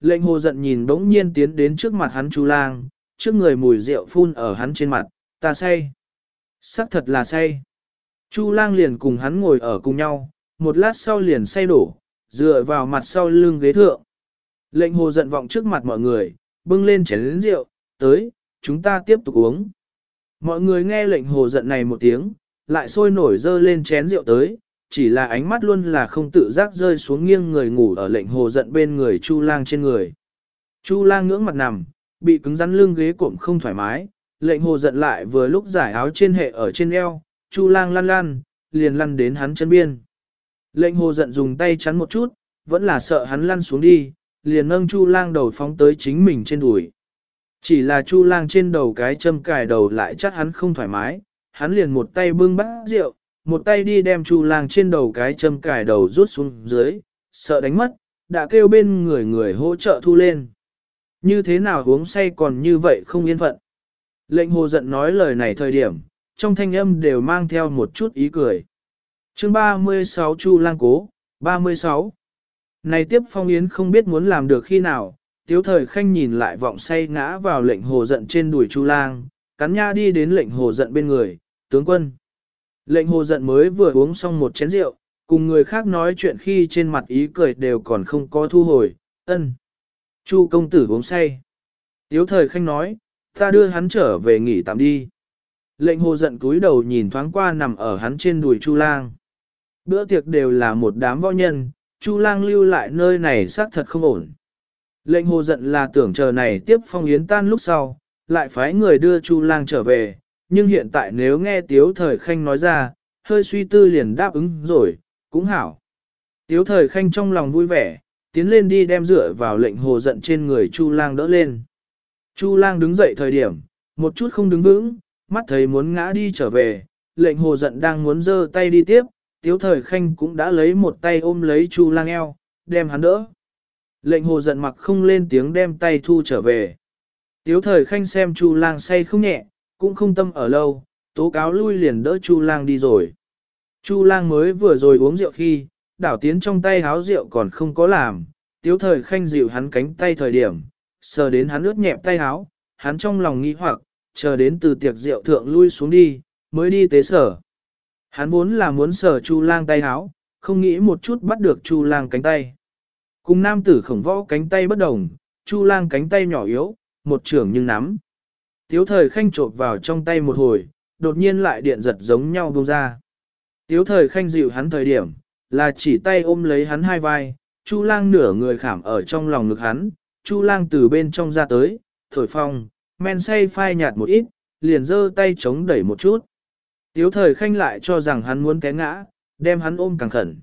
Lệnh hồ giận nhìn bỗng nhiên tiến đến trước mặt hắn Chu lang, trước người mùi rượu phun ở hắn trên mặt, ta say. Sắc thật là say. Chu lang liền cùng hắn ngồi ở cùng nhau, một lát sau liền say đổ, dựa vào mặt sau lưng ghế thượng. Lệnh hồ giận vọng trước mặt mọi người, bưng lên chén lĩnh rượu, tới, chúng ta tiếp tục uống. Mọi người nghe lệnh hồ giận này một tiếng, lại sôi nổi dơ lên chén rượu tới, chỉ là ánh mắt luôn là không tự giác rơi xuống nghiêng người ngủ ở lệnh hồ giận bên người Chu lang trên người. Chu lang ngưỡng mặt nằm, bị cứng rắn lưng ghế cộm không thoải mái, lệnh hồ giận lại vừa lúc giải áo trên hệ ở trên eo, Chu lang lăn lăn, liền lăn đến hắn chân biên. Lệnh hồ giận dùng tay chắn một chút, vẫn là sợ hắn lăn xuống đi, liền nâng Chu lang đầu phóng tới chính mình trên đùi. Chỉ là Chu lang trên đầu cái châm cài đầu lại chắc hắn không thoải mái, hắn liền một tay bưng bát rượu, một tay đi đem Chu lang trên đầu cái châm cài đầu rút xuống dưới, sợ đánh mất, đã kêu bên người người hỗ trợ thu lên. Như thế nào uống say còn như vậy không yên phận. Lệnh hồ giận nói lời này thời điểm, trong thanh âm đều mang theo một chút ý cười. chương 36 Chu lang cố, 36. Này tiếp phong yến không biết muốn làm được khi nào, tiếu thời khanh nhìn lại vọng say ngã vào lệnh hồ giận trên đùi Chu lang, cắn nha đi đến lệnh hồ giận bên người, tướng quân. Lệnh hồ giận mới vừa uống xong một chén rượu, cùng người khác nói chuyện khi trên mặt ý cười đều còn không có thu hồi, ân. Chu công tử uống say. Tiếu thời khanh nói, ta đưa hắn trở về nghỉ tạm đi. Lệnh hồ giận cúi đầu nhìn thoáng qua nằm ở hắn trên đùi Chu lang. Bữa tiệc đều là một đám võ nhân, Chu lang lưu lại nơi này xác thật không ổn. Lệnh hồ giận là tưởng chờ này tiếp phong yến tan lúc sau, lại phái người đưa Chu lang trở về, nhưng hiện tại nếu nghe Tiếu Thời Khanh nói ra, hơi suy tư liền đáp ứng rồi, cũng hảo. Tiếu Thời Khanh trong lòng vui vẻ, tiến lên đi đem dựa vào lệnh hồ giận trên người Chu lang đỡ lên. Chu lang đứng dậy thời điểm, một chút không đứng vững, mắt thấy muốn ngã đi trở về, lệnh hồ giận đang muốn giơ tay đi tiếp, Tiếu Thời Khanh cũng đã lấy một tay ôm lấy Chu lang eo, đem hắn đỡ. Lệnh hồ giận mặc không lên tiếng đem tay thu trở về. Tiếu Thời Khanh xem Chu lang say không nhẹ, cũng không tâm ở lâu, tố cáo lui liền đỡ Chu lang đi rồi. Chu lang mới vừa rồi uống rượu khi, đảo tiến trong tay háo rượu còn không có làm, tiếu thời khanh dịu hắn cánh tay thời điểm, sờ đến hắn ướt nhẹp tay háo, hắn trong lòng nghĩ hoặc, chờ đến từ tiệc rượu thượng lui xuống đi, mới đi tế sở. Hắn vốn là muốn sờ Chu lang tay háo, không nghĩ một chút bắt được Chu lang cánh tay. Cùng nam tử khổng võ cánh tay bất đồng, Chu lang cánh tay nhỏ yếu, một trưởng nhưng nắm, Tiếu thời khanh trộp vào trong tay một hồi, đột nhiên lại điện giật giống nhau bông ra. Tiếu thời khanh dịu hắn thời điểm, là chỉ tay ôm lấy hắn hai vai, Chu lang nửa người khảm ở trong lòng ngực hắn, Chu lang từ bên trong ra tới, thổi phong, men say phai nhạt một ít, liền giơ tay chống đẩy một chút. Tiếu thời khanh lại cho rằng hắn muốn té ngã, đem hắn ôm càng khẩn.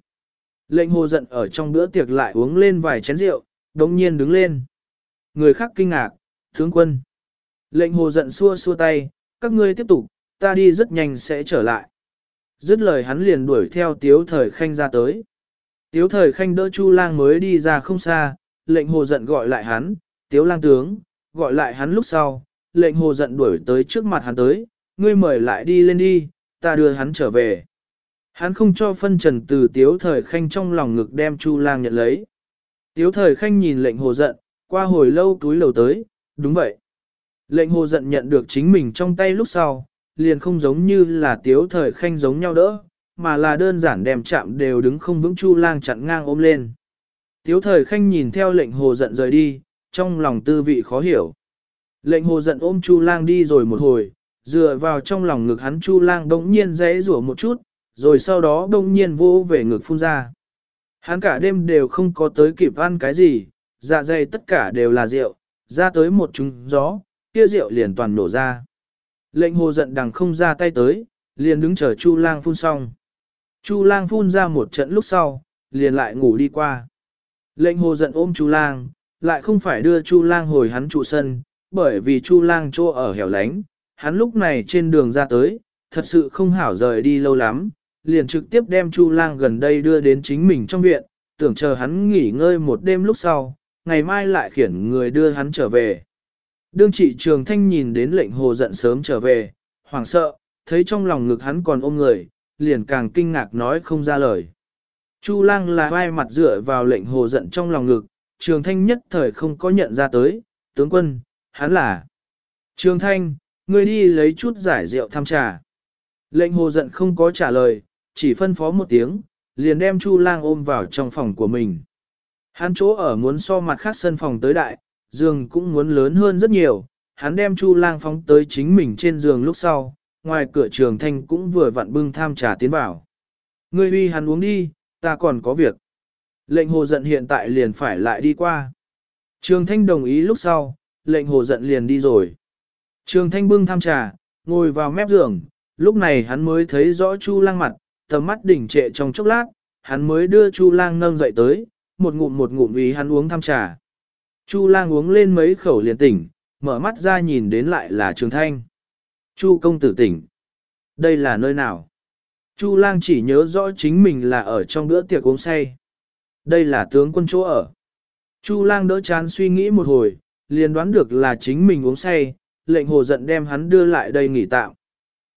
Lệnh hồ giận ở trong bữa tiệc lại uống lên vài chén rượu, đồng nhiên đứng lên. Người khác kinh ngạc, tướng quân. Lệnh hồ giận xua xua tay, các ngươi tiếp tục, ta đi rất nhanh sẽ trở lại. Dứt lời hắn liền đuổi theo tiếu thời khanh ra tới. Tiếu thời khanh đỡ chu lang mới đi ra không xa, lệnh hồ giận gọi lại hắn, tiếu lang tướng, gọi lại hắn lúc sau, lệnh hồ giận đuổi tới trước mặt hắn tới, ngươi mời lại đi lên đi, ta đưa hắn trở về. Hắn không cho phân trần từ tiếu thời khanh trong lòng ngực đem chu lang nhận lấy. Tiếu thời khanh nhìn lệnh hồ giận, qua hồi lâu túi lầu tới, đúng vậy. Lệnh hồ giận nhận được chính mình trong tay lúc sau, liền không giống như là tiếu thời khanh giống nhau đỡ, mà là đơn giản đem chạm đều đứng không vững chu lang chặn ngang ôm lên. Tiếu thời khanh nhìn theo lệnh hồ giận rời đi, trong lòng tư vị khó hiểu. Lệnh hồ giận ôm chu lang đi rồi một hồi, dựa vào trong lòng ngực hắn chu lang bỗng nhiên rẽ rủa một chút, rồi sau đó bỗng nhiên vô về ngực phun ra. Hắn cả đêm đều không có tới kịp ăn cái gì, dạ dày tất cả đều là rượu, ra tới một trúng gió, kia rượu liền toàn nổ ra. Lệnh hồ giận đằng không ra tay tới, liền đứng chờ Chu lang phun xong. Chu lang phun ra một trận lúc sau, liền lại ngủ đi qua. Lệnh hồ giận ôm Chu lang, lại không phải đưa Chu lang hồi hắn trụ sân, bởi vì Chu lang chỗ ở hẻo lánh, hắn lúc này trên đường ra tới, thật sự không hảo rời đi lâu lắm, liền trực tiếp đem Chu lang gần đây đưa đến chính mình trong viện, tưởng chờ hắn nghỉ ngơi một đêm lúc sau, ngày mai lại khiển người đưa hắn trở về. Đương trị trường thanh nhìn đến lệnh hồ giận sớm trở về, hoảng sợ, thấy trong lòng ngực hắn còn ôm người, liền càng kinh ngạc nói không ra lời. Chu lang là vai mặt dựa vào lệnh hồ giận trong lòng ngực, trường thanh nhất thời không có nhận ra tới, tướng quân, hắn là. Trường thanh, ngươi đi lấy chút giải rượu tham trà. Lệnh hồ giận không có trả lời, chỉ phân phó một tiếng, liền đem Chu lang ôm vào trong phòng của mình. Hắn chỗ ở muốn so mặt khác sân phòng tới đại, giường cũng muốn lớn hơn rất nhiều, hắn đem Chu lang phóng tới chính mình trên giường lúc sau, ngoài cửa trường thanh cũng vừa vặn bưng tham trà tiến vào. Ngươi uy hắn uống đi, ta còn có việc. Lệnh hồ giận hiện tại liền phải lại đi qua. Trường thanh đồng ý lúc sau, lệnh hồ giận liền đi rồi. Trường thanh bưng tham trà, ngồi vào mép giường, lúc này hắn mới thấy rõ Chu lang mặt, tầm mắt đỉnh trệ trong chốc lát, hắn mới đưa Chu lang nâng dậy tới, một ngụm một ngụm ý hắn uống tham trà. Chu lang uống lên mấy khẩu liền tỉnh, mở mắt ra nhìn đến lại là trường thanh. Chu công tử tỉnh. Đây là nơi nào? Chu lang chỉ nhớ rõ chính mình là ở trong bữa tiệc uống say. Đây là tướng quân chỗ ở. Chu lang đỡ chán suy nghĩ một hồi, liền đoán được là chính mình uống say, lệnh hồ giận đem hắn đưa lại đây nghỉ tạm.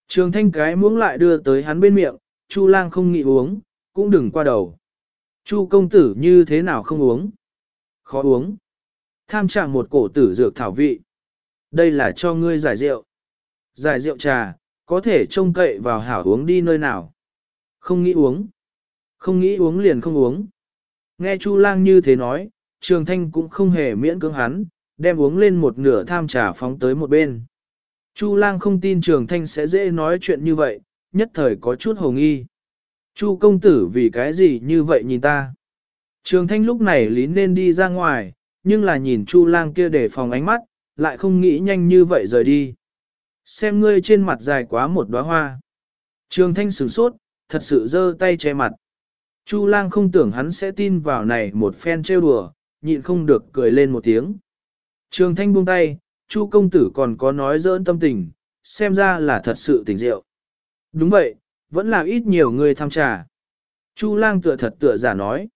Trường thanh cái muỗng lại đưa tới hắn bên miệng, Chu lang không nghĩ uống, cũng đừng qua đầu. Chu công tử như thế nào không uống? Khó uống. Tham trạng một cổ tử dược thảo vị. Đây là cho ngươi giải rượu. Giải rượu trà, có thể trông cậy vào hảo uống đi nơi nào. Không nghĩ uống. Không nghĩ uống liền không uống. Nghe Chu lang như thế nói, trường thanh cũng không hề miễn cưỡng hắn, đem uống lên một nửa tham trà phóng tới một bên. Chu lang không tin trường thanh sẽ dễ nói chuyện như vậy, nhất thời có chút hồ nghi. Chu công tử vì cái gì như vậy nhìn ta? Trường thanh lúc này lý nên đi ra ngoài, nhưng là nhìn Chu lang kia để phòng ánh mắt, lại không nghĩ nhanh như vậy rời đi. Xem ngươi trên mặt dài quá một đóa hoa. Trường thanh sửng sốt, thật sự giơ tay che mặt. Chu lang không tưởng hắn sẽ tin vào này một phen trêu đùa, nhịn không được cười lên một tiếng. Trường thanh buông tay, Chu công tử còn có nói dỡn tâm tình, xem ra là thật sự tỉnh rượu. Đúng vậy, vẫn là ít nhiều người tham trà. Chu lang tựa thật tựa giả nói.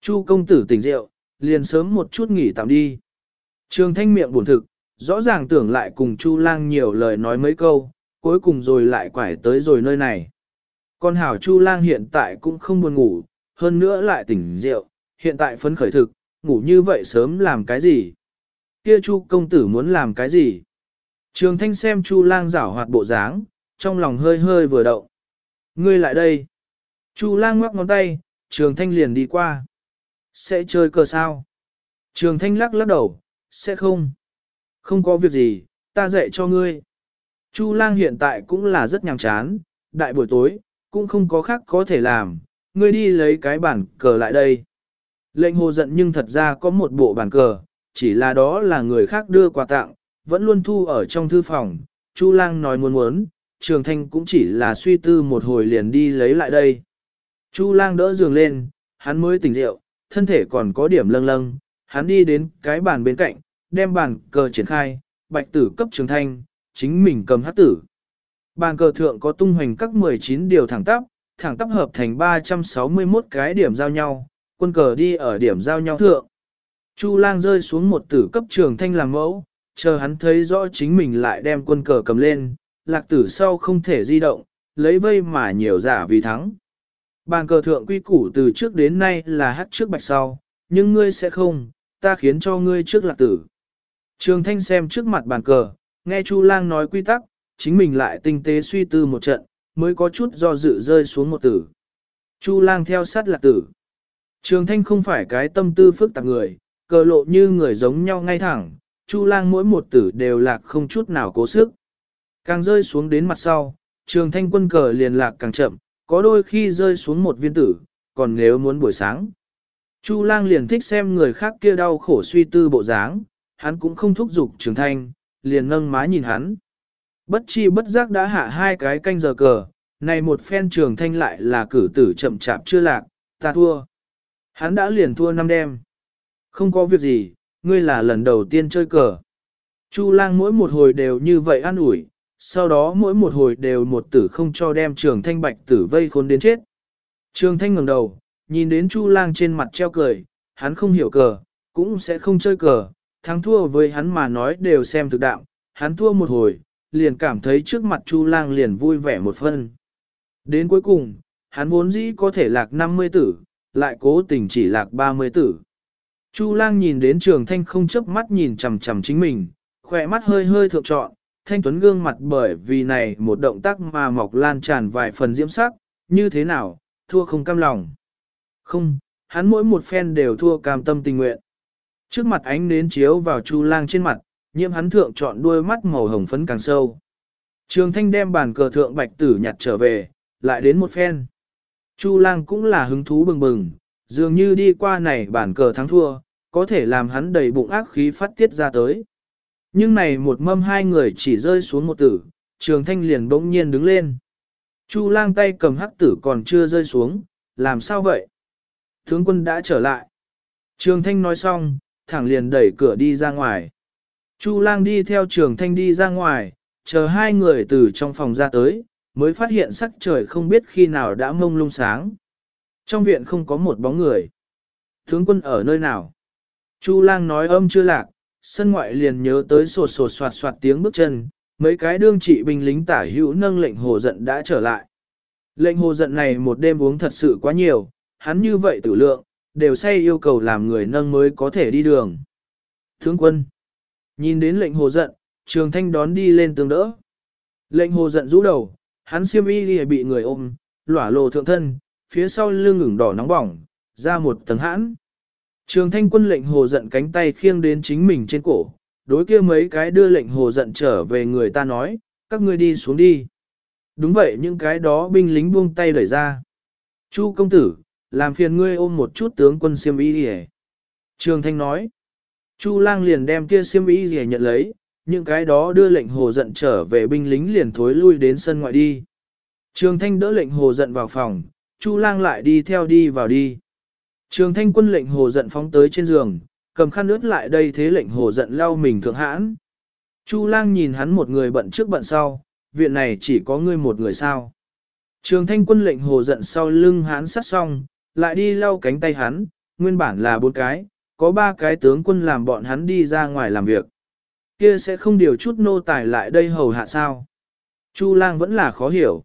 Chu công tử tỉnh rượu, liền sớm một chút nghỉ tạm đi. Trường thanh miệng buồn thực, rõ ràng tưởng lại cùng Chu lang nhiều lời nói mấy câu, cuối cùng rồi lại quải tới rồi nơi này. Con hảo Chu lang hiện tại cũng không buồn ngủ, hơn nữa lại tỉnh rượu, hiện tại phấn khởi thực, ngủ như vậy sớm làm cái gì? Kia Chu công tử muốn làm cái gì? Trường thanh xem Chu lang rảo hoạt bộ dáng, trong lòng hơi hơi vừa động. Ngươi lại đây. Chu lang ngoắc ngón tay, trường thanh liền đi qua. Sẽ chơi cờ sao? Trường thanh lắc lắc đầu, sẽ không. Không có việc gì, ta dạy cho ngươi. Chu lang hiện tại cũng là rất nhàm chán, đại buổi tối, cũng không có khác có thể làm, ngươi đi lấy cái bản cờ lại đây. Lệnh hồ giận nhưng thật ra có một bộ bản cờ, chỉ là đó là người khác đưa quà tặng, vẫn luôn thu ở trong thư phòng. Chu lang nói muốn muốn, trường thanh cũng chỉ là suy tư một hồi liền đi lấy lại đây. Chu lang đỡ giường lên, hắn mới tỉnh rượu, thân thể còn có điểm lâng lâng, hắn đi đến cái bàn bên cạnh, đem bàn cờ triển khai, bạch tử cấp trường thanh, chính mình cầm hát tử. Bàn cờ thượng có tung hoành các 19 điều thẳng tắp, thẳng tắp hợp thành 361 cái điểm giao nhau, quân cờ đi ở điểm giao nhau thượng. Chu lang rơi xuống một tử cấp trường thanh làm mẫu, chờ hắn thấy rõ chính mình lại đem quân cờ cầm lên, lạc tử sau không thể di động, lấy vây mà nhiều giả vì thắng. Bàn cờ thượng quy củ từ trước đến nay là hát trước bạch sau, nhưng ngươi sẽ không, ta khiến cho ngươi trước lạc tử. Trường thanh xem trước mặt bàn cờ, nghe Chu lang nói quy tắc, chính mình lại tinh tế suy tư một trận, mới có chút do dự rơi xuống một tử. Chu lang theo sát lạc tử. Trường thanh không phải cái tâm tư phức tạp người, cờ lộ như người giống nhau ngay thẳng, Chu lang mỗi một tử đều lạc không chút nào cố sức. Càng rơi xuống đến mặt sau, trường thanh quân cờ liền lạc càng chậm, có đôi khi rơi xuống một viên tử, còn nếu muốn buổi sáng. Chu lang liền thích xem người khác kia đau khổ suy tư bộ dáng, hắn cũng không thúc giục trường thanh, liền nâng má nhìn hắn. Bất chi bất giác đã hạ hai cái canh giờ cờ, này một phen trường thanh lại là cử tử chậm chạp chưa lạc, ta thua. Hắn đã liền thua năm đêm. Không có việc gì, ngươi là lần đầu tiên chơi cờ. Chu lang mỗi một hồi đều như vậy an ủi, sau đó mỗi một hồi đều một tử không cho đem trường thanh bạch tử vây khốn đến chết. Trường thanh ngẩng đầu, nhìn đến Chu lang trên mặt treo cười, hắn không hiểu cờ, cũng sẽ không chơi cờ, thắng thua với hắn mà nói đều xem thực đạo, hắn thua một hồi, liền cảm thấy trước mặt Chu lang liền vui vẻ một phân. Đến cuối cùng, hắn vốn dĩ có thể lạc 50 tử, lại cố tình chỉ lạc 30 tử. Chu lang nhìn đến trường thanh không chớp mắt nhìn chằm chằm chính mình, khỏe mắt hơi hơi thượng trọn, thanh tuấn gương mặt bởi vì này một động tác mà mọc lan tràn vài phần diễm sắc, như thế nào, thua không cam lòng. Không, hắn mỗi một phen đều thua cam tâm tình nguyện. Trước mặt ánh nến chiếu vào chu lang trên mặt, nhiễm hắn thượng chọn đuôi mắt màu hồng phấn càng sâu. Trường thanh đem bàn cờ thượng bạch tử nhặt trở về, lại đến một phen. Chu lang cũng là hứng thú bừng bừng, dường như đi qua này bàn cờ thắng thua, có thể làm hắn đầy bụng ác khí phát tiết ra tới. Nhưng này một mâm hai người chỉ rơi xuống một tử, trường thanh liền bỗng nhiên đứng lên. Chu lang tay cầm hắc tử còn chưa rơi xuống, làm sao vậy? Tướng quân đã trở lại. Trường thanh nói xong, thẳng liền đẩy cửa đi ra ngoài. Chu lang đi theo trường thanh đi ra ngoài, chờ hai người từ trong phòng ra tới, mới phát hiện sắc trời không biết khi nào đã mông lung sáng. Trong viện không có một bóng người. Tướng quân ở nơi nào? Chu lang nói âm chưa lạc, sân ngoại liền nhớ tới sột sột soạt soạt tiếng bước chân, mấy cái đương trị binh lính tả hữu nâng lệnh hồ giận đã trở lại. Lệnh hồ giận này một đêm uống thật sự quá nhiều, hắn như vậy tử lượng, đều say yêu cầu làm người nâng mới có thể đi đường. Tướng quân, nhìn đến lệnh hồ giận, trường thanh đón đi lên tường đỡ. Lệnh hồ giận rũ đầu, hắn siêm y bị người ôm, lỏa lộ thượng thân, phía sau lưng ửng đỏ nóng bỏng, ra một tầng hãn. Trường thanh quân lệnh hồ giận cánh tay khiêng đến chính mình trên cổ, đối kia mấy cái đưa lệnh hồ giận trở về người ta nói, các ngươi đi xuống đi. Đúng vậy những cái đó binh lính buông tay đẩy ra. Chu công tử, làm phiền ngươi ôm một chút tướng quân siêm y gì Trường thanh nói. Chu lang liền đem kia siêm y gì nhận lấy, những cái đó đưa lệnh hồ giận trở về binh lính liền thối lui đến sân ngoại đi. Trường thanh đỡ lệnh hồ giận vào phòng, Chu lang lại đi theo đi vào đi. Trường thanh quân lệnh hồ giận phóng tới trên giường, cầm khăn ướt lại đây thế lệnh hồ giận lau mình thượng hãn. Chu lang nhìn hắn một người bận trước bận sau, viện này chỉ có ngươi một người sao. Trường thanh quân lệnh hồ giận sau lưng hắn sát xong, lại đi lau cánh tay hắn, nguyên bản là bốn cái, có ba cái tướng quân làm bọn hắn đi ra ngoài làm việc. Kia sẽ không điều chút nô tài lại đây hầu hạ sao. Chu lang vẫn là khó hiểu.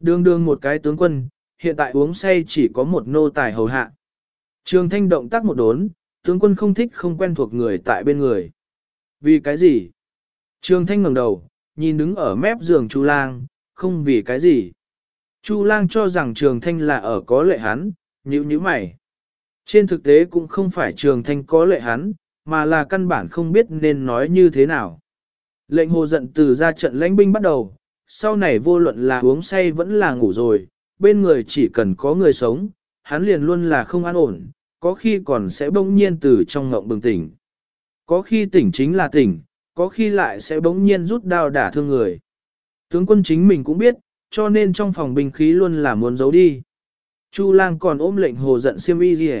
Đường đường một cái tướng quân, hiện tại uống say chỉ có một nô tài hầu hạ. Trường thanh động tác một đốn, tướng quân không thích không quen thuộc người tại bên người. Vì cái gì? Trường thanh ngẩng đầu, nhìn đứng ở mép giường Chu lang, không vì cái gì. Chu lang cho rằng trường thanh là ở có lệ hắn, nhíu nhíu mày. Trên thực tế cũng không phải trường thanh có lệ hắn, mà là căn bản không biết nên nói như thế nào. Lệnh hồ giận từ ra trận lãnh binh bắt đầu, sau này vô luận là uống say vẫn là ngủ rồi, bên người chỉ cần có người sống, hắn liền luôn là không an ổn, có khi còn sẽ bỗng nhiên từ trong ngộng bừng tỉnh. Có khi tỉnh chính là tỉnh, có khi lại sẽ bỗng nhiên rút đao đả thương người. Tướng quân chính mình cũng biết, cho nên trong phòng binh khí luôn là muốn giấu đi. Chu lang còn ôm lệnh hồ giận siêm y gì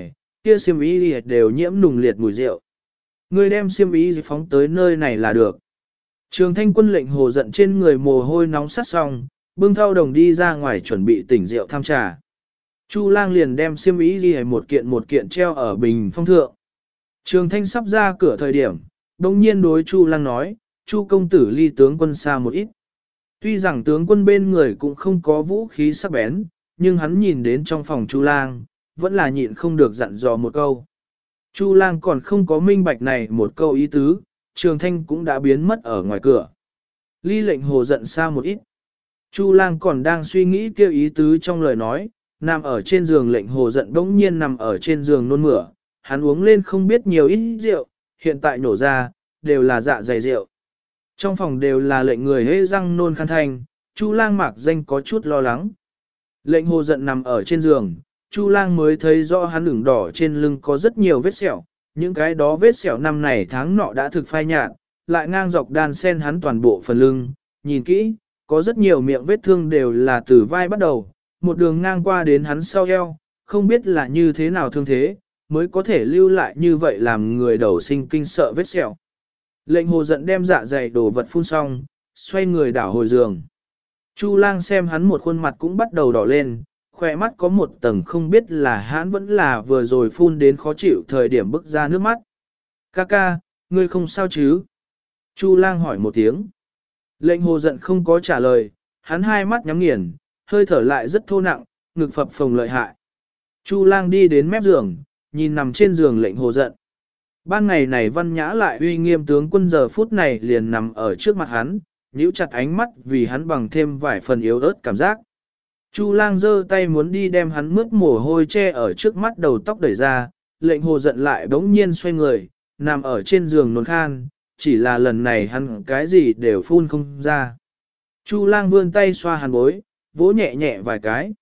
kia siêm y gì đều nhiễm nùng liệt mùi rượu. Người đem siêm y gì phóng tới nơi này là được. Trường thanh quân lệnh hồ giận trên người mồ hôi nóng sắt xong, bưng thao đồng đi ra ngoài chuẩn bị tỉnh rượu tham trà. Chu lang liền đem xiêm y gì một kiện một kiện treo ở bình phong thượng. Trường thanh sắp ra cửa thời điểm, đồng nhiên đối Chu lang nói, Chu công tử ly tướng quân xa một ít. Tuy rằng tướng quân bên người cũng không có vũ khí sắc bén, nhưng hắn nhìn đến trong phòng Chu lang, vẫn là nhịn không được dặn dò một câu. Chu lang còn không có minh bạch này một câu ý tứ, trường thanh cũng đã biến mất ở ngoài cửa. Ly lệnh hồ giận xa một ít. Chu lang còn đang suy nghĩ kêu ý tứ trong lời nói, nằm ở trên giường lệnh hồ giận bỗng nhiên nằm ở trên giường nôn mửa, hắn uống lên không biết nhiều ít rượu, hiện tại nổ ra, đều là dạ dày rượu. Trong phòng đều là lệnh người hế răng nôn khăn thành, Chu lang mạc danh có chút lo lắng. Lệnh hồ giận nằm ở trên giường, Chu lang mới thấy rõ hắn ửng đỏ trên lưng có rất nhiều vết sẹo, những cái đó vết sẹo năm này tháng nọ đã thực phai nhạt, lại ngang dọc đan sen hắn toàn bộ phần lưng, nhìn kỹ, có rất nhiều miệng vết thương đều là từ vai bắt đầu, một đường ngang qua đến hắn sau eo, không biết là như thế nào thương thế, mới có thể lưu lại như vậy làm người đầu sinh kinh sợ vết sẹo. Lệnh hồ giận đem dạ dày đồ vật phun xong, xoay người đảo hồi giường. Chu lang xem hắn một khuôn mặt cũng bắt đầu đỏ lên, khỏe mắt có một tầng không biết là hắn vẫn là vừa rồi phun đến khó chịu thời điểm bức ra nước mắt. Ca ca, ngươi không sao chứ? Chu lang hỏi một tiếng. Lệnh hồ giận không có trả lời, hắn hai mắt nhắm nghiền, hơi thở lại rất thô nặng, ngực phập phồng lợi hại. Chu lang đi đến mép giường, nhìn nằm trên giường lệnh hồ giận, Ban ngày này văn nhã lại uy nghiêm tướng quân giờ phút này liền nằm ở trước mặt hắn, nhíu chặt ánh mắt vì hắn bằng thêm vài phần yếu ớt cảm giác. Chu lang giơ tay muốn đi đem hắn mướt mồ hôi che ở trước mắt đầu tóc đẩy ra, lệnh hồ giận lại bỗng nhiên xoay người, nằm ở trên giường nôn khan, chỉ là lần này hắn cái gì đều phun không ra. Chu lang vươn tay xoa hắn bối, vỗ nhẹ nhẹ vài cái.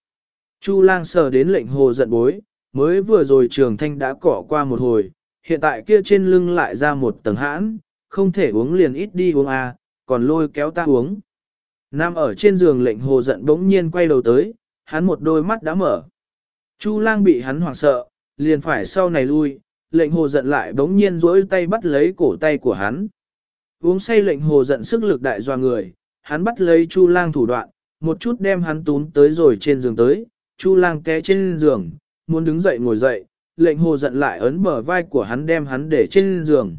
Chu lang sờ đến lệnh hồ giận bối, mới vừa rồi trường thanh đã cỏ qua một hồi, hiện tại kia trên lưng lại ra một tầng hãn, không thể uống liền ít đi uống à, còn lôi kéo ta uống. Nam ở trên giường lệnh hồ giận bỗng nhiên quay đầu tới, hắn một đôi mắt đã mở. Chu lang bị hắn hoảng sợ, liền phải sau này lui, lệnh hồ giận lại bỗng nhiên duỗi tay bắt lấy cổ tay của hắn. Uống say lệnh hồ giận sức lực đại doa người, hắn bắt lấy chu lang thủ đoạn, một chút đem hắn tún tới rồi trên giường tới, chu lang té trên giường, muốn đứng dậy ngồi dậy, lệnh hồ giận lại ấn bờ vai của hắn đem hắn để trên giường.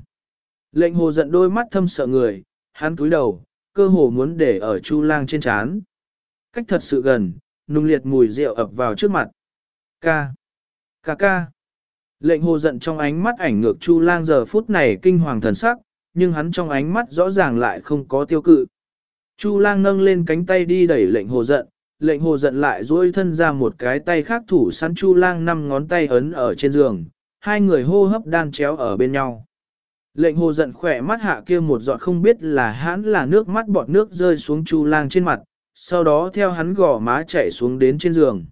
Lệnh hồ giận đôi mắt thâm sợ người, hắn cúi đầu, cơ hồ muốn để ở chu lang trên chán. Cách thật sự gần, nung liệt mùi rượu ập vào trước mặt. Ca. Ca ca. Lệnh hồ giận trong ánh mắt ảnh ngược chu lang giờ phút này kinh hoàng thần sắc, nhưng hắn trong ánh mắt rõ ràng lại không có tiêu cự. Chu lang nâng lên cánh tay đi đẩy lệnh hồ giận, lệnh hồ giận lại duỗi thân ra một cái tay khác thủ săn chu lang năm ngón tay ấn ở trên giường, hai người hô hấp đan chéo ở bên nhau. Lệnh hồ giận khỏe mắt hạ kia một giọt không biết là hắn là nước mắt bọt nước rơi xuống chu lang trên mặt, sau đó theo hắn gò má chảy xuống đến trên giường.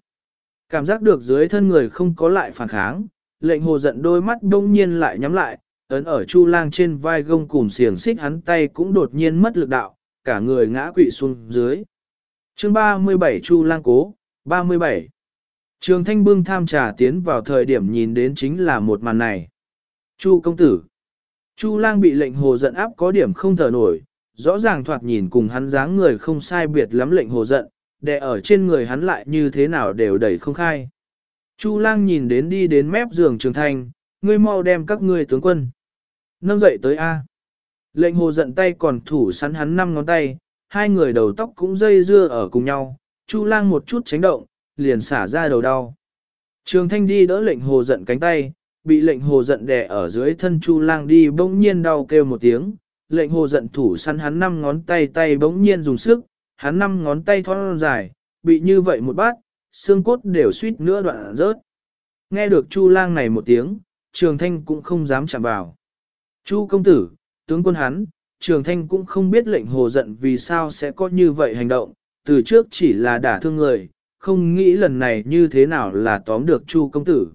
Cảm giác được dưới thân người không có lại phản kháng, lệnh hồ giận đôi mắt đông nhiên lại nhắm lại, ấn ở chu lang trên vai gông cùm xiềng xích hắn tay cũng đột nhiên mất lực đạo, cả người ngã quỵ xuống dưới. chương 37 Chu lang cố, 37. Trường thanh bưng tham trà tiến vào thời điểm nhìn đến chính là một màn này. Chu công tử. Chu lang bị lệnh hồ giận áp có điểm không thở nổi, rõ ràng thoạt nhìn cùng hắn dáng người không sai biệt lắm lệnh hồ giận, đè ở trên người hắn lại như thế nào đều đẩy không khai. Chu lang nhìn đến đi đến mép giường trường thanh, ngươi mau đem các ngươi tướng quân. Nâng dậy tới A. Lệnh hồ giận tay còn thủ sắn hắn năm ngón tay, hai người đầu tóc cũng dây dưa ở cùng nhau, Chu lang một chút tránh động, liền xả ra đầu đau. Trường thanh đi đỡ lệnh hồ giận cánh tay, bị lệnh hồ giận đè ở dưới thân Chu lang đi bỗng nhiên đau kêu một tiếng, lệnh hồ giận thủ săn hắn năm ngón tay tay bỗng nhiên dùng sức, hắn năm ngón tay thon dài, bị như vậy một bát, xương cốt đều suýt nữa đoạn rớt. Nghe được Chu lang này một tiếng, trường thanh cũng không dám chạm vào. Chu công tử, tướng quân hắn, trường thanh cũng không biết lệnh hồ giận vì sao sẽ có như vậy hành động, từ trước chỉ là đả thương người, không nghĩ lần này như thế nào là tóm được Chu công tử.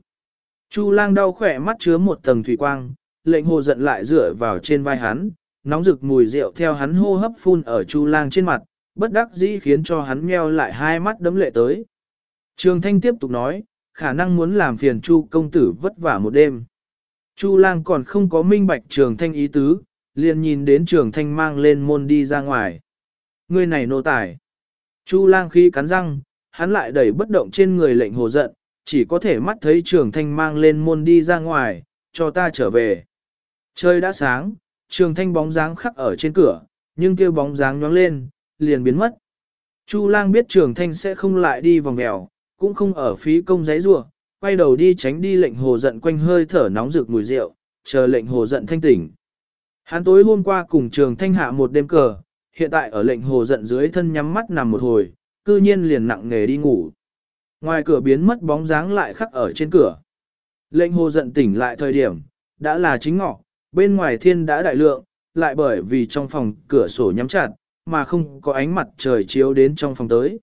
Chu lang đau khỏe mắt chứa một tầng thủy quang, lệnh hồ giận lại dựa vào trên vai hắn, nóng rực mùi rượu theo hắn hô hấp phun ở Chu lang trên mặt, bất đắc dĩ khiến cho hắn nheo lại hai mắt đấm lệ tới. Trường thanh tiếp tục nói, khả năng muốn làm phiền Chu công tử vất vả một đêm. Chu lang còn không có minh bạch trường thanh ý tứ, liền nhìn đến trường thanh mang lên môn đi ra ngoài. Người này nô tài. Chu lang khi cắn răng, hắn lại đẩy bất động trên người lệnh hồ giận, chỉ có thể mắt thấy trường thanh mang lên môn đi ra ngoài, cho ta trở về. Trời đã sáng, trường thanh bóng dáng khắc ở trên cửa, nhưng kêu bóng dáng nhoáng lên, liền biến mất. Chu lang biết trường thanh sẽ không lại đi vòng mèo, cũng không ở phí công giấy rua, quay đầu đi tránh đi lệnh hồ giận quanh hơi thở nóng rực mùi rượu, chờ lệnh hồ giận thanh tỉnh. Hắn tối hôm qua cùng trường thanh hạ một đêm cờ, hiện tại ở lệnh hồ giận dưới thân nhắm mắt nằm một hồi, cư nhiên liền nặng nghề đi ngủ. Ngoài cửa biến mất bóng dáng lại khắc ở trên cửa. Lệnh hồ giận tỉnh lại thời điểm, đã là chính ngọ, bên ngoài thiên đã đại lượng, lại bởi vì trong phòng cửa sổ nhắm chặt, mà không có ánh mặt trời chiếu đến trong phòng tới.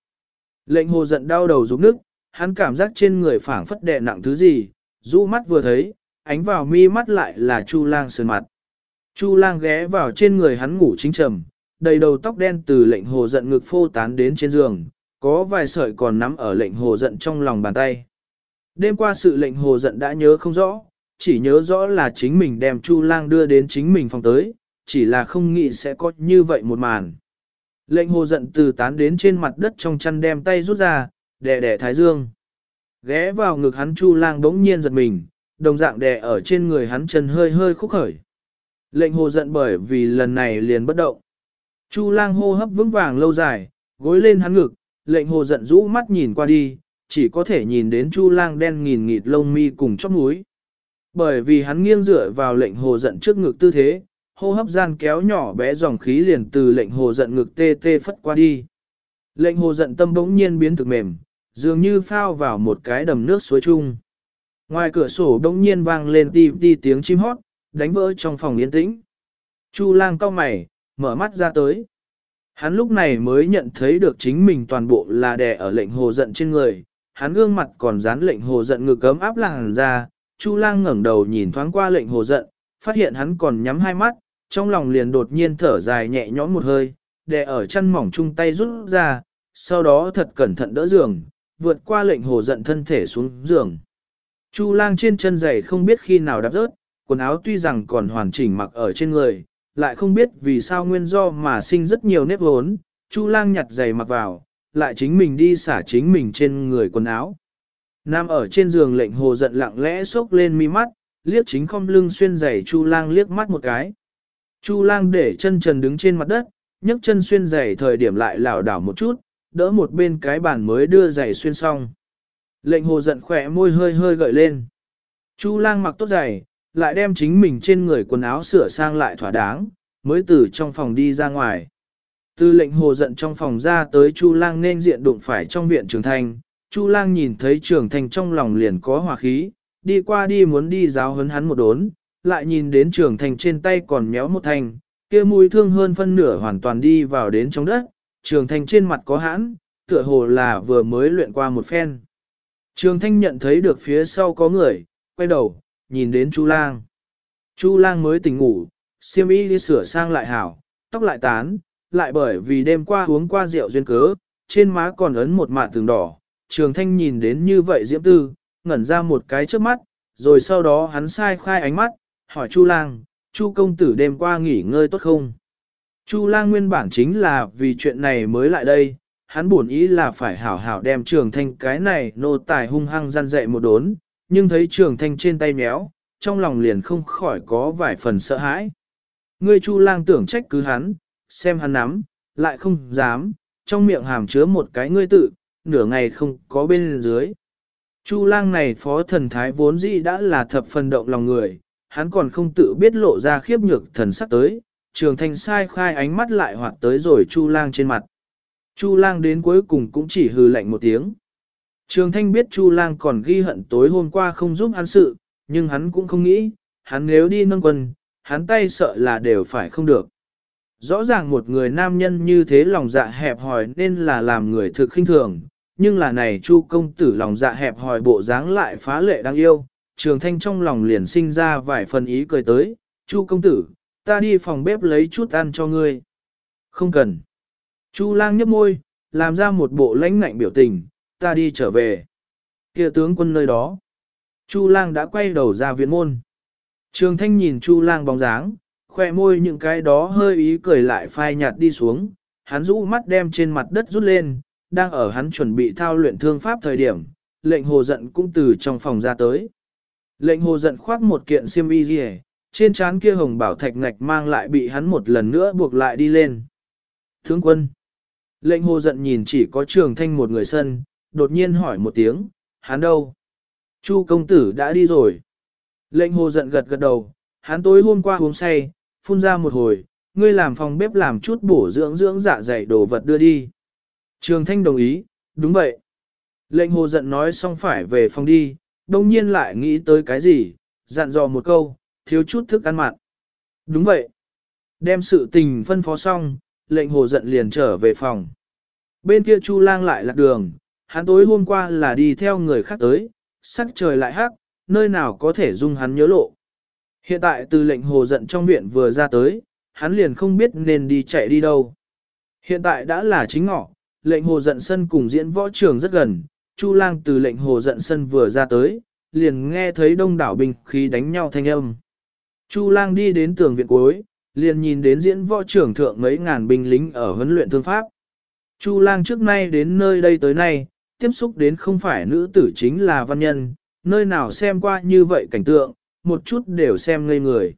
Lệnh hồ giận đau đầu rụng nước, hắn cảm giác trên người phảng phất đè nặng thứ gì, rũ mắt vừa thấy, ánh vào mi mắt lại là Chu lang sườn mặt. Chu lang ghé vào trên người hắn ngủ chính trầm, đầy đầu tóc đen từ lệnh hồ giận ngực phô tán đến trên giường, có vài sợi còn nắm ở lệnh hồ giận trong lòng bàn tay. Đêm qua sự lệnh hồ giận đã nhớ không rõ, chỉ nhớ rõ là chính mình đem Chu lang đưa đến chính mình phòng tới, chỉ là không nghĩ sẽ có như vậy một màn. Lệnh hồ giận từ tán đến trên mặt đất trong chăn đem tay rút ra, đè đè thái dương. Ghé vào ngực hắn chu lang bỗng nhiên giật mình, đồng dạng đè ở trên người hắn chân hơi hơi khúc khởi. Lệnh hồ giận bởi vì lần này liền bất động. Chu lang hô hấp vững vàng lâu dài, gối lên hắn ngực, lệnh hồ giận rũ mắt nhìn qua đi, chỉ có thể nhìn đến chu lang đen nghìn nghịt lông mi cùng chóp mũi. Bởi vì hắn nghiêng dựa vào lệnh hồ giận trước ngực tư thế, hô hấp gian kéo nhỏ bé dòng khí liền từ lệnh hồ giận ngực tê tê phất qua đi. Lệnh hồ giận tâm bỗng nhiên biến thực mềm, dường như phao vào một cái đầm nước suối chung. Ngoài cửa sổ bỗng nhiên vang lên ti ti tiếng chim hót, đánh vỡ trong phòng yên tĩnh. Chu lang cau mày, mở mắt ra tới. Hắn lúc này mới nhận thấy được chính mình toàn bộ là đè ở lệnh hồ giận trên người, hắn gương mặt còn dán lệnh hồ giận ngực cấm áp làng ra, Chu lang ngẩng đầu nhìn thoáng qua lệnh hồ giận, phát hiện hắn còn nhắm hai mắt, trong lòng liền đột nhiên thở dài nhẹ nhõm một hơi, đè ở chân mỏng chung tay rút ra, sau đó thật cẩn thận đỡ giường, vượt qua lệnh hồ giận thân thể xuống giường. Chu lang trên chân giày không biết khi nào đạp rớt, quần áo tuy rằng còn hoàn chỉnh mặc ở trên người, lại không biết vì sao nguyên do mà sinh rất nhiều nếp hốn, Chu lang nhặt giày mặc vào, lại chính mình đi xả chính mình trên người quần áo. Nam ở trên giường lệnh hồ giận lặng lẽ xốc lên mi mắt, liếc chính không lưng xuyên giày Chu lang liếc mắt một cái. Chu lang để chân trần đứng trên mặt đất, nhấc chân xuyên giày thời điểm lại lảo đảo một chút, đỡ một bên cái bàn mới đưa giày xuyên xong. Lệnh hồ giận khỏe môi hơi hơi gợi lên. Chu lang mặc tốt giày, lại đem chính mình trên người quần áo sửa sang lại thỏa đáng, mới từ trong phòng đi ra ngoài. Tư lệnh hồ giận trong phòng ra tới Chu lang nên diện đụng phải trong viện trường thành, Chu lang nhìn thấy trường thành trong lòng liền có hòa khí, đi qua đi muốn đi giáo hấn hắn một đốn, lại nhìn đến trường thành trên tay còn méo một thành, kia mũi thương hơn phân nửa hoàn toàn đi vào đến trong đất, trường thành trên mặt có hãn, tựa hồ là vừa mới luyện qua một phen. Trường thanh nhận thấy được phía sau có người, quay đầu, nhìn đến Chu lang. Chu lang mới tỉnh ngủ, siêm y đi sửa sang lại hảo, tóc lại tán, lại bởi vì đêm qua uống qua rượu duyên cớ, trên má còn ấn một mạt tường đỏ. Trường thanh nhìn đến như vậy diễm tư, ngẩn ra một cái trước mắt, rồi sau đó hắn sai khai ánh mắt, hỏi Chu lang, Chu công tử đêm qua nghỉ ngơi tốt không? Chu lang nguyên bản chính là vì chuyện này mới lại đây, hắn buồn ý là phải hảo hảo đem trường thanh cái này nô tài hung hăng gian dạy một đốn, nhưng thấy trường thanh trên tay méo, trong lòng liền không khỏi có vài phần sợ hãi. Ngươi chu lang tưởng trách cứ hắn, xem hắn nắm, lại không dám, trong miệng hàm chứa một cái ngươi tự, nửa ngày không có bên dưới. Chu lang này phó thần thái vốn dĩ đã là thập phần động lòng người, hắn còn không tự biết lộ ra khiếp nhược thần sắc tới, trường thanh sai khai ánh mắt lại hoạt tới rồi chu lang trên mặt. Chu lang đến cuối cùng cũng chỉ hừ lạnh một tiếng. Trường thanh biết Chu lang còn ghi hận tối hôm qua không giúp hắn sự, nhưng hắn cũng không nghĩ, hắn nếu đi nâng quân, hắn tay sợ là đều phải không được. Rõ ràng một người nam nhân như thế lòng dạ hẹp hòi nên là làm người thực khinh thường, nhưng là này Chu công tử lòng dạ hẹp hòi bộ dáng lại phá lệ đáng yêu, trường thanh trong lòng liền sinh ra vài phần ý cười tới, Chu công tử, ta đi phòng bếp lấy chút ăn cho ngươi. Không cần. Chu lang nhếch môi, làm ra một bộ lãnh ngạnh biểu tình, ta đi trở về. kia tướng quân nơi đó. Chu lang đã quay đầu ra viện môn. Trường thanh nhìn Chu lang bóng dáng, khoe môi những cái đó hơi ý cười lại phai nhạt đi xuống, hắn rũ mắt đem trên mặt đất rút lên, đang ở hắn chuẩn bị thao luyện thương pháp thời điểm, lệnh hồ giận cũng từ trong phòng ra tới. Lệnh hồ giận khoác một kiện xiêm y rìa, trên trán kia hồng bảo thạch ngạch mang lại bị hắn một lần nữa buộc lại đi lên. Tướng quân. Lệnh hồ giận nhìn chỉ có trường thanh một người sân, đột nhiên hỏi một tiếng, hắn đâu? Chu công tử đã đi rồi. Lệnh hồ giận gật gật đầu, hắn tối hôm qua uống say, phun ra một hồi, ngươi làm phòng bếp làm chút bổ dưỡng dưỡng dạ dày đồ vật đưa đi. Trường thanh đồng ý, đúng vậy. Lệnh hồ giận nói xong phải về phòng đi, đồng nhiên lại nghĩ tới cái gì, dặn dò một câu, thiếu chút thức ăn mặn. Đúng vậy. Đem sự tình phân phó xong, lệnh hồ giận liền trở về phòng. Bên kia Chu lang lại lạc đường, hắn tối hôm qua là đi theo người khác tới, sắc trời lại hắc, nơi nào có thể dung hắn nhớ lộ. Hiện tại từ lệnh hồ giận trong viện vừa ra tới, hắn liền không biết nên đi chạy đi đâu. Hiện tại đã là chính ngọ, lệnh hồ giận sân cùng diễn võ trường rất gần, Chu lang từ lệnh hồ giận sân vừa ra tới, liền nghe thấy đông đảo binh khí đánh nhau thanh âm. Chu lang đi đến tường viện cuối, liền nhìn đến diễn võ trưởng thượng mấy ngàn binh lính ở huấn luyện thương pháp. Chu lang trước nay đến nơi đây tới nay, tiếp xúc đến không phải nữ tử chính là văn nhân, nơi nào xem qua như vậy cảnh tượng, một chút đều xem ngây người.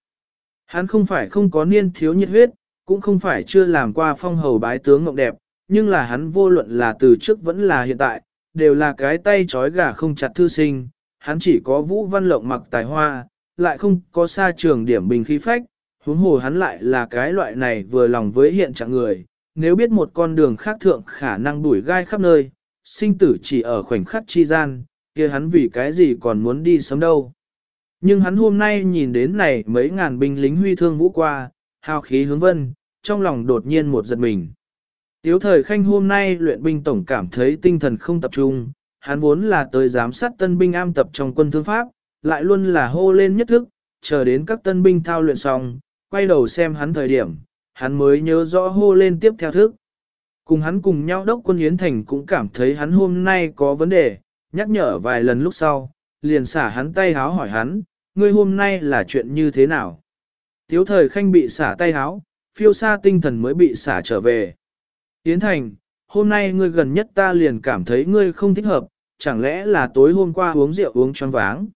Hắn không phải không có niên thiếu nhiệt huyết, cũng không phải chưa làm qua phong hầu bái tướng mộng đẹp, nhưng là hắn vô luận là từ trước vẫn là hiện tại, đều là cái tay trói gà không chặt thư sinh, hắn chỉ có vũ văn lộng mặc tài hoa, lại không có xa trường điểm bình khí phách, huống hồ hắn lại là cái loại này vừa lòng với hiện trạng người, nếu biết một con đường khác thượng khả năng đuổi gai khắp nơi, sinh tử chỉ ở khoảnh khắc chi gian, kia hắn vì cái gì còn muốn đi sớm đâu. Nhưng hắn hôm nay nhìn đến này mấy ngàn binh lính huy thương vũ qua, hào khí hướng vân, trong lòng đột nhiên một giật mình. Tiếu thời khanh hôm nay luyện binh tổng cảm thấy tinh thần không tập trung, hắn vốn là tới giám sát tân binh am tập trong quân thương pháp, lại luôn là hô lên nhất thức, chờ đến các tân binh thao luyện xong, quay đầu xem hắn thời điểm, hắn mới nhớ rõ hô lên tiếp theo thức. Cùng hắn cùng nhau đốc quân Yến Thành cũng cảm thấy hắn hôm nay có vấn đề, nhắc nhở vài lần lúc sau, liền xả hắn tay háo hỏi hắn, ngươi hôm nay là chuyện như thế nào? Tiếu thời khanh bị xả tay háo, phiêu xa tinh thần mới bị xả trở về. Yến Thành, hôm nay ngươi gần nhất ta liền cảm thấy ngươi không thích hợp, chẳng lẽ là tối hôm qua uống rượu uống choáng váng.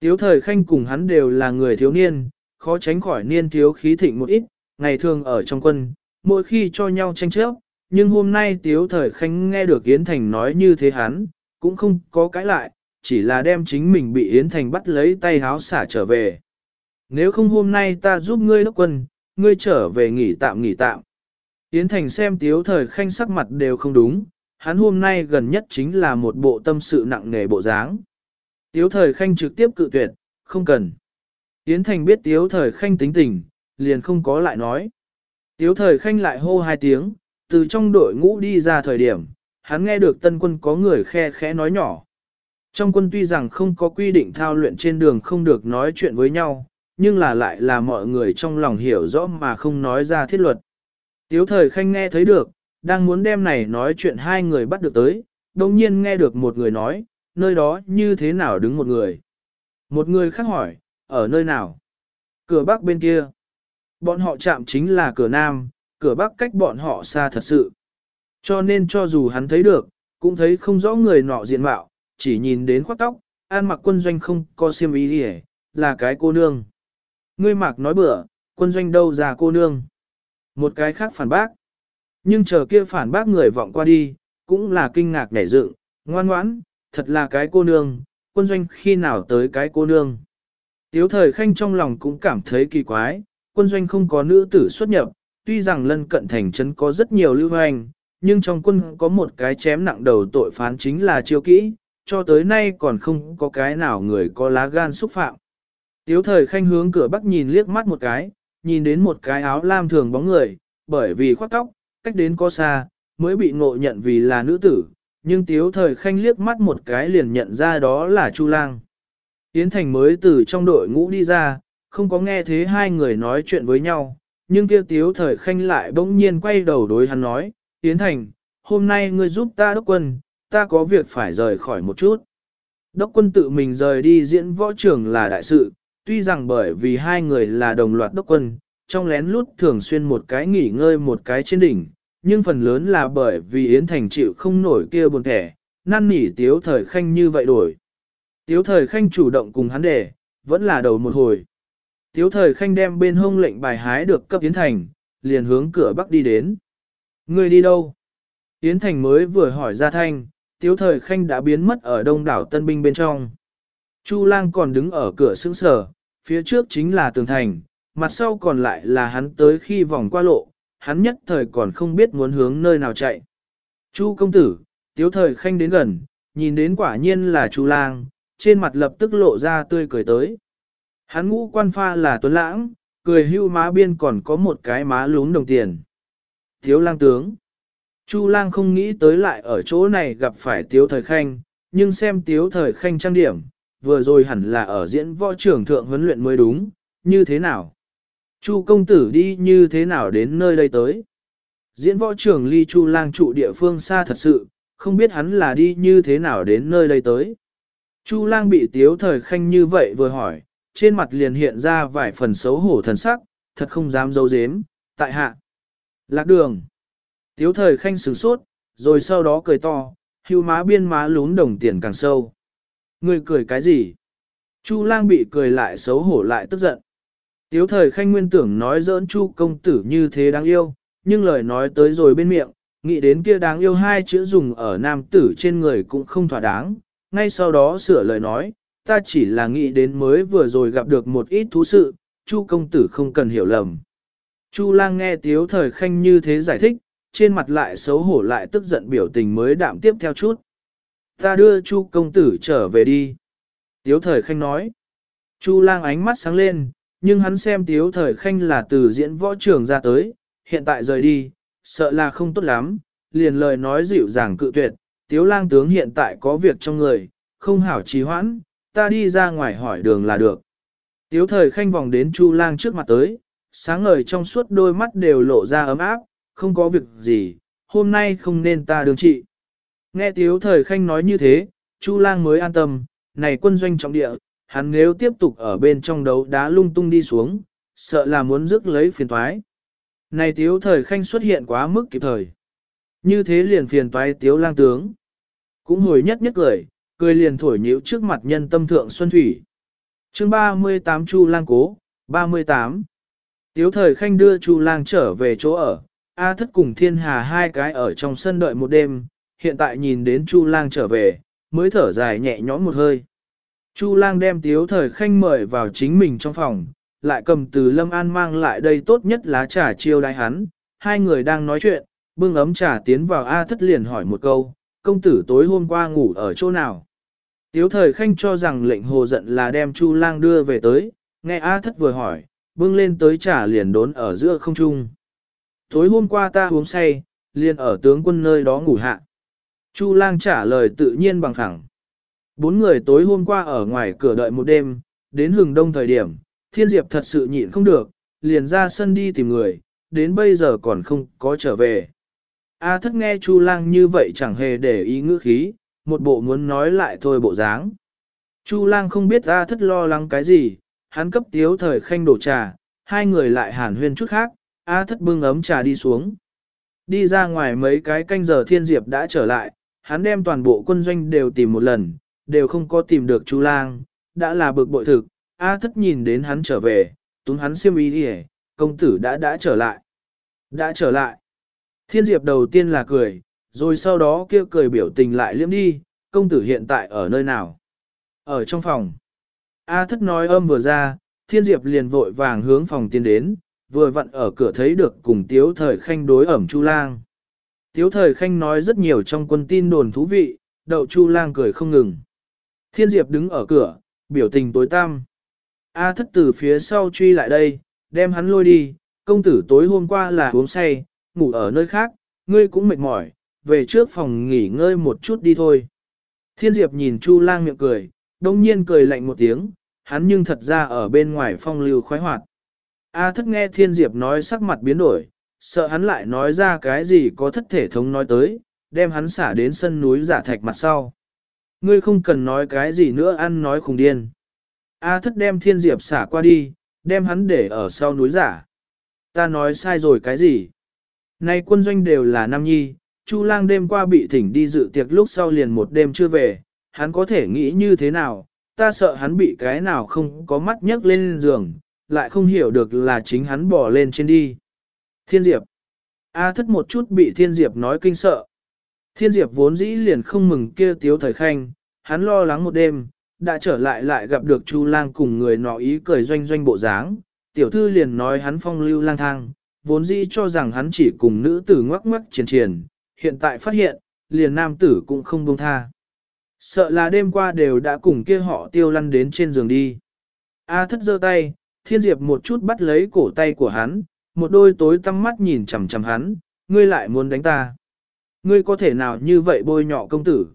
Tiếu thời khanh cùng hắn đều là người thiếu niên, khó tránh khỏi niên thiếu khí thịnh một ít, ngày thường ở trong quân, mỗi khi cho nhau tranh chấp, nhưng hôm nay tiếu thời khanh nghe được Yến Thành nói như thế hắn, cũng không có cãi lại, chỉ là đem chính mình bị Yến Thành bắt lấy tay háo xả trở về. Nếu không hôm nay ta giúp ngươi đốc quân, ngươi trở về nghỉ tạm nghỉ tạm. Yến Thành xem tiếu thời khanh sắc mặt đều không đúng, hắn hôm nay gần nhất chính là một bộ tâm sự nặng nề bộ dáng. Tiếu thời khanh trực tiếp cự tuyệt, không cần. Yến Thành biết tiếu thời khanh tính tình, liền không có lại nói. Tiếu thời khanh lại hô hai tiếng, từ trong đội ngũ đi ra thời điểm, hắn nghe được tân quân có người khe khẽ nói nhỏ. Trong quân tuy rằng không có quy định thao luyện trên đường không được nói chuyện với nhau, nhưng là lại là mọi người trong lòng hiểu rõ mà không nói ra thiết luật. Tiếu thời khanh nghe thấy được, đang muốn đem này nói chuyện hai người bắt được tới, đồng nhiên nghe được một người nói, nơi đó như thế nào đứng một người. Một người khác hỏi, ở nơi nào? Cửa bắc bên kia. Bọn họ chạm chính là cửa nam, cửa bắc cách bọn họ xa thật sự. Cho nên cho dù hắn thấy được, cũng thấy không rõ người nọ diện mạo, chỉ nhìn đến khoác tóc, an mặc quân doanh không có xiêm ý gì là cái cô nương. Ngươi mạc nói bữa, quân doanh đâu ra cô nương. Một cái khác phản bác. Nhưng chờ kia phản bác người vọng qua đi, cũng là kinh ngạc nảy dựng, ngoan ngoãn, thật là cái cô nương, quân doanh khi nào tới cái cô nương. Tiếu thời khanh trong lòng cũng cảm thấy kỳ quái, quân doanh không có nữ tử xuất nhập, tuy rằng lân cận thành trấn có rất nhiều lưu hành, nhưng trong quân có một cái chém nặng đầu tội phán chính là chiêu kỹ, cho tới nay còn không có cái nào người có lá gan xúc phạm. Tiếu thời khanh hướng cửa bắc nhìn liếc mắt một cái, nhìn đến một cái áo lam thường bóng người, bởi vì khoác tóc, cách đến có xa, mới bị ngộ nhận vì là nữ tử, nhưng tiếu thời khanh liếc mắt một cái liền nhận ra đó là Chu Lang. Yến Thành mới từ trong đội ngũ đi ra, không có nghe thế hai người nói chuyện với nhau, nhưng kia tiếu thời khanh lại bỗng nhiên quay đầu đối hắn nói, Yến Thành, hôm nay ngươi giúp ta đốc quân, ta có việc phải rời khỏi một chút. Đốc quân tự mình rời đi diễn võ trưởng là đại sự, tuy rằng bởi vì hai người là đồng loạt đốc quân, trong lén lút thường xuyên một cái nghỉ ngơi một cái trên đỉnh, nhưng phần lớn là bởi vì Yến Thành chịu không nổi kia buồn thẻ, năn nỉ tiếu thời khanh như vậy đổi. Tiếu thời khanh chủ động cùng hắn để, vẫn là đầu một hồi. Tiếu thời khanh đem bên hông lệnh bài hái được cấp Yến Thành, liền hướng cửa bắc đi đến. Người đi đâu? Yến Thành mới vừa hỏi ra thanh, tiếu thời khanh đã biến mất ở đông đảo tân binh bên trong. Chu lang còn đứng ở cửa sững sở, phía trước chính là tường thành, mặt sau còn lại là hắn tới khi vòng qua lộ, hắn nhất thời còn không biết muốn hướng nơi nào chạy. Chu công tử, tiếu thời khanh đến gần, nhìn đến quả nhiên là Chu lang, trên mặt lập tức lộ ra tươi cười tới. Hắn ngũ quan pha là tuấn lãng, cười hưu má biên còn có một cái má lún đồng tiền. thiếu lang tướng. Chu lang không nghĩ tới lại ở chỗ này gặp phải tiếu thời khanh, nhưng xem tiếu thời khanh trang điểm, vừa rồi hẳn là ở diễn võ trưởng thượng huấn luyện mới đúng, như thế nào? Chu công tử đi như thế nào đến nơi đây tới? Diễn võ trưởng ly chu lang trụ địa phương xa thật sự, không biết hắn là đi như thế nào đến nơi đây tới. Chu lang bị tiếu thời khanh như vậy vừa hỏi, trên mặt liền hiện ra vài phần xấu hổ thần sắc, thật không dám dấu dếm, tại hạ. Lạc đường. Tiếu thời khanh sửng sốt, rồi sau đó cười to, hưu má biên má lún đồng tiền càng sâu. Người cười cái gì? Chu lang bị cười lại xấu hổ lại tức giận. Tiếu thời khanh nguyên tưởng nói giỡn chu công tử như thế đáng yêu, nhưng lời nói tới rồi bên miệng, nghĩ đến kia đáng yêu hai chữ dùng ở nam tử trên người cũng không thỏa đáng, ngay sau đó sửa lời nói, ta chỉ là nghĩ đến mới vừa rồi gặp được một ít thú sự, Chu công tử không cần hiểu lầm. Chu lang nghe tiếu thời khanh như thế giải thích, trên mặt lại xấu hổ lại tức giận biểu tình mới đạm tiếp theo chút. Ta đưa Chu công tử trở về đi. Tiếu thời khanh nói. Chu lang ánh mắt sáng lên, nhưng hắn xem tiếu thời khanh là từ diễn võ trường ra tới, hiện tại rời đi, sợ là không tốt lắm, liền lời nói dịu dàng cự tuyệt, tiếu lang tướng hiện tại có việc trong người, không hảo trì hoãn, ta đi ra ngoài hỏi đường là được. Tiếu thời khanh vòng đến Chu lang trước mặt tới, sáng ngời trong suốt đôi mắt đều lộ ra ấm áp, không có việc gì, hôm nay không nên ta đường trị. Nghe tiếu thời khanh nói như thế, Chu lang mới an tâm, này quân doanh trọng địa, hắn nếu tiếp tục ở bên trong đấu đá lung tung đi xuống, sợ là muốn rước lấy phiền toái. Này tiếu thời khanh xuất hiện quá mức kịp thời. Như thế liền phiền toái tiếu lang tướng. Cũng hồi nhất nhất cười, cười liền thổi nhíu trước mặt nhân tâm thượng Xuân Thủy. chương 38 Chu lang cố, 38. Tiếu thời khanh đưa Chu lang trở về chỗ ở, A thất cùng thiên hà hai cái ở trong sân đợi một đêm, hiện tại nhìn đến Chu lang trở về, mới thở dài nhẹ nhõm một hơi. Chu lang đem tiếu thời khanh mời vào chính mình trong phòng, lại cầm từ Lâm An mang lại đây tốt nhất lá trà chiêu đái hắn, hai người đang nói chuyện, bưng ấm trà tiến vào A thất liền hỏi một câu, công tử tối hôm qua ngủ ở chỗ nào? Tiếu thời khanh cho rằng lệnh hồ giận là đem Chu lang đưa về tới, nghe A thất vừa hỏi, bưng lên tới trả liền đốn ở giữa không trung. Tối hôm qua ta uống say, liền ở tướng quân nơi đó ngủ hạ. Chu lang trả lời tự nhiên bằng thẳng. Bốn người tối hôm qua ở ngoài cửa đợi một đêm, đến hừng đông thời điểm, thiên diệp thật sự nhịn không được, liền ra sân đi tìm người, đến bây giờ còn không có trở về. A thất nghe Chu lang như vậy chẳng hề để ý ngữ khí, một bộ muốn nói lại thôi bộ dáng. Chu lang không biết A thất lo lắng cái gì, hắn cấp tiếu thời khanh đổ trà, hai người lại hàn huyên chút khác, A thất bưng ấm trà đi xuống. Đi ra ngoài mấy cái canh giờ thiên diệp đã trở lại, hắn đem toàn bộ quân doanh đều tìm một lần, đều không có tìm được Chu lang, đã là bực bội thực, A thất nhìn đến hắn trở về, túng hắn siêm ý đi công tử đã đã trở lại. Đã trở lại. Thiên diệp đầu tiên là cười, rồi sau đó kia cười biểu tình lại liếm đi, công tử hiện tại ở nơi nào? Ở trong phòng. A thất nói âm vừa ra, thiên diệp liền vội vàng hướng phòng tiến đến, vừa vặn ở cửa thấy được cùng tiếu thời khanh đối ẩm chu lang. Tiếu thời khanh nói rất nhiều trong quân tin đồn thú vị, đậu chu lang cười không ngừng. Thiên diệp đứng ở cửa, biểu tình tối tăm. A thất từ phía sau truy lại đây, đem hắn lôi đi, công tử tối hôm qua là uống say, ngủ ở nơi khác, ngươi cũng mệt mỏi, về trước phòng nghỉ ngơi một chút đi thôi. Thiên Diệp nhìn Chu lang miệng cười, đông nhiên cười lạnh một tiếng, hắn nhưng thật ra ở bên ngoài phong lưu khoái hoạt. A thất nghe Thiên Diệp nói sắc mặt biến đổi, sợ hắn lại nói ra cái gì có thất thể thống nói tới, đem hắn xả đến sân núi giả thạch mặt sau. Ngươi không cần nói cái gì nữa ăn nói khùng điên. A thất đem Thiên Diệp xả qua đi, đem hắn để ở sau núi giả. Ta nói sai rồi cái gì? Nay quân doanh đều là nam nhi, Chu lang đêm qua bị thỉnh đi dự tiệc lúc sau liền một đêm chưa về, hắn có thể nghĩ như thế nào, ta sợ hắn bị cái nào không có mắt nhấc lên giường, lại không hiểu được là chính hắn bỏ lên trên đi. Thiên Diệp A thất một chút bị Thiên Diệp nói kinh sợ. Thiên Diệp vốn dĩ liền không mừng kia tiếu thời khanh, hắn lo lắng một đêm, đã trở lại lại gặp được Chu lang cùng người nọ ý cười doanh doanh bộ dáng, tiểu thư liền nói hắn phong lưu lang thang, vốn dĩ cho rằng hắn chỉ cùng nữ tử ngoắc ngoắc triển triển, hiện tại phát hiện, liền nam tử cũng không buông tha. Sợ là đêm qua đều đã cùng kia họ tiêu lăn đến trên giường đi. A thất giơ tay, thiên diệp một chút bắt lấy cổ tay của hắn, một đôi tối tăm mắt nhìn chằm chằm hắn, ngươi lại muốn đánh ta. Ngươi có thể nào như vậy bôi nhọ công tử.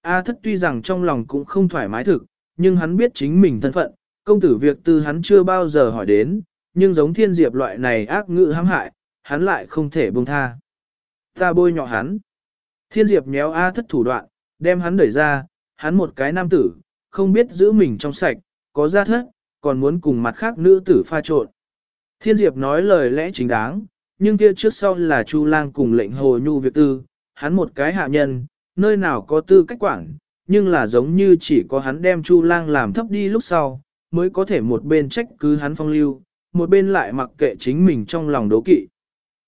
A thất tuy rằng trong lòng cũng không thoải mái thực, nhưng hắn biết chính mình thân phận, công tử việc tư hắn chưa bao giờ hỏi đến, nhưng giống thiên diệp loại này ác ngữ hãm hại, hắn lại không thể buông tha. Ta bôi nhọ hắn. Thiên diệp méo A thất thủ đoạn, đem hắn đẩy ra, hắn một cái nam tử, không biết giữ mình trong sạch, có gia thất, còn muốn cùng mặt khác nữ tử pha trộn. Thiên diệp nói lời lẽ chính đáng, nhưng kia trước sau là Chu lang cùng lệnh hồ nhu việc tư, hắn một cái hạ nhân, nơi nào có tư cách quản, nhưng là giống như chỉ có hắn đem Chu lang làm thấp đi lúc sau, mới có thể một bên trách cứ hắn phong lưu, một bên lại mặc kệ chính mình trong lòng đố kỵ.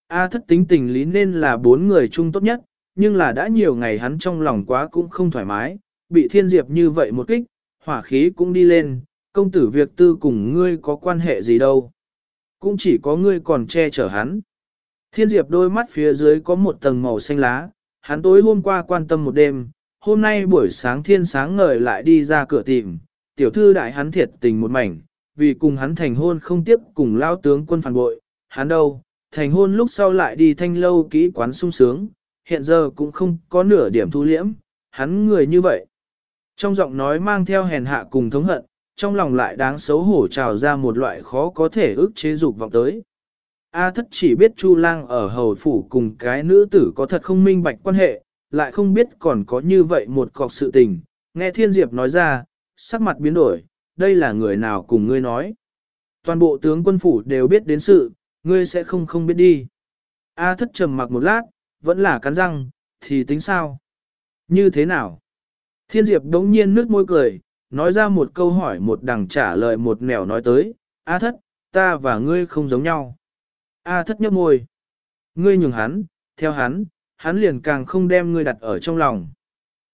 A thất tính tình lý nên là bốn người chung tốt nhất, nhưng là đã nhiều ngày hắn trong lòng quá cũng không thoải mái, bị thiên diệp như vậy một kích, hỏa khí cũng đi lên, công tử việc tư cùng ngươi có quan hệ gì đâu. Cũng chỉ có ngươi còn che chở hắn. Thiên Diệp đôi mắt phía dưới có một tầng màu xanh lá, hắn tối hôm qua quan tâm một đêm, hôm nay buổi sáng thiên sáng ngời lại đi ra cửa tìm, tiểu thư đại hắn thiệt tình một mảnh, vì cùng hắn thành hôn không tiếp cùng lao tướng quân phản bội, hắn đâu, thành hôn lúc sau lại đi thanh lâu kỹ quán sung sướng, hiện giờ cũng không có nửa điểm thu liễm, hắn người như vậy. Trong giọng nói mang theo hèn hạ cùng thống hận, trong lòng lại đáng xấu hổ trào ra một loại khó có thể ức chế dục vọng tới. A thất chỉ biết Chu lang ở hầu phủ cùng cái nữ tử có thật không minh bạch quan hệ, lại không biết còn có như vậy một cọc sự tình. Nghe Thiên Diệp nói ra, sắc mặt biến đổi, đây là người nào cùng ngươi nói. Toàn bộ tướng quân phủ đều biết đến sự, ngươi sẽ không không biết đi. A thất trầm mặc một lát, vẫn là cắn răng, thì tính sao? Như thế nào? Thiên Diệp đống nhiên nước môi cười, nói ra một câu hỏi một đằng trả lời một nẻo nói tới, A thất, ta và ngươi không giống nhau. A thất nhấp môi. Ngươi nhường hắn, theo hắn, hắn liền càng không đem ngươi đặt ở trong lòng.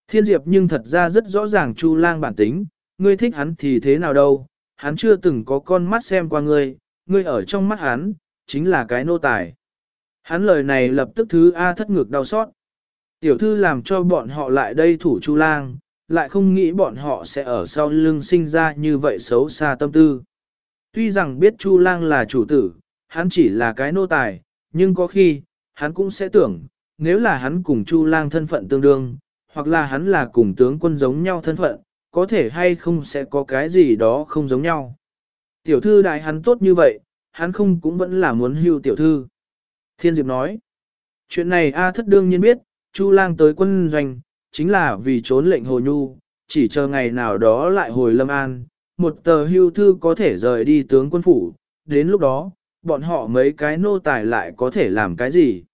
Thiên Diệp nhưng thật ra rất rõ ràng Chu lang bản tính, ngươi thích hắn thì thế nào đâu, hắn chưa từng có con mắt xem qua ngươi, ngươi ở trong mắt hắn, chính là cái nô tài. Hắn lời này lập tức thứ A thất ngược đau xót. Tiểu thư làm cho bọn họ lại đây thủ Chu lang, lại không nghĩ bọn họ sẽ ở sau lưng sinh ra như vậy xấu xa tâm tư. Tuy rằng biết Chu lang là chủ tử, hắn chỉ là cái nô tài, nhưng có khi, hắn cũng sẽ tưởng, nếu là hắn cùng Chu lang thân phận tương đương, hoặc là hắn là cùng tướng quân giống nhau thân phận, có thể hay không sẽ có cái gì đó không giống nhau. Tiểu thư đại hắn tốt như vậy, hắn không cũng vẫn là muốn hưu tiểu thư. Thiên Diệp nói, chuyện này A thất đương nhiên biết, Chu lang tới quân doanh, chính là vì trốn lệnh hồ nhu, chỉ chờ ngày nào đó lại hồi lâm an, một tờ hưu thư có thể rời đi tướng quân phủ, đến lúc đó, bọn họ mấy cái nô tài lại có thể làm cái gì.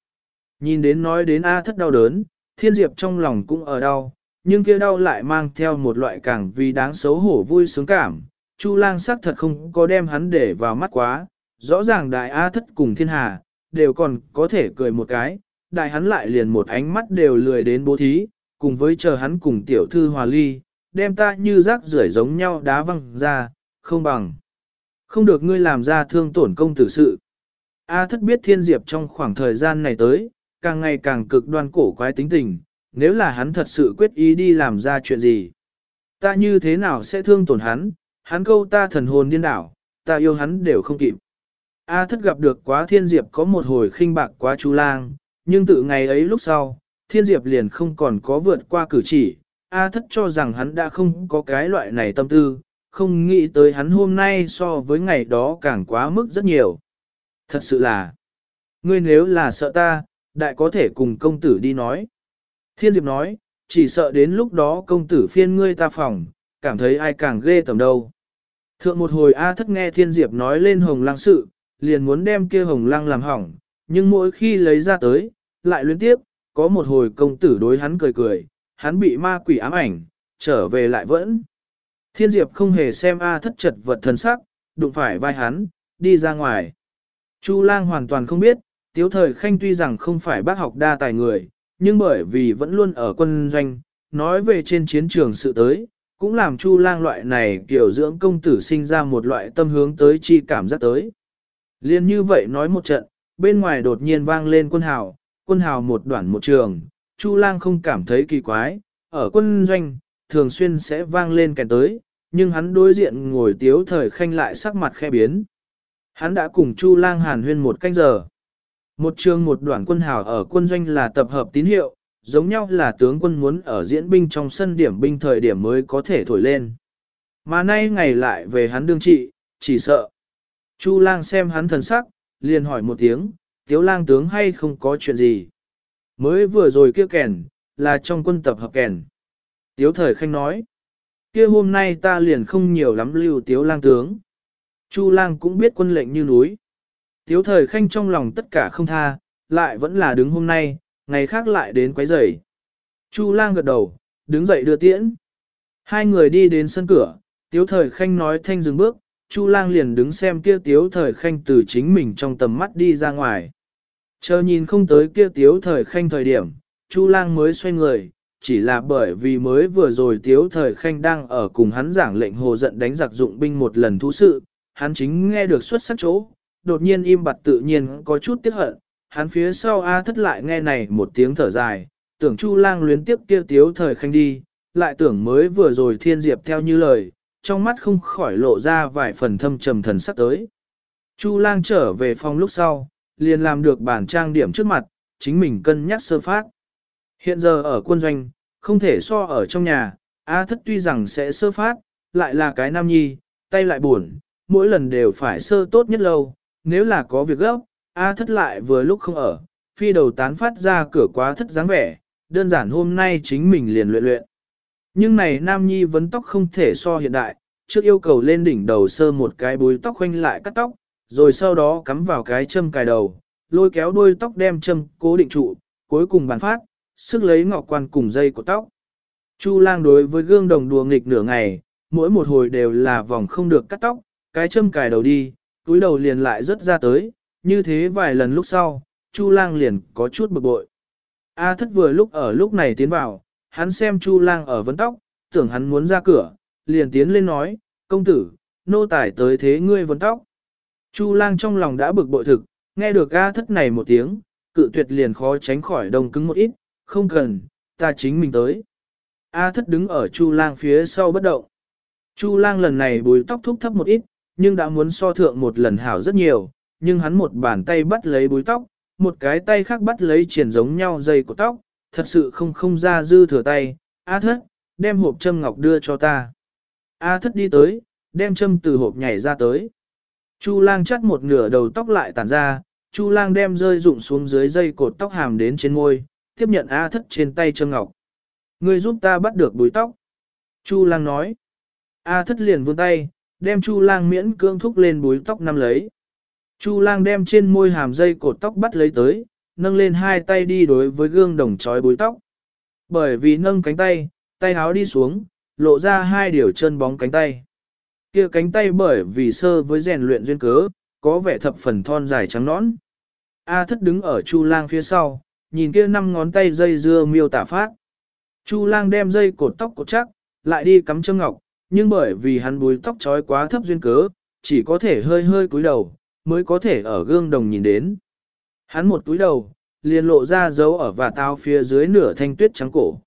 Nhìn đến nói đến A thất đau đớn, thiên diệp trong lòng cũng ở đau, nhưng kia đau lại mang theo một loại càng vì đáng xấu hổ vui sướng cảm. Chu lang xác thật không có đem hắn để vào mắt quá, rõ ràng đại A thất cùng thiên hà, đều còn có thể cười một cái, đại hắn lại liền một ánh mắt đều lười đến bố thí, cùng với chờ hắn cùng tiểu thư hòa ly, đem ta như rác rưởi giống nhau đá văng ra, không bằng. Không được ngươi làm ra thương tổn công tử sự. A thất biết thiên diệp trong khoảng thời gian này tới, càng ngày càng cực đoan cổ quái tính tình, nếu là hắn thật sự quyết ý đi làm ra chuyện gì. Ta như thế nào sẽ thương tổn hắn, hắn câu ta thần hồn điên đảo, ta yêu hắn đều không kịp. A thất gặp được quá thiên diệp có một hồi khinh bạc quá chú lang, nhưng từ ngày ấy lúc sau, thiên diệp liền không còn có vượt qua cử chỉ. A thất cho rằng hắn đã không có cái loại này tâm tư, không nghĩ tới hắn hôm nay so với ngày đó càng quá mức rất nhiều. Thật sự là, ngươi nếu là sợ ta, đại có thể cùng công tử đi nói. Thiên Diệp nói, chỉ sợ đến lúc đó công tử phiên ngươi ta phòng, cảm thấy ai càng ghê tầm đâu. Thượng một hồi A thất nghe Thiên Diệp nói lên hồng lang sự, liền muốn đem kia hồng lăng làm hỏng, nhưng mỗi khi lấy ra tới, lại luyến tiếp, có một hồi công tử đối hắn cười cười, hắn bị ma quỷ ám ảnh, trở về lại vẫn. Thiên Diệp không hề xem A thất chật vật thần sắc, đụng phải vai hắn, đi ra ngoài. Chu lang hoàn toàn không biết, tiếu thời khanh tuy rằng không phải bác học đa tài người, nhưng bởi vì vẫn luôn ở quân doanh, nói về trên chiến trường sự tới, cũng làm chu lang loại này kiểu dưỡng công tử sinh ra một loại tâm hướng tới chi cảm giác tới. Liên như vậy nói một trận, bên ngoài đột nhiên vang lên quân hào, quân hào một đoạn một trường, chu lang không cảm thấy kỳ quái, ở quân doanh, thường xuyên sẽ vang lên kèn tới, nhưng hắn đối diện ngồi tiếu thời khanh lại sắc mặt khe biến. Hắn đã cùng Chu Lang hàn huyên một canh giờ. Một trường một đoạn quân hào ở quân doanh là tập hợp tín hiệu, giống nhau là tướng quân muốn ở diễn binh trong sân điểm binh thời điểm mới có thể thổi lên. Mà nay ngày lại về hắn đương trị, chỉ sợ. Chu lang xem hắn thần sắc, liền hỏi một tiếng, tiếu lang tướng hay không có chuyện gì. Mới vừa rồi kia kèn, là trong quân tập hợp kèn. Tiếu thời khanh nói, kia hôm nay ta liền không nhiều lắm lưu tiếu lang tướng. Chu lang cũng biết quân lệnh như núi. Tiếu thời khanh trong lòng tất cả không tha, lại vẫn là đứng hôm nay, ngày khác lại đến quấy rầy. Chu lang gật đầu, đứng dậy đưa tiễn. Hai người đi đến sân cửa, tiếu thời khanh nói thanh dừng bước, Chu lang liền đứng xem kia tiếu thời khanh từ chính mình trong tầm mắt đi ra ngoài. Chờ nhìn không tới kia tiếu thời khanh thời điểm, Chu lang mới xoay người, chỉ là bởi vì mới vừa rồi tiếu thời khanh đang ở cùng hắn giảng lệnh hồ giận đánh giặc dụng binh một lần thú sự, hắn chính nghe được xuất sắc chỗ, đột nhiên im bặt tự nhiên có chút tiếc hận, hắn phía sau A thất lại nghe này một tiếng thở dài, tưởng Chu lang luyến tiếp kia tiếu thời khanh đi, lại tưởng mới vừa rồi thiên diệp theo như lời, trong mắt không khỏi lộ ra vài phần thâm trầm thần sắc tới. Chu lang trở về phòng lúc sau, liền làm được bản trang điểm trước mặt, chính mình cân nhắc sơ phát. Hiện giờ ở quân doanh, không thể so ở trong nhà, A thất tuy rằng sẽ sơ phát, lại là cái nam nhi, tay lại buồn, mỗi lần đều phải sơ tốt nhất lâu, nếu là có việc gấp, A thất lại vừa lúc không ở, phi đầu tán phát ra cửa quá thất dáng vẻ, đơn giản hôm nay chính mình liền luyện luyện. Nhưng này nam nhi vấn tóc không thể so hiện đại, trước yêu cầu lên đỉnh đầu sơ một cái búi tóc khoanh lại cắt tóc, rồi sau đó cắm vào cái châm cài đầu, lôi kéo đuôi tóc đem châm cố định trụ, cuối cùng bàn phát, sức lấy ngọc quan cùng dây của tóc. Chu lang đối với gương đồng đùa nghịch nửa ngày, mỗi một hồi đều là vòng không được cắt tóc, cái châm cài đầu đi, túi đầu liền lại rất ra tới, như thế vài lần lúc sau, Chu lang liền có chút bực bội. A thất vừa lúc ở lúc này tiến vào, hắn xem Chu lang ở vấn tóc, tưởng hắn muốn ra cửa, liền tiến lên nói, công tử, nô tài tới thế ngươi vấn tóc. Chu lang trong lòng đã bực bội thực, nghe được A thất này một tiếng, cự tuyệt liền khó tránh khỏi đông cứng một ít, không cần, ta chính mình tới. A thất đứng ở Chu lang phía sau bất động. Chu lang lần này bùi tóc thúc thấp một ít, nhưng đã muốn so thượng một lần hảo rất nhiều, nhưng hắn một bàn tay bắt lấy búi tóc, một cái tay khác bắt lấy triển giống nhau dây của tóc, thật sự không không ra dư thừa tay. A thất, đem hộp châm ngọc đưa cho ta. A thất đi tới, đem châm từ hộp nhảy ra tới. Chu lang chắt một nửa đầu tóc lại tản ra, Chu lang đem rơi rụng xuống dưới dây cột tóc hàm đến trên môi, tiếp nhận A thất trên tay châm ngọc. Ngươi giúp ta bắt được búi tóc. Chu lang nói. A thất liền vươn tay, đem Chu lang miễn cưỡng thúc lên búi tóc nắm lấy. Chu lang đem trên môi hàm dây cột tóc bắt lấy tới, nâng lên hai tay đi đối với gương đồng trói búi tóc. Bởi vì nâng cánh tay, tay áo đi xuống, lộ ra hai điều chân bóng cánh tay. Kia cánh tay bởi vì sơ với rèn luyện duyên cớ, có vẻ thập phần thon dài trắng nõn. A thất đứng ở Chu lang phía sau, nhìn kia năm ngón tay dây dưa miêu tả phát. Chu lang đem dây cột tóc cột chắc, lại đi cắm châm ngọc, nhưng bởi vì hắn búi tóc trói quá thấp duyên cớ, chỉ có thể hơi hơi cúi đầu, mới có thể ở gương đồng nhìn đến. Hắn một túi đầu, liền lộ ra dấu ở và tao phía dưới nửa thanh tuyết trắng cổ.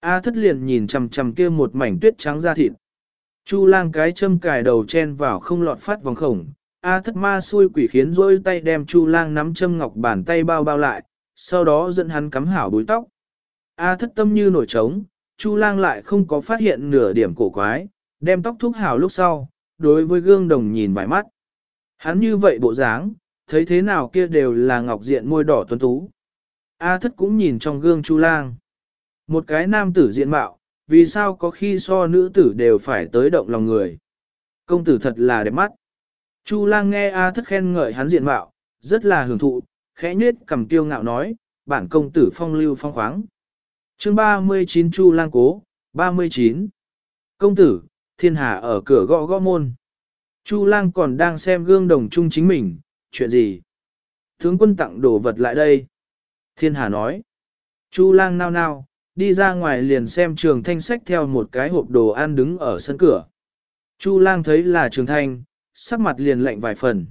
A thất liền nhìn chằm chằm kia một mảnh tuyết trắng da thịt. Chu lang cái châm cài đầu chen vào không lọt phát vòng khổng. A thất ma xui quỷ khiến rôi tay đem chu lang nắm châm ngọc bàn tay bao bao lại, sau đó dẫn hắn cắm hảo búi tóc. A thất tâm như nổi trống, chu lang lại không có phát hiện nửa điểm cổ quái, đem tóc thúc hảo lúc sau, đối với gương đồng nhìn vài mắt. Hắn như vậy bộ dáng, thấy thế nào kia đều là ngọc diện môi đỏ tuấn tú. A thất cũng nhìn trong gương Chu lang. Một cái nam tử diện mạo, vì sao có khi so nữ tử đều phải tới động lòng người. Công tử thật là đẹp mắt. Chu lang nghe A thất khen ngợi hắn diện mạo, rất là hưởng thụ, khẽ nhếch cầm tiêu ngạo nói, bản công tử phong lưu phong khoáng. chương 39 Chu lang cố, 39. Công tử, thiên hà ở cửa gõ gõ môn. Chu lang còn đang xem gương đồng chung chính mình, chuyện gì? Tướng quân tặng đồ vật lại đây. Thiên Hà nói. Chu lang nao nao, đi ra ngoài liền xem trường thanh sách theo một cái hộp đồ ăn đứng ở sân cửa. Chu lang thấy là trường thanh, sắc mặt liền lạnh vài phần.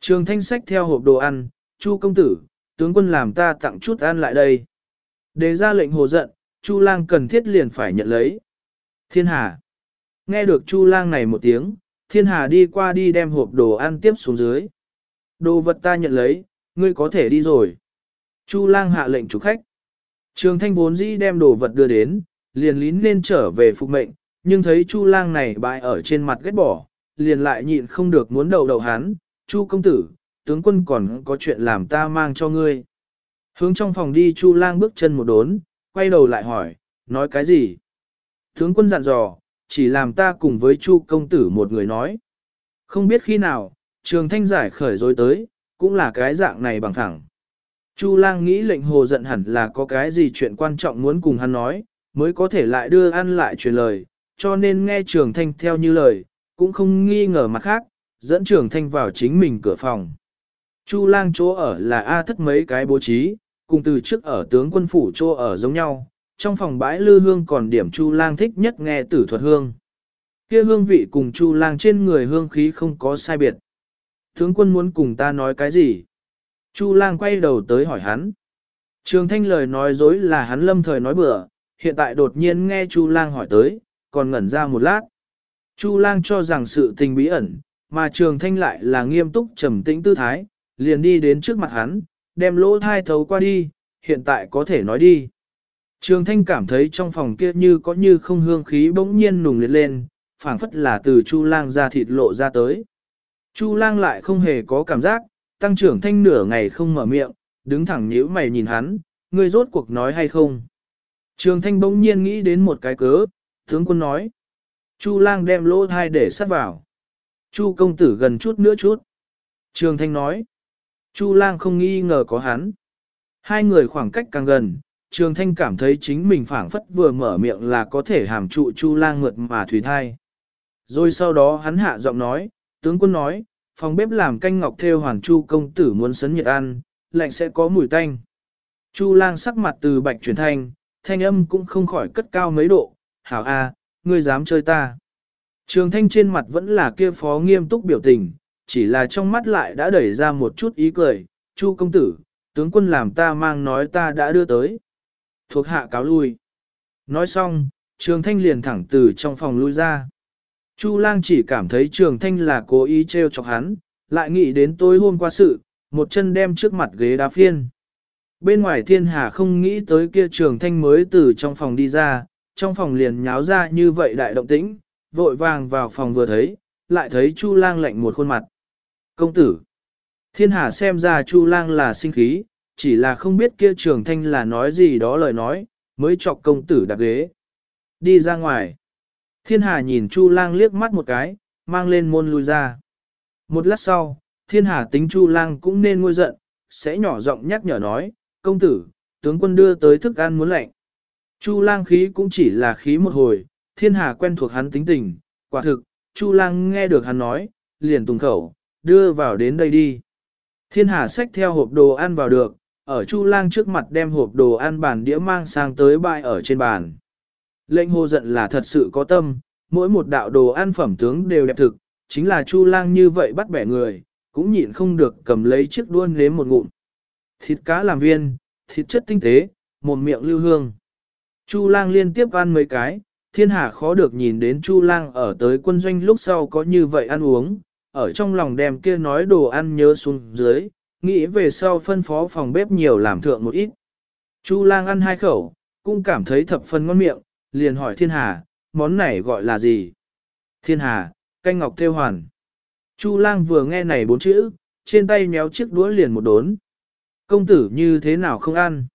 Trường thanh sách theo hộp đồ ăn, Chu công tử, tướng quân làm ta tặng chút ăn lại đây. Để ra lệnh hồ giận, Chu lang cần thiết liền phải nhận lấy. Thiên Hà. Nghe được Chu lang này một tiếng, Thiên Hà đi qua đi đem hộp đồ ăn tiếp xuống dưới. Đồ vật ta nhận lấy, ngươi có thể đi rồi. Chu lang hạ lệnh chủ khách. Trường thanh vốn dĩ đem đồ vật đưa đến, liền lín lên trở về phục mệnh, nhưng thấy Chu lang này bại ở trên mặt ghét bỏ, liền lại nhịn không được muốn đầu đầu hắn. Chu công tử, tướng quân còn có chuyện làm ta mang cho ngươi. Hướng trong phòng đi Chu lang bước chân một đốn, quay đầu lại hỏi, nói cái gì? Tướng quân dặn dò, chỉ làm ta cùng với Chu công tử một người nói. Không biết khi nào, trường thanh giải khởi dối tới, cũng là cái dạng này bằng thẳng. Chu lang nghĩ lệnh hồ giận hẳn là có cái gì chuyện quan trọng muốn cùng hắn nói, mới có thể lại đưa ăn lại truyền lời, cho nên nghe trường thanh theo như lời, cũng không nghi ngờ mặt khác, dẫn trường thanh vào chính mình cửa phòng. Chu lang chỗ ở là A thất mấy cái bố trí, cùng từ trước ở tướng quân phủ chỗ ở giống nhau, trong phòng bãi lư hương còn điểm Chu Lang thích nhất nghe tử thuật hương. Kia hương vị cùng Chu Lang trên người hương khí không có sai biệt. Tướng quân muốn cùng ta nói cái gì? Chu Lang quay đầu tới hỏi hắn. Trường Thanh lời nói dối là hắn lâm thời nói bừa, hiện tại đột nhiên nghe Chu Lang hỏi tới, còn ngẩn ra một lát. Chu Lang cho rằng sự tình bí ẩn, mà Trường Thanh lại là nghiêm túc trầm tĩnh tư thái, liền đi đến trước mặt hắn, đem lỗ thai thấu qua đi, hiện tại có thể nói đi. Trường Thanh cảm thấy trong phòng kia như có như không hương khí bỗng nhiên nùng liệt lên, phảng phất là từ Chu Lang ra thịt lộ ra tới. Chu Lang lại không hề có cảm giác, tăng trưởng thanh nửa ngày không mở miệng, đứng thẳng nhíu mày nhìn hắn, ngươi rốt cuộc nói hay không. Trường Thanh bỗng nhiên nghĩ đến một cái cớ, tướng quân nói. Chu Lang đem lỗ thai để sát vào. Chu công tử gần chút nữa chút. Trường Thanh nói. Chu Lang không nghi ngờ có hắn. Hai người khoảng cách càng gần, Trường Thanh cảm thấy chính mình phảng phất vừa mở miệng là có thể hàm trụ Chu Lang mượt mà thủy thai. Rồi sau đó hắn hạ giọng nói, tướng quân nói, phòng bếp làm canh ngọc theo hoàn Chu công tử muốn sấn nhiệt ăn, lạnh sẽ có mùi tanh. Chu Lang sắc mặt từ bạch chuyển thanh, thanh âm cũng không khỏi cất cao mấy độ, hảo a, ngươi dám chơi ta. Trường Thanh trên mặt vẫn là kia phó nghiêm túc biểu tình, chỉ là trong mắt lại đã đẩy ra một chút ý cười, Chu công tử, tướng quân làm ta mang nói ta đã đưa tới. Thuộc hạ cáo lui. Nói xong, trường thanh liền thẳng từ trong phòng lui ra. Chu lang chỉ cảm thấy trường thanh là cố ý treo chọc hắn, lại nghĩ đến tối hôm qua sự, một chân đem trước mặt ghế đá phiên. Bên ngoài thiên hà không nghĩ tới kia trường thanh mới từ trong phòng đi ra, trong phòng liền nháo ra như vậy đại động tĩnh, vội vàng vào phòng vừa thấy, lại thấy Chu lang lạnh một khuôn mặt. Công tử! Thiên hà xem ra Chu lang là sinh khí, chỉ là không biết kia trường thanh là nói gì đó lời nói, mới chọc công tử đặc ghế. Đi ra ngoài. Thiên hà nhìn Chu lang liếc mắt một cái, mang lên môn lui ra. Một lát sau, thiên hà tính Chu lang cũng nên ngôi giận, sẽ nhỏ giọng nhắc nhở nói, công tử, tướng quân đưa tới thức ăn muốn lạnh. Chu lang khí cũng chỉ là khí một hồi, thiên hà quen thuộc hắn tính tình, quả thực, Chu lang nghe được hắn nói, liền tùng khẩu, đưa vào đến đây đi. Thiên hà xách theo hộp đồ ăn vào được, ở Chu Lang trước mặt đem hộp đồ ăn bàn đĩa mang sang tới bãi ở trên bàn. Lệnh hồ giận là thật sự có tâm, mỗi một đạo đồ ăn phẩm tướng đều đẹp thực, chính là Chu Lang như vậy bắt bẻ người, cũng nhịn không được cầm lấy chiếc đuôn nếm một ngụm. Thịt cá làm viên, thịt chất tinh tế, một miệng lưu hương. Chu Lang liên tiếp ăn mấy cái, thiên hạ khó được nhìn đến Chu Lang ở tới quân doanh lúc sau có như vậy ăn uống, ở trong lòng đem kia nói đồ ăn nhớ xuống dưới, nghĩ về sau phân phó phòng bếp nhiều làm thượng một ít. Chu lang ăn hai khẩu, cũng cảm thấy thập phần ngon miệng, liền hỏi thiên hà, món này gọi là gì? Thiên hà, canh ngọc theo hoàn. Chu lang vừa nghe này bốn chữ, trên tay méo chiếc đũa liền một đốn. Công tử như thế nào không ăn?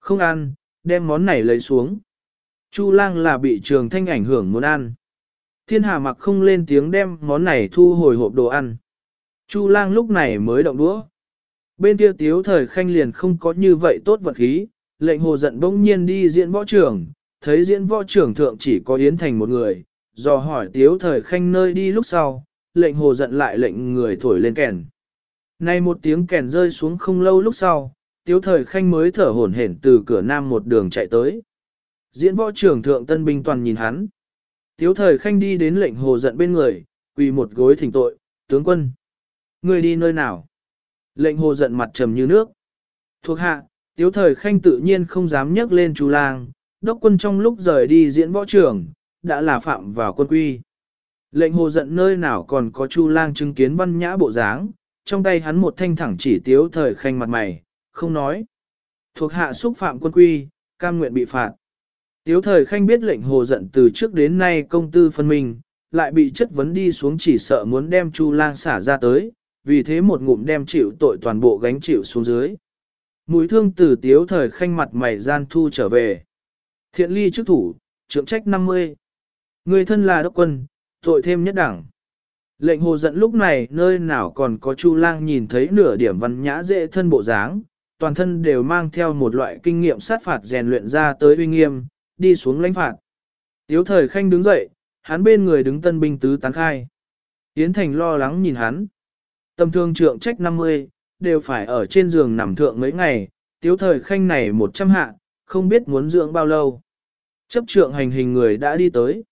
Không ăn, đem món này lấy xuống. Chu lang là bị trường thanh ảnh hưởng muốn ăn. Thiên hà mặc không lên tiếng đem món này thu hồi hộp đồ ăn. Chu lang lúc này mới động đũa. Bên kia tiếu thời khanh liền không có như vậy tốt vật khí, lệnh hồ giận bỗng nhiên đi diễn võ trưởng, thấy diễn võ trưởng thượng chỉ có Yến Thành một người, do hỏi tiếu thời khanh nơi đi lúc sau, lệnh hồ giận lại lệnh người thổi lên kèn. nay một tiếng kèn rơi xuống không lâu lúc sau, tiếu thời khanh mới thở hổn hển từ cửa nam một đường chạy tới. Diễn võ trưởng thượng tân binh toàn nhìn hắn. Tiếu thời khanh đi đến lệnh hồ giận bên người, quỳ một gối thỉnh tội, tướng quân. Người đi nơi nào? lệnh hồ giận mặt trầm như nước. Thuộc hạ, tiếu thời khanh tự nhiên không dám nhắc lên chú lang, đốc quân trong lúc rời đi diễn võ trường, đã là phạm vào quân quy. Lệnh hồ giận nơi nào còn có chu lang chứng kiến văn nhã bộ dáng, trong tay hắn một thanh thẳng chỉ tiếu thời khanh mặt mày, không nói. Thuộc hạ xúc phạm quân quy, cam nguyện bị phạt. Tiếu thời khanh biết lệnh hồ giận từ trước đến nay công tư phân minh, lại bị chất vấn đi xuống chỉ sợ muốn đem chu lang xả ra tới, vì thế một ngụm đem chịu tội toàn bộ gánh chịu xuống dưới. Mũi thương từ tiếu thời khanh mặt mày gian thu trở về. Thiện ly chức thủ, trưởng trách 50. Người thân là đốc quân, tội thêm nhất đẳng. Lệnh hồ giận lúc này nơi nào còn có chu lang nhìn thấy nửa điểm văn nhã dễ thân bộ dáng, toàn thân đều mang theo một loại kinh nghiệm sát phạt rèn luyện ra tới uy nghiêm, đi xuống lãnh phạt. Tiếu thời khanh đứng dậy, hắn bên người đứng tân binh tứ tán khai. Yến Thành lo lắng nhìn hắn. Tâm thương trượng trách 50, đều phải ở trên giường nằm thượng mấy ngày, tiếu thời khanh này 100 hạ, không biết muốn dưỡng bao lâu. Chấp trượng hành hình người đã đi tới.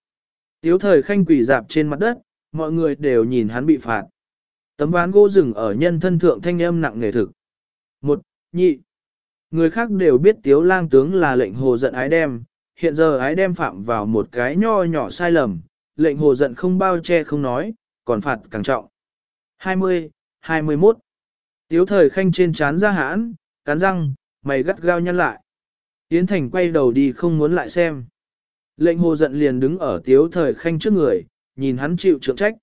Tiếu thời khanh quỷ dạp trên mặt đất, mọi người đều nhìn hắn bị phạt. Tấm ván gỗ rừng ở nhân thân thượng thanh âm nặng nghề thực. Một, nhị. Người khác đều biết tiếu lang tướng là lệnh hồ giận ái đem, hiện giờ ái đem phạm vào một cái nho nhỏ sai lầm, lệnh hồ giận không bao che không nói, còn phạt càng trọng. 20, 21. Tiếu thời khanh trên chán ra hãn, cắn răng, mày gắt gao nhăn lại. Yến Thành quay đầu đi không muốn lại xem. Lệnh hồ giận liền đứng ở tiếu thời khanh trước người, nhìn hắn chịu trượng trách.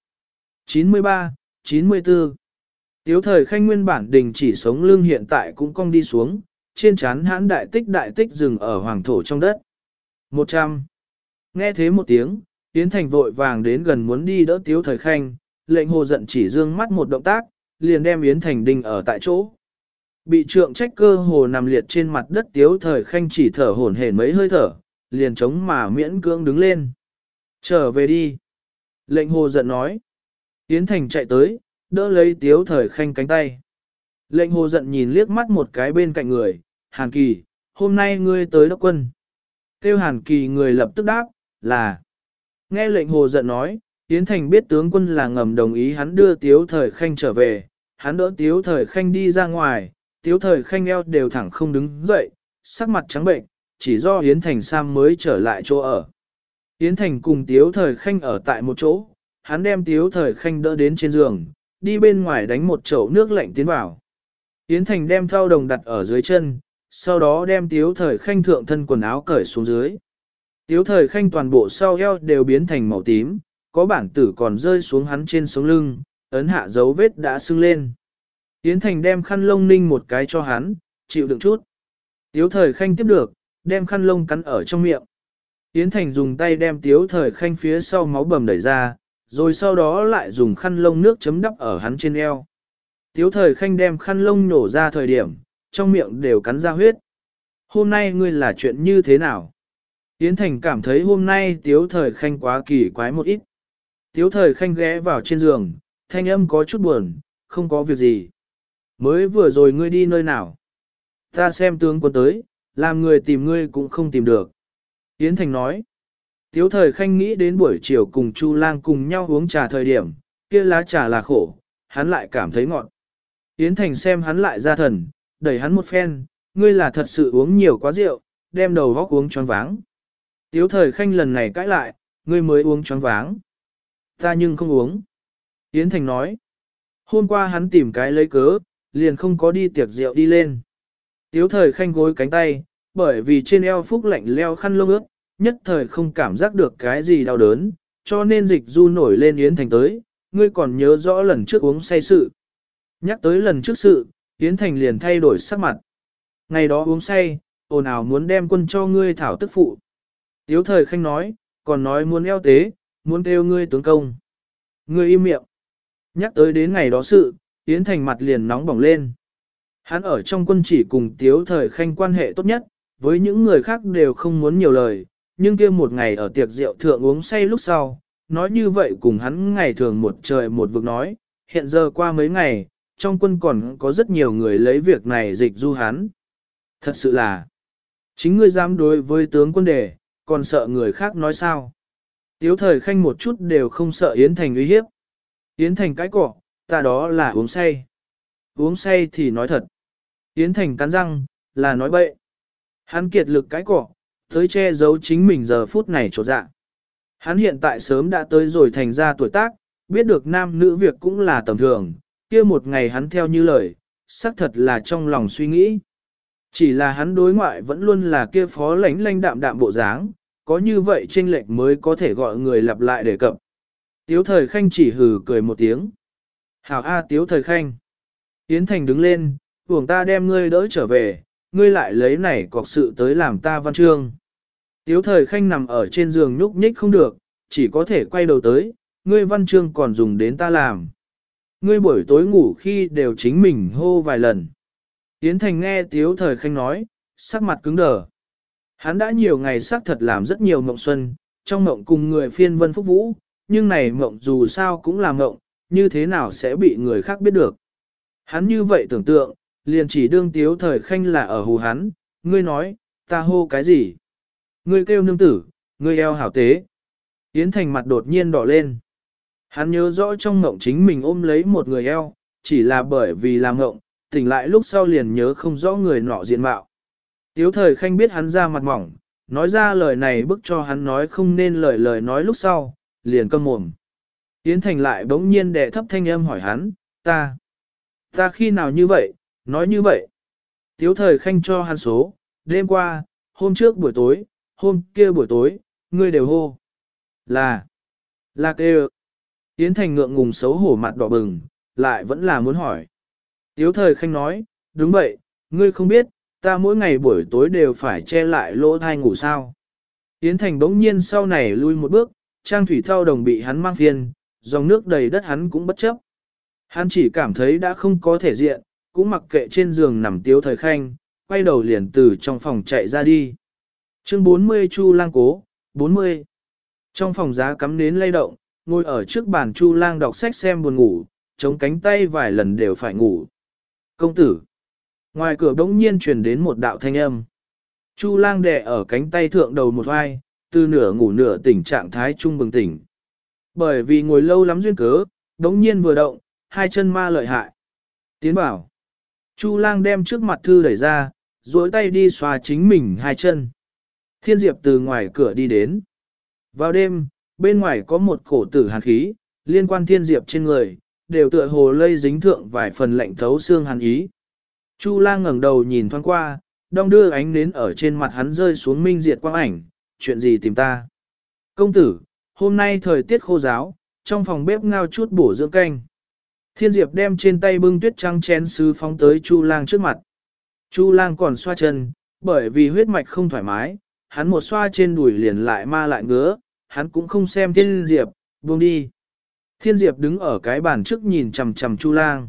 93, 94. Tiếu thời khanh nguyên bản đình chỉ sống lưng hiện tại cũng cong đi xuống, trên chán hãn đại tích đại tích dừng ở hoàng thổ trong đất. 100. Nghe thế một tiếng, Yến Thành vội vàng đến gần muốn đi đỡ tiếu thời khanh, lệnh hồ giận chỉ dương mắt một động tác, liền đem Yến Thành đình ở tại chỗ. Bị trượng trách cơ hồ nằm liệt trên mặt đất tiếu thời khanh chỉ thở hổn hển mấy hơi thở, liền chống mà miễn cưỡng đứng lên. Trở về đi. Lệnh hồ giận nói. Yến Thành chạy tới, đỡ lấy tiếu thời khanh cánh tay. Lệnh hồ giận nhìn liếc mắt một cái bên cạnh người, Hàn Kỳ, hôm nay ngươi tới đốc quân. Tiêu Hàn Kỳ người lập tức đáp, là. Nghe lệnh hồ giận nói, Yến Thành biết tướng quân là ngầm đồng ý hắn đưa tiếu thời khanh trở về, hắn đỡ tiếu thời khanh đi ra ngoài, tiếu thời khanh eo đều thẳng không đứng dậy, sắc mặt trắng bệnh, chỉ do Yến Thành Sam mới trở lại chỗ ở. Yến Thành cùng tiếu thời khanh ở tại một chỗ, hắn đem tiếu thời khanh đỡ đến trên giường, đi bên ngoài đánh một chậu nước lạnh tiến vào. Yến Thành đem thao đồng đặt ở dưới chân, sau đó đem tiếu thời khanh thượng thân quần áo cởi xuống dưới. Tiếu thời khanh toàn bộ sau eo đều biến thành màu tím, có bản tử còn rơi xuống hắn trên sống lưng, ấn hạ dấu vết đã sưng lên. Yến Thành đem khăn lông ninh một cái cho hắn, chịu đựng chút. Tiếu thời khanh tiếp được, đem khăn lông cắn ở trong miệng. Yến Thành dùng tay đem tiếu thời khanh phía sau máu bầm đẩy ra, rồi sau đó lại dùng khăn lông nước chấm đắp ở hắn trên eo. Tiếu thời khanh đem khăn lông nổ ra thời điểm, trong miệng đều cắn ra huyết. Hôm nay ngươi là chuyện như thế nào? Yến Thành cảm thấy hôm nay tiếu thời khanh quá kỳ quái một ít. Tiếu thời khanh ghé vào trên giường, thanh âm có chút buồn, không có việc gì. Mới vừa rồi ngươi đi nơi nào? Ta xem tướng quân tới, làm người tìm ngươi cũng không tìm được. Yến Thành nói. Tiếu thời khanh nghĩ đến buổi chiều cùng Chu lang cùng nhau uống trà thời điểm, kia lá trà là khổ, hắn lại cảm thấy ngọt. Yến Thành xem hắn lại ra thần, đẩy hắn một phen, ngươi là thật sự uống nhiều quá rượu, đem đầu góc uống choáng váng. Tiếu thời khanh lần này cãi lại, ngươi mới uống choáng váng. Ta nhưng không uống. Yến Thành nói. Hôm qua hắn tìm cái lấy cớ, liền không có đi tiệc rượu đi lên. Tiếu thời khanh gối cánh tay, bởi vì trên eo phúc lạnh leo khăn lông ướt, nhất thời không cảm giác được cái gì đau đớn, cho nên dịch du nổi lên Yến Thành tới, ngươi còn nhớ rõ lần trước uống say sự. Nhắc tới lần trước sự, Yến Thành liền thay đổi sắc mặt. Ngày đó uống say, ồn ào muốn đem quân cho ngươi thảo tức phụ. Tiếu thời khanh nói, còn nói muốn eo tế, muốn kêu ngươi tướng công. Ngươi im miệng. Nhắc tới đến ngày đó sự, Yến Thành mặt liền nóng bỏng lên. Hắn ở trong quân chỉ cùng Tiếu thời khanh quan hệ tốt nhất, với những người khác đều không muốn nhiều lời, nhưng kia một ngày ở tiệc rượu thượng uống say lúc sau, nói như vậy cùng hắn ngày thường một trời một vực nói, hiện giờ qua mấy ngày, trong quân còn có rất nhiều người lấy việc này dịch du hắn. Thật sự là, chính ngươi dám đối với tướng quân đề, còn sợ người khác nói sao. Tiếu thời khanh một chút đều không sợ Yến Thành uy hiếp. Yến Thành cái cỏ, ta đó là uống say. Uống say thì nói thật. Yến Thành cắn răng, là nói bậy. Hắn kiệt lực cái cỏ, tới che giấu chính mình giờ phút này trột dạ. Hắn hiện tại sớm đã tới rồi thành ra tuổi tác, biết được nam nữ việc cũng là tầm thường, kia một ngày hắn theo như lời, xác thật là trong lòng suy nghĩ. Chỉ là hắn đối ngoại vẫn luôn là kia phó lãnh lanh đạm đạm bộ dáng, có như vậy tranh lệch mới có thể gọi người lặp lại đề cập. Tiếu thời khanh chỉ hừ cười một tiếng. Hảo A tiếu thời khanh. Yến Thành đứng lên, buồng ta đem ngươi đỡ trở về, ngươi lại lấy này cọc sự tới làm ta văn chương. Tiếu thời khanh nằm ở trên giường nhúc nhích không được, chỉ có thể quay đầu tới, ngươi văn chương còn dùng đến ta làm. Ngươi buổi tối ngủ khi đều chính mình hô vài lần. Yến Thành nghe Tiếu thời khanh nói, sắc mặt cứng đờ. Hắn đã nhiều ngày xác thật làm rất nhiều mộng xuân, trong mộng cùng người phiên vân phúc vũ, nhưng này mộng dù sao cũng là mộng, như thế nào sẽ bị người khác biết được. Hắn như vậy tưởng tượng, liền chỉ đương tiếu thời khanh là ở hù hắn, ngươi nói, ta hô cái gì? Ngươi kêu nương tử, ngươi eo hảo tế. Yến Thành mặt đột nhiên đỏ lên. Hắn nhớ rõ trong ngộng chính mình ôm lấy một người eo, chỉ là bởi vì làm ngộng, tỉnh lại lúc sau liền nhớ không rõ người nọ diện mạo. Tiếu thời khanh biết hắn ra mặt mỏng, nói ra lời này bức cho hắn nói không nên lời lời nói lúc sau, liền câm mồm. Yến Thành lại bỗng nhiên đệ thấp thanh âm hỏi hắn, ta, ta khi nào như vậy, nói như vậy. Tiếu thời khanh cho hắn số, đêm qua, hôm trước buổi tối, hôm kia buổi tối, ngươi đều hô. Là, là kêu. Yến Thành ngượng ngùng xấu hổ mặt đỏ bừng, lại vẫn là muốn hỏi. Tiếu thời khanh nói, đúng vậy, ngươi không biết, ta mỗi ngày buổi tối đều phải che lại lỗ thai ngủ sao. Yến Thành bỗng nhiên sau này lui một bước, trang thủy thao đồng bị hắn mang phiền, dòng nước đầy đất hắn cũng bất chấp. Hắn chỉ cảm thấy đã không có thể diện, cũng mặc kệ trên giường nằm tiếu thời khanh, quay đầu liền từ trong phòng chạy ra đi. Chương 40 Chu lang cố, 40. Trong phòng giá cắm nến lay động, ngồi ở trước bàn Chu lang đọc sách xem buồn ngủ, chống cánh tay vài lần đều phải ngủ. Công tử. Ngoài cửa đống nhiên truyền đến một đạo thanh âm. Chu lang đè ở cánh tay thượng đầu một vai, từ nửa ngủ nửa tỉnh trạng thái trung bừng tỉnh. Bởi vì ngồi lâu lắm duyên cớ, đống nhiên vừa động, hai chân ma lợi hại. Tiến bảo. Chu lang đem trước mặt thư đẩy ra, duỗi tay đi xoa chính mình hai chân. Thiên Diệp từ ngoài cửa đi đến. Vào đêm, bên ngoài có một cổ tử hàn khí, liên quan Thiên Diệp trên người, đều tựa hồ lây dính thượng vài phần lạnh thấu xương hàn ý. Chu lang ngẩng đầu nhìn thoáng qua, đong đưa ánh nến ở trên mặt hắn rơi xuống minh diệt quang ảnh, chuyện gì tìm ta? Công tử, hôm nay thời tiết khô giáo, trong phòng bếp ngao chút bổ dưỡng canh. Thiên Diệp đem trên tay bưng tuyết trắng chén sứ phóng tới Chu lang trước mặt. Chu lang còn xoa chân, bởi vì huyết mạch không thoải mái, hắn một xoa trên đùi liền lại ma lại ngứa, hắn cũng không xem Thiên Diệp, buông đi. Thiên Diệp đứng ở cái bàn trước nhìn chằm chằm Chu lang.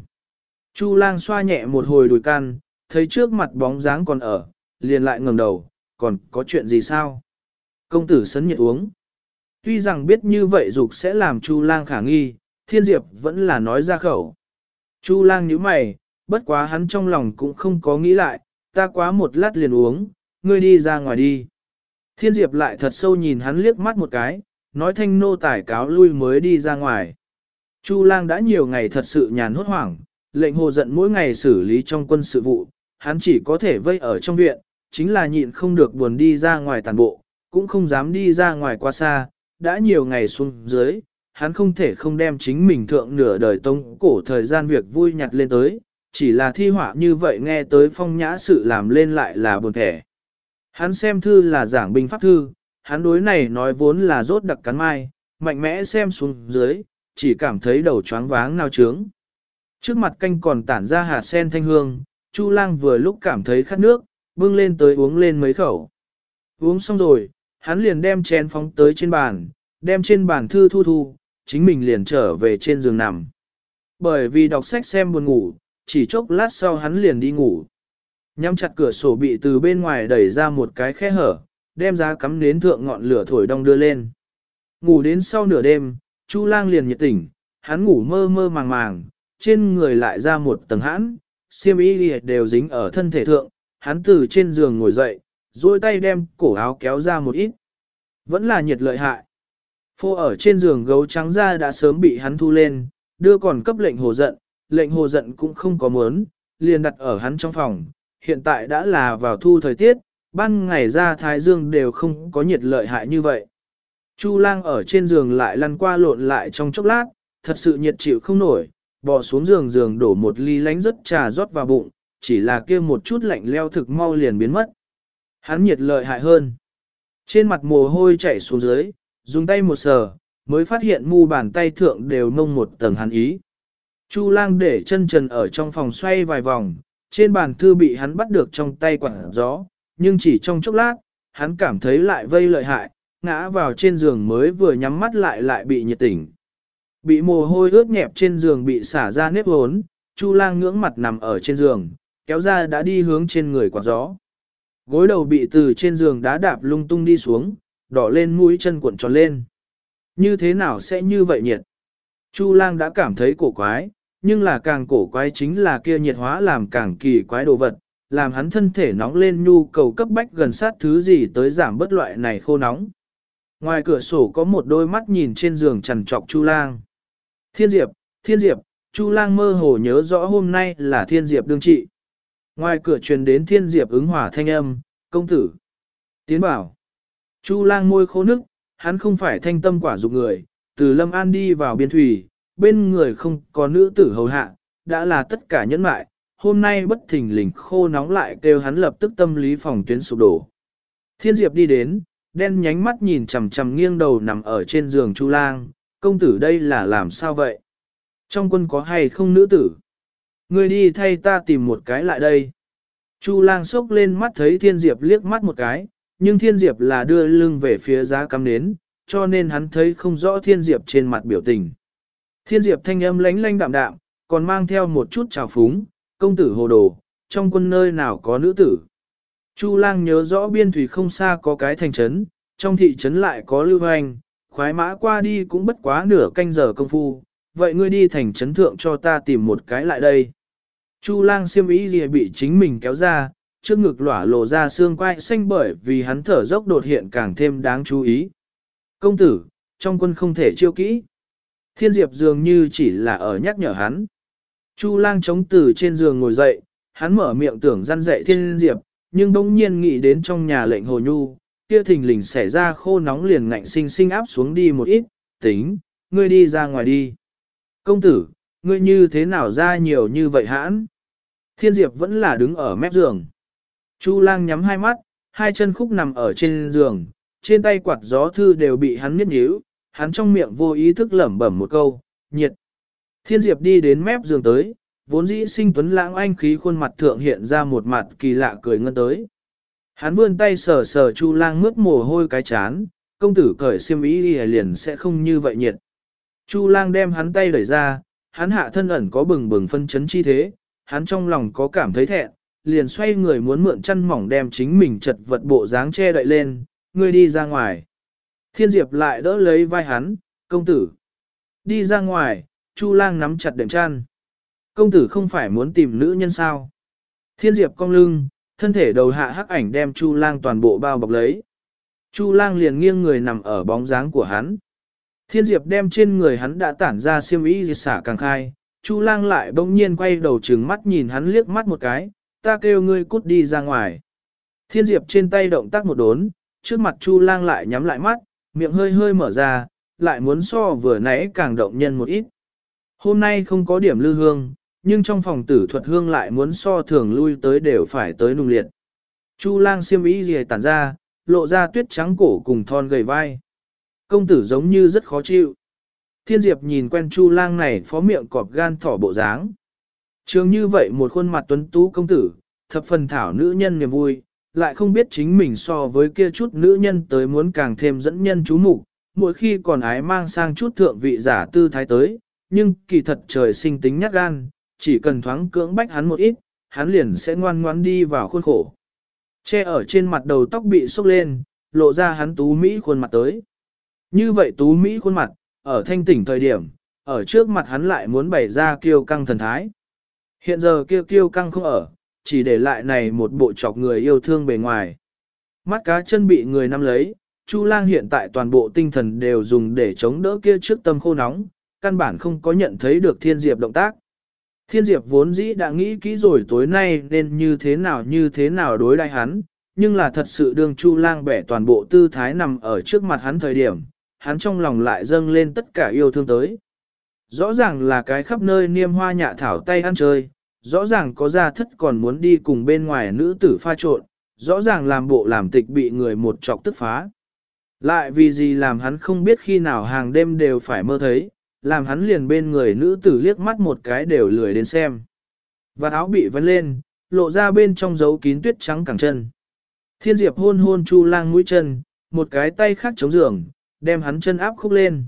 Chu lang xoa nhẹ một hồi đùi can, thấy trước mặt bóng dáng còn ở, liền lại ngẩng đầu, còn có chuyện gì sao? Công tử sấn nhiệt uống. Tuy rằng biết như vậy dục sẽ làm Chu lang khả nghi, Thiên Diệp vẫn là nói ra khẩu. Chu lang nhíu mày, bất quá hắn trong lòng cũng không có nghĩ lại, ta quá một lát liền uống, ngươi đi ra ngoài đi. Thiên Diệp lại thật sâu nhìn hắn liếc mắt một cái, nói thanh nô tải cáo lui mới đi ra ngoài. Chu lang đã nhiều ngày thật sự nhàn hốt hoảng, lệnh hồ giận mỗi ngày xử lý trong quân sự vụ, hắn chỉ có thể vây ở trong viện, chính là nhịn không được buồn đi ra ngoài tàn bộ, cũng không dám đi ra ngoài quá xa, đã nhiều ngày xuống dưới, hắn không thể không đem chính mình thượng nửa đời tông cổ thời gian việc vui nhặt lên tới, chỉ là thi họa như vậy nghe tới phong nhã sự làm lên lại là buồn thẻ. Hắn xem thư là giảng binh pháp thư, hắn đối này nói vốn là rốt đặc cắn mai, mạnh mẽ xem xuống dưới, chỉ cảm thấy đầu choáng váng nao trướng. Trước mặt canh còn tản ra hạt sen thanh hương, Chu lang vừa lúc cảm thấy khát nước, bưng lên tới uống lên mấy khẩu. Uống xong rồi, hắn liền đem chén phóng tới trên bàn, đem trên bàn thư thu thu, chính mình liền trở về trên giường nằm. Bởi vì đọc sách xem buồn ngủ, chỉ chốc lát sau hắn liền đi ngủ. Nhắm chặt cửa sổ bị từ bên ngoài đẩy ra một cái khe hở, đem giá cắm nến thượng ngọn lửa thổi đông đưa lên. Ngủ đến sau nửa đêm, Chu lang liền nhiệt tỉnh, hắn ngủ mơ mơ màng màng, trên người lại ra một tầng hãn, xiêm y đều dính ở thân thể thượng, hắn từ trên giường ngồi dậy, duỗi tay đem cổ áo kéo ra một ít. Vẫn là nhiệt lợi hại. Phô ở trên giường gấu trắng ra đã sớm bị hắn thu lên, đưa còn cấp lệnh hồ giận, lệnh hồ giận cũng không có mớn, liền đặt ở hắn trong phòng. Hiện tại đã là vào thu thời tiết, ban ngày ra thái dương đều không có nhiệt lợi hại như vậy. Chu lang ở trên giường lại lăn qua lộn lại trong chốc lát, thật sự nhiệt chịu không nổi, bò xuống giường giường đổ một ly lánh rất trà rót vào bụng, chỉ là kia một chút lạnh leo thực mau liền biến mất. Hắn nhiệt lợi hại hơn. Trên mặt mồ hôi chảy xuống dưới, dùng tay một sờ, mới phát hiện mu bàn tay thượng đều nông một tầng hắn ý. Chu lang để chân trần ở trong phòng xoay vài vòng, trên bàn thư bị hắn bắt được trong tay quảng gió, nhưng chỉ trong chốc lát, hắn cảm thấy lại vây lợi hại, ngã vào trên giường mới vừa nhắm mắt lại lại bị nhiệt tỉnh. Bị mồ hôi ướt nhẹp trên giường bị xả ra nếp hốn, Chu lang ngưỡng mặt nằm ở trên giường, kéo ra đã đi hướng trên người quạt gió. Gối đầu bị từ trên giường đá đạp lung tung đi xuống, đỏ lên mũi chân cuộn tròn lên. Như thế nào sẽ như vậy nhiệt? Chu lang đã cảm thấy cổ quái, nhưng là càng cổ quái chính là kia nhiệt hóa làm càng kỳ quái đồ vật, làm hắn thân thể nóng lên nhu cầu cấp bách gần sát thứ gì tới giảm bất loại này khô nóng. Ngoài cửa sổ có một đôi mắt nhìn trên giường trằn trọc Chu Lang. Thiên Diệp, Thiên Diệp, Chu Lang mơ hồ nhớ rõ hôm nay là Thiên Diệp đương trị. Ngoài cửa truyền đến Thiên Diệp ứng hỏa thanh âm, công tử. Tiến bảo. Chu Lang môi khô nức, hắn không phải thanh tâm quả dục người, từ Lâm An đi vào biên thủy, bên người không có nữ tử hầu hạ, đã là tất cả nhẫn mại, hôm nay bất thình lình khô nóng lại kêu hắn lập tức tâm lý phòng tuyến sụp đổ. Thiên Diệp đi đến, đen nhánh mắt nhìn chằm chằm nghiêng đầu nằm ở trên giường Chu Lang, công tử đây là làm sao vậy? Trong quân có hay không nữ tử? Ngươi đi thay ta tìm một cái lại đây. Chu Lang sốc lên mắt thấy Thiên Diệp liếc mắt một cái, nhưng Thiên Diệp là đưa lưng về phía giá cắm nến, cho nên hắn thấy không rõ Thiên Diệp trên mặt biểu tình. Thiên Diệp thanh âm lánh lánh đạm đạm, còn mang theo một chút trào phúng, công tử hồ đồ, trong quân nơi nào có nữ tử. Chu lang nhớ rõ biên thủy không xa có cái thành trấn, trong thị trấn lại có lưu hoành, khoái mã qua đi cũng bất quá nửa canh giờ công phu, vậy ngươi đi thành trấn thượng cho ta tìm một cái lại đây. Chu lang siêm ý gì bị chính mình kéo ra, trước ngực lỏa lộ ra xương quai xanh bởi vì hắn thở dốc đột hiện càng thêm đáng chú ý. Công tử, trong quân không thể chiêu kỹ. Thiên Diệp dường như chỉ là ở nhắc nhở hắn. Chu lang chống từ trên giường ngồi dậy, hắn mở miệng tưởng răn dậy Thiên Diệp, nhưng bỗng nhiên nghĩ đến trong nhà lệnh hồ nhu, kia thình lình xảy ra khô nóng liền ngạnh sinh sinh áp xuống đi một ít, tính, ngươi đi ra ngoài đi. Công tử, ngươi như thế nào ra nhiều như vậy hãn? Thiên Diệp vẫn là đứng ở mép giường. Chu lang nhắm hai mắt, hai chân khúc nằm ở trên giường, trên tay quạt gió thư đều bị hắn miết nhíu, hắn trong miệng vô ý thức lẩm bẩm một câu, nhiệt. Thiên Diệp đi đến mép giường tới, vốn dĩ sinh tuấn lãng anh khí khuôn mặt thượng hiện ra một mặt kỳ lạ cười ngân tới. Hắn vươn tay sờ sờ Chu Lang mướt mồ hôi cái chán, công tử cởi xiêm y liền sẽ không như vậy nhiệt. Chu Lang đem hắn tay đẩy ra, hắn hạ thân ẩn có bừng bừng phân chấn chi thế, hắn trong lòng có cảm thấy thẹn, liền xoay người muốn mượn chân mỏng đem chính mình chật vật bộ dáng che đậy lên, ngươi đi ra ngoài. Thiên Diệp lại đỡ lấy vai hắn, công tử. Đi ra ngoài, Chu Lang nắm chặt đệm chăn. Công tử không phải muốn tìm nữ nhân sao. Thiên Diệp cong lưng, thân thể đầu hạ hắc ảnh đem Chu Lang toàn bộ bao bọc lấy. Chu Lang liền nghiêng người nằm ở bóng dáng của hắn. Thiên Diệp đem trên người hắn đã tản ra xiêm y xả càng khai, Chu Lang lại bỗng nhiên quay đầu trừng mắt nhìn hắn liếc mắt một cái, ta kêu ngươi cút đi ra ngoài. Thiên Diệp trên tay động tác một đốn, trước mặt Chu Lang lại nhắm lại mắt, miệng hơi hơi mở ra, lại muốn so vừa nãy càng động nhân một ít. Hôm nay không có điểm lư hương, nhưng trong phòng tử thuật hương lại muốn so thường lui tới đều phải tới nung liệt. Chu lang xiêm y gì tản ra, lộ ra tuyết trắng cổ cùng thon gầy vai. Công tử giống như rất khó chịu. Thiên Diệp nhìn quen Chu lang này phó miệng cọp gan thỏ bộ dáng. Trường như vậy một khuôn mặt tuấn tú công tử, thập phần thảo nữ nhân niềm vui, lại không biết chính mình so với kia chút nữ nhân tới muốn càng thêm dẫn nhân chú mục mỗi khi còn ái mang sang chút thượng vị giả tư thái tới, nhưng kỳ thật trời sinh tính nhát gan, chỉ cần thoáng cưỡng bách hắn một ít, hắn liền sẽ ngoan ngoãn đi vào khuôn khổ. Che ở trên mặt đầu tóc bị xốc lên, lộ ra hắn tú Mỹ khuôn mặt tới. Như vậy tú Mỹ khuôn mặt, ở thanh tỉnh thời điểm, ở trước mặt hắn lại muốn bày ra kiêu căng thần thái. Hiện giờ kiêu kiêu căng không ở, chỉ để lại này một bộ chọc người yêu thương bề ngoài. Mắt cá chân bị người nắm lấy, Chu lang hiện tại toàn bộ tinh thần đều dùng để chống đỡ kia trước tâm khô nóng, căn bản không có nhận thấy được thiên diệp động tác. Thiên diệp vốn dĩ đã nghĩ kỹ rồi tối nay nên như thế nào như thế nào đối đại hắn, nhưng là thật sự đương chu lang bẻ toàn bộ tư thái nằm ở trước mặt hắn thời điểm, hắn trong lòng lại dâng lên tất cả yêu thương tới. Rõ ràng là cái khắp nơi niêm hoa nhạ thảo tay ăn chơi, rõ ràng có gia thất còn muốn đi cùng bên ngoài nữ tử pha trộn, rõ ràng làm bộ làm tịch bị người một chọc tức phá. Lại vì gì làm hắn không biết khi nào hàng đêm đều phải mơ thấy, làm hắn liền bên người nữ tử liếc mắt một cái đều lười đến xem. Và áo bị vấn lên, lộ ra bên trong dấu kín tuyết trắng cẳng chân. Thiên Diệp hôn hôn Chu lang mũi chân, một cái tay khác chống giường, đem hắn chân áp khúc lên.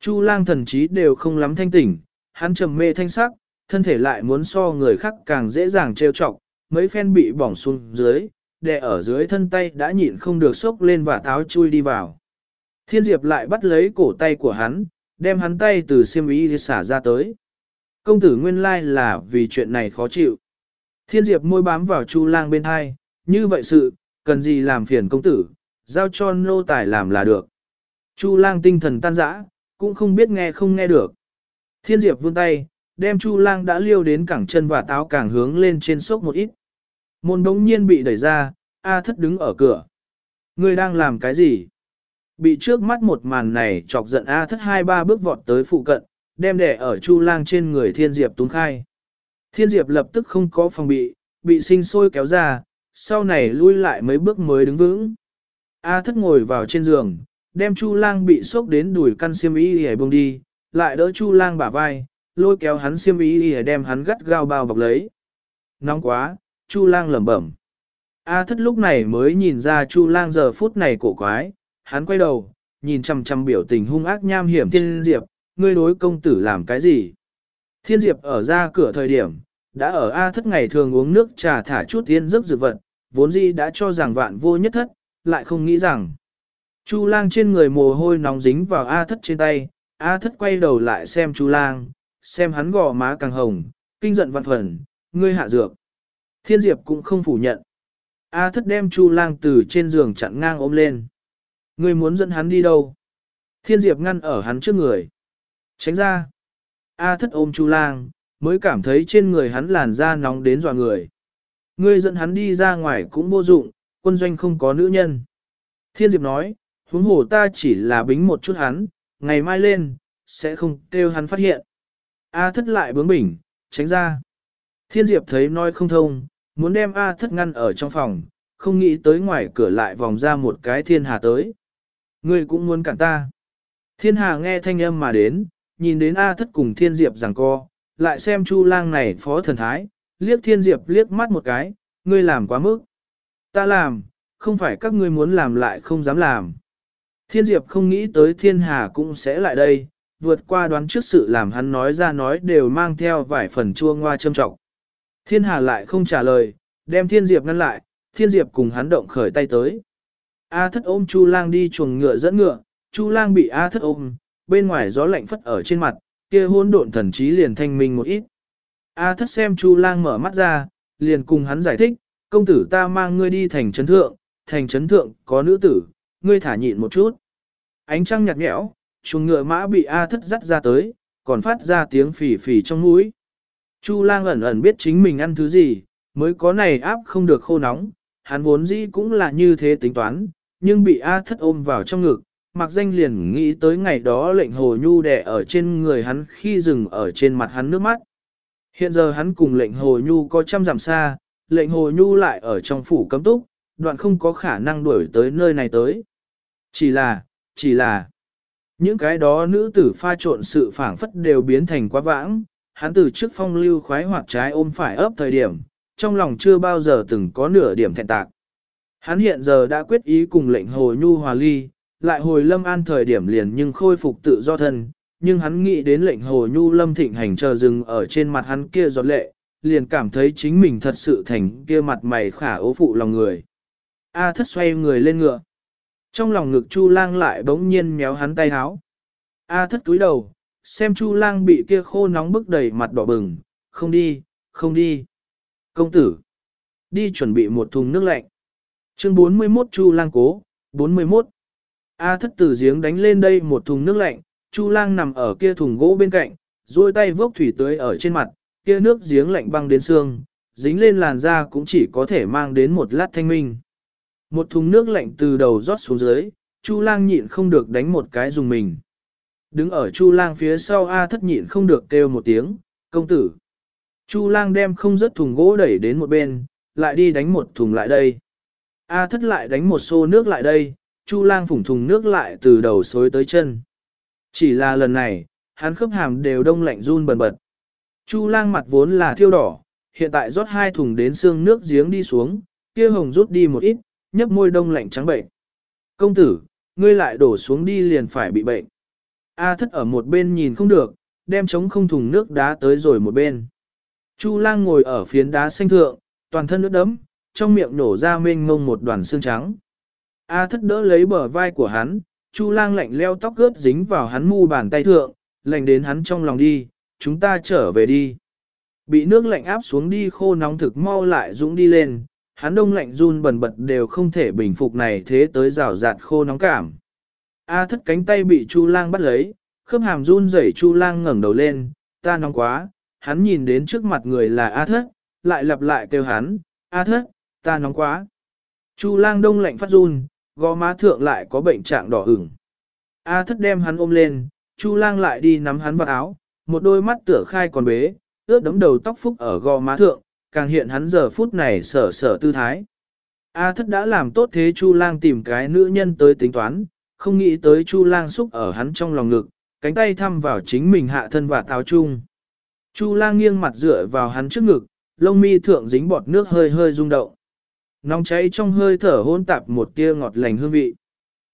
Chu lang thần trí đều không lắm thanh tỉnh, hắn trầm mê thanh sắc, thân thể lại muốn so người khác càng dễ dàng trêu chọc, mấy phen bị bỏng xuống dưới, đè ở dưới thân tay đã nhịn không được sốc lên và táo chui đi vào. Thiên Diệp lại bắt lấy cổ tay của hắn, đem hắn tay từ xiêm ý xả ra tới. Công tử nguyên lai là vì chuyện này khó chịu. Thiên Diệp môi bám vào Chu lang bên hai, như vậy sự, cần gì làm phiền công tử, giao cho nô tài làm là được. Chu lang tinh thần tan rã, cũng không biết nghe không nghe được. Thiên Diệp vươn tay, đem Chu lang đã liêu đến cẳng chân và táo càng hướng lên trên sốc một ít. Môn đống nhiên bị đẩy ra, A thất đứng ở cửa. Ngươi đang làm cái gì? Bị trước mắt một màn này chọc giận A thất hai ba bước vọt tới phụ cận, đem đẻ ở Chu lang trên người Thiên Diệp túng khai. Thiên Diệp lập tức không có phòng bị, bị sinh sôi kéo ra, sau này lui lại mấy bước mới đứng vững. A thất ngồi vào trên giường, đem Chu lang bị sốc đến đùi căn xiêm y y bông đi, lại đỡ Chu lang bả vai, lôi kéo hắn xiêm y y đem hắn gắt gao bao bọc lấy. Nóng quá, Chu lang lẩm bẩm. A thất lúc này mới nhìn ra Chu lang giờ phút này cổ quái, hắn quay đầu, nhìn chằm chằm biểu tình hung ác nham hiểm thiên diệp, ngươi đối công tử làm cái gì? Thiên diệp ở ra cửa thời điểm, đã ở A thất ngày thường uống nước trà thả chút tiên giấc dược vật, vốn dĩ đã cho rằng vạn vô nhất thất, lại không nghĩ rằng. Chu lang trên người mồ hôi nóng dính vào A thất trên tay, A thất quay đầu lại xem Chu lang, xem hắn gò má càng hồng, kinh giận vạn phần, ngươi hạ dược. Thiên Diệp cũng không phủ nhận. A thất đem Chu lang từ trên giường chặn ngang ôm lên. Ngươi muốn dẫn hắn đi đâu? Thiên Diệp ngăn ở hắn trước người. Tránh ra. A thất ôm Chu lang, mới cảm thấy trên người hắn làn da nóng đến dọa người. Ngươi dẫn hắn đi ra ngoài cũng vô dụng, quân doanh không có nữ nhân. Thiên Diệp nói, huống hồ ta chỉ là bính một chút hắn, ngày mai lên, sẽ không kêu hắn phát hiện. A thất lại bướng bỉnh, tránh ra. Thiên Diệp thấy nói không thông, muốn đem A thất ngăn ở trong phòng, không nghĩ tới ngoài cửa lại vòng ra một cái thiên hà tới. Ngươi cũng muốn cản ta. Thiên hà nghe thanh âm mà đến, nhìn đến A thất cùng thiên diệp rằng co, lại xem chu lang này phó thần thái, liếc thiên diệp liếc mắt một cái, ngươi làm quá mức. Ta làm, không phải các ngươi muốn làm lại không dám làm. Thiên diệp không nghĩ tới thiên hà cũng sẽ lại đây, vượt qua đoán trước sự làm hắn nói ra nói đều mang theo vài phần chua ngoa châm trọng. Thiên hà lại không trả lời, đem thiên diệp ngăn lại, thiên diệp cùng hắn động khởi tay tới. A thất ôm chu lang đi chuồng ngựa dẫn ngựa, chu lang bị A thất ôm, bên ngoài gió lạnh phất ở trên mặt, kia hỗn độn thần trí liền thanh minh một ít. A thất xem Chu lang mở mắt ra, liền cùng hắn giải thích, công tử ta mang ngươi đi thành trấn thượng, thành trấn thượng có nữ tử, ngươi thả nhịn một chút. Ánh trăng nhạt nhẽo, chuồng ngựa mã bị A thất dắt ra tới, còn phát ra tiếng phì phì trong mũi. Chu lang ẩn ẩn biết chính mình ăn thứ gì, mới có này áp không được khô nóng, hắn vốn dĩ cũng là như thế tính toán, nhưng bị A thất ôm vào trong ngực, mặc danh liền nghĩ tới ngày đó lệnh hồ nhu đẻ ở trên người hắn khi dừng ở trên mặt hắn nước mắt. Hiện giờ hắn cùng lệnh hồ nhu có trăm dặm xa, lệnh hồ nhu lại ở trong phủ cấm túc, đoạn không có khả năng đuổi tới nơi này tới. Chỉ là, chỉ là, những cái đó nữ tử pha trộn sự phảng phất đều biến thành quá vãng, hắn từ trước phong lưu khoái hoạt trái ôm phải ấp thời điểm, trong lòng chưa bao giờ từng có nửa điểm thẹn tạc. Hắn hiện giờ đã quyết ý cùng lệnh hồ nhu hòa ly, lại hồi lâm an thời điểm liền nhưng khôi phục tự do thân, nhưng hắn nghĩ đến lệnh hồ nhu lâm thịnh hành chờ dừng ở trên mặt hắn kia giọt lệ, liền cảm thấy chính mình thật sự thành kia mặt mày khả ố phụ lòng người. A thất xoay người lên ngựa. Trong lòng ngực Chu lang lại bỗng nhiên méo hắn tay háo. A à, thất túi đầu, xem Chu lang bị kia khô nóng bức đầy mặt đỏ bừng, không đi, không đi. Công tử, đi chuẩn bị một thùng nước lạnh. Chương 41 Chu lang cố, 41. A à, thất từ giếng đánh lên đây một thùng nước lạnh, Chu lang nằm ở kia thùng gỗ bên cạnh, duỗi tay vốc thủy tưới ở trên mặt, kia nước giếng lạnh băng đến xương, dính lên làn da cũng chỉ có thể mang đến một lát thanh minh. Một thùng nước lạnh từ đầu rót xuống dưới, Chu lang nhịn không được đánh một cái dùng mình. Đứng ở Chu lang phía sau A thất nhịn không được kêu một tiếng, công tử. Chu lang đem không rớt thùng gỗ đẩy đến một bên, lại đi đánh một thùng lại đây. A thất lại đánh một xô nước lại đây, Chu lang phủng thùng nước lại từ đầu xối tới chân. Chỉ là lần này, hắn khớp hàm đều đông lạnh run bần bật. Chu lang mặt vốn là thiêu đỏ, hiện tại rót hai thùng đến xương nước giếng đi xuống, kia hồng rút đi một ít, nhấp môi đông lạnh trắng bệnh. Công tử, ngươi lại đổ xuống đi liền phải bị bệnh. A thất ở một bên nhìn không được, đem chống không thùng nước đá tới rồi một bên. Chu lang ngồi ở phiến đá xanh thượng, toàn thân nước đấm, trong miệng nổ ra mênh ngông một đoàn xương trắng. A thất đỡ lấy bờ vai của hắn, Chu lang lạnh leo tóc gớt dính vào hắn mu bàn tay thượng, lạnh đến hắn trong lòng đi, chúng ta trở về đi. Bị nước lạnh áp xuống đi khô nóng thực mau lại dũng đi lên, hắn đông lạnh run bần bật đều không thể bình phục này thế tới rào rạt khô nóng cảm. A thất cánh tay bị Chu lang bắt lấy, khớp hàm run rẩy Chu lang ngẩng đầu lên, ta nóng quá, hắn nhìn đến trước mặt người là A thất, lại lặp lại kêu hắn, A thất, ta nóng quá. Chu lang đông lạnh phát run, gò má thượng lại có bệnh trạng đỏ ửng. A thất đem hắn ôm lên, Chu lang lại đi nắm hắn vào áo, một đôi mắt tựa khai còn bế, ướt đấm đầu tóc phúc ở gò má thượng, càng hiện hắn giờ phút này sở sở tư thái. A thất đã làm tốt thế Chu lang tìm cái nữ nhân tới tính toán, không nghĩ tới Chu lang xúc ở hắn trong lòng ngực, cánh tay thăm vào chính mình hạ thân và táo chung. Chu lang nghiêng mặt dựa vào hắn trước ngực, lông mi thượng dính bọt nước hơi hơi rung động. Nóng cháy trong hơi thở hôn tạp một tia ngọt lành hương vị.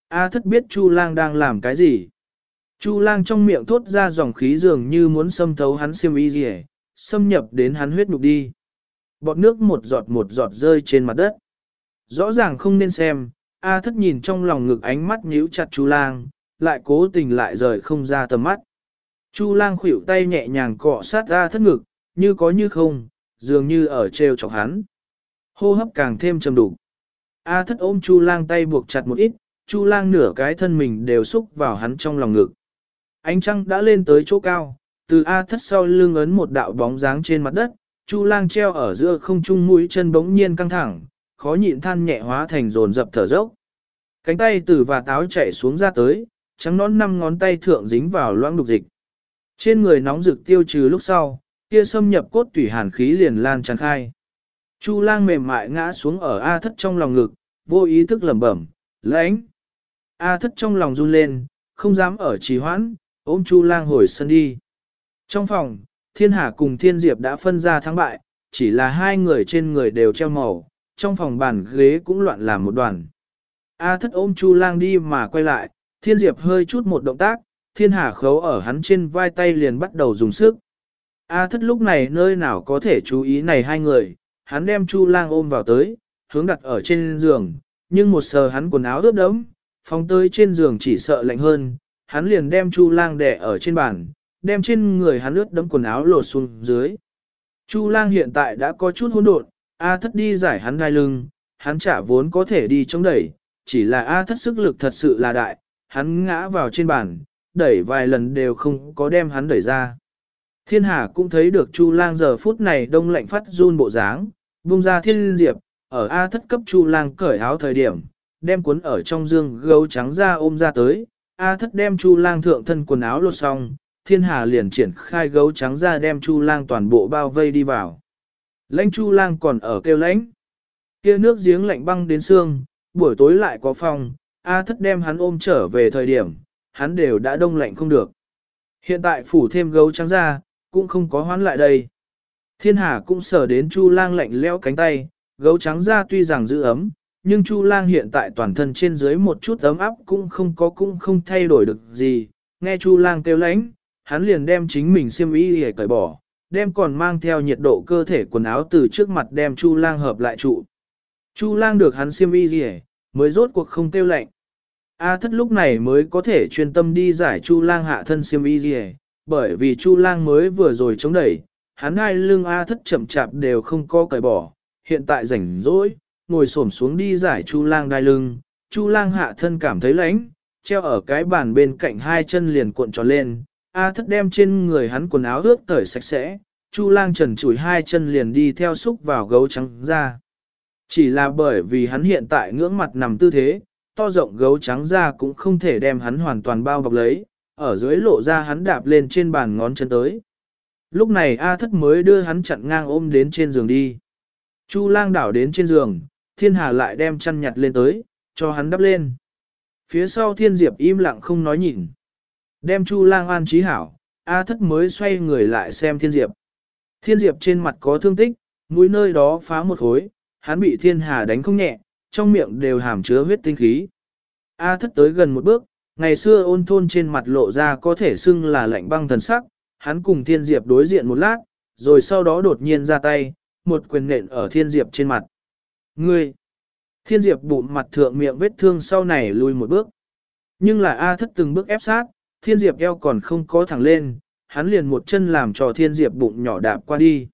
A thất biết Chu lang đang làm cái gì. Chu lang trong miệng thốt ra dòng khí dường như muốn xâm thấu hắn xiêm y gì xâm nhập đến hắn huyết nhục đi. Bọt nước một giọt một giọt rơi trên mặt đất. Rõ ràng không nên xem, A thất nhìn trong lòng ngực ánh mắt nhíu chặt Chu lang, lại cố tình lại rời không ra tầm mắt. Chu lang khuỷu tay nhẹ nhàng cọ sát A thất ngực, như có như không, dường như ở treo chọc hắn. Hô hấp càng thêm trầm đủ. A thất ôm Chu lang tay buộc chặt một ít, Chu lang nửa cái thân mình đều xúc vào hắn trong lòng ngực. Ánh trăng đã lên tới chỗ cao, từ A thất sau lưng ấn một đạo bóng dáng trên mặt đất, Chu lang treo ở giữa không trung mũi chân bỗng nhiên căng thẳng, khó nhịn than nhẹ hóa thành dồn dập thở dốc. Cánh tay từ và táo chạy xuống ra tới, trắng nón năm ngón tay thượng dính vào loãng đục dịch. Trên người nóng rực tiêu trừ lúc sau, kia xâm nhập cốt tủy hàn khí liền lan tràn khai. Chu lang mềm mại ngã xuống ở A thất trong lòng ngực, vô ý thức lẩm bẩm, lãnh. A thất trong lòng run lên, không dám ở trì hoãn, ôm Chu lang hồi sân đi. Trong phòng, thiên hà cùng thiên diệp đã phân ra thắng bại, chỉ là hai người trên người đều treo màu, trong phòng bàn ghế cũng loạn làm một đoàn. A thất ôm Chu lang đi mà quay lại, thiên diệp hơi chút một động tác, thiên hà khấu ở hắn trên vai tay liền bắt đầu dùng sức. A thất lúc này nơi nào có thể chú ý này hai người, hắn đem Chu lang ôm vào tới, hướng đặt ở trên giường, nhưng một sờ hắn quần áo ướt đẫm, phóng tới trên giường chỉ sợ lạnh hơn, hắn liền đem Chu lang đè ở trên bàn, đem trên người hắn ướt đẫm quần áo lột xuống dưới. Chu lang hiện tại đã có chút hỗn độn, A thất đi giải hắn đai lưng, hắn trả vốn có thể đi chống đẩy, chỉ là A thất sức lực thật sự là đại, hắn ngã vào trên bàn, đẩy vài lần đều không có đem hắn đẩy ra. Thiên Hà cũng thấy được Chu Lang giờ phút này đông lạnh phát run bộ dáng, buông ra thiên diệp, ở A thất cấp Chu Lang cởi áo thời điểm, đem cuốn ở trong dương gấu trắng ra ôm ra tới, A thất đem Chu Lang thượng thân quần áo lột xong, Thiên Hà liền triển khai gấu trắng ra đem Chu Lang toàn bộ bao vây đi vào. Lãnh Chu Lang còn ở kêu lãnh. Kia nước giếng lạnh băng đến xương, buổi tối lại có phong, A thất đem hắn ôm trở về thời điểm, hắn đều đã đông lạnh không được. Hiện tại phủ thêm gấu trắng ra, cũng không có hoán lại đây. Thiên Hà cũng sở đến Chu Lang lạnh leo cánh tay, gấu trắng ra tuy rằng giữ ấm, nhưng Chu Lang hiện tại toàn thân trên dưới một chút ấm áp cũng không có cũng không thay đổi được gì. Nghe Chu Lang kêu lánh, hắn liền đem chính mình xiêm y để cởi bỏ, đem còn mang theo nhiệt độ cơ thể quần áo từ trước mặt đem Chu Lang hợp lại trụ. Chu Lang được hắn xiêm y để, mới rốt cuộc không tiêu lạnh. A thất lúc này mới có thể chuyên tâm đi giải Chu Lang hạ thân xiêm y để, bởi vì Chu Lang mới vừa rồi chống đẩy, hắn hai lưng A thất chậm chạp đều không có cởi bỏ, hiện tại rảnh rỗi, ngồi xổm xuống đi giải Chu Lang đai lưng, Chu Lang hạ thân cảm thấy lạnh, treo ở cái bàn bên cạnh hai chân liền cuộn tròn lên, A thất đem trên người hắn quần áo ướt tởi sạch sẽ, Chu lang trần chủi hai chân liền đi theo xúc vào gấu trắng ra. Chỉ là bởi vì hắn hiện tại ngưỡng mặt nằm tư thế, to rộng gấu trắng ra cũng không thể đem hắn hoàn toàn bao bọc lấy, ở dưới lộ ra hắn đạp lên trên bàn ngón chân tới. Lúc này A thất mới đưa hắn chặn ngang ôm đến trên giường đi. Chu lang đảo đến trên giường, thiên hà lại đem chăn nhặt lên tới, cho hắn đắp lên. Phía sau thiên diệp im lặng không nói nhìn. Đem chu lang an trí hảo, A thất mới xoay người lại xem thiên diệp. Thiên diệp trên mặt có thương tích, mũi nơi đó phá một khối, hắn bị thiên hà đánh không nhẹ, trong miệng đều hàm chứa huyết tinh khí. A thất tới gần một bước, ngày xưa ôn thôn trên mặt lộ ra có thể xưng là lạnh băng thần sắc, hắn cùng thiên diệp đối diện một lát, rồi sau đó đột nhiên ra tay, một quyền nện ở thiên diệp trên mặt. Ngươi! Thiên diệp bụng mặt thượng miệng vết thương sau này lùi một bước. Nhưng là A thất từng bước ép sát, thiên diệp eo còn không có thẳng lên, hắn liền một chân làm cho thiên diệp bụng nhỏ đạp qua đi.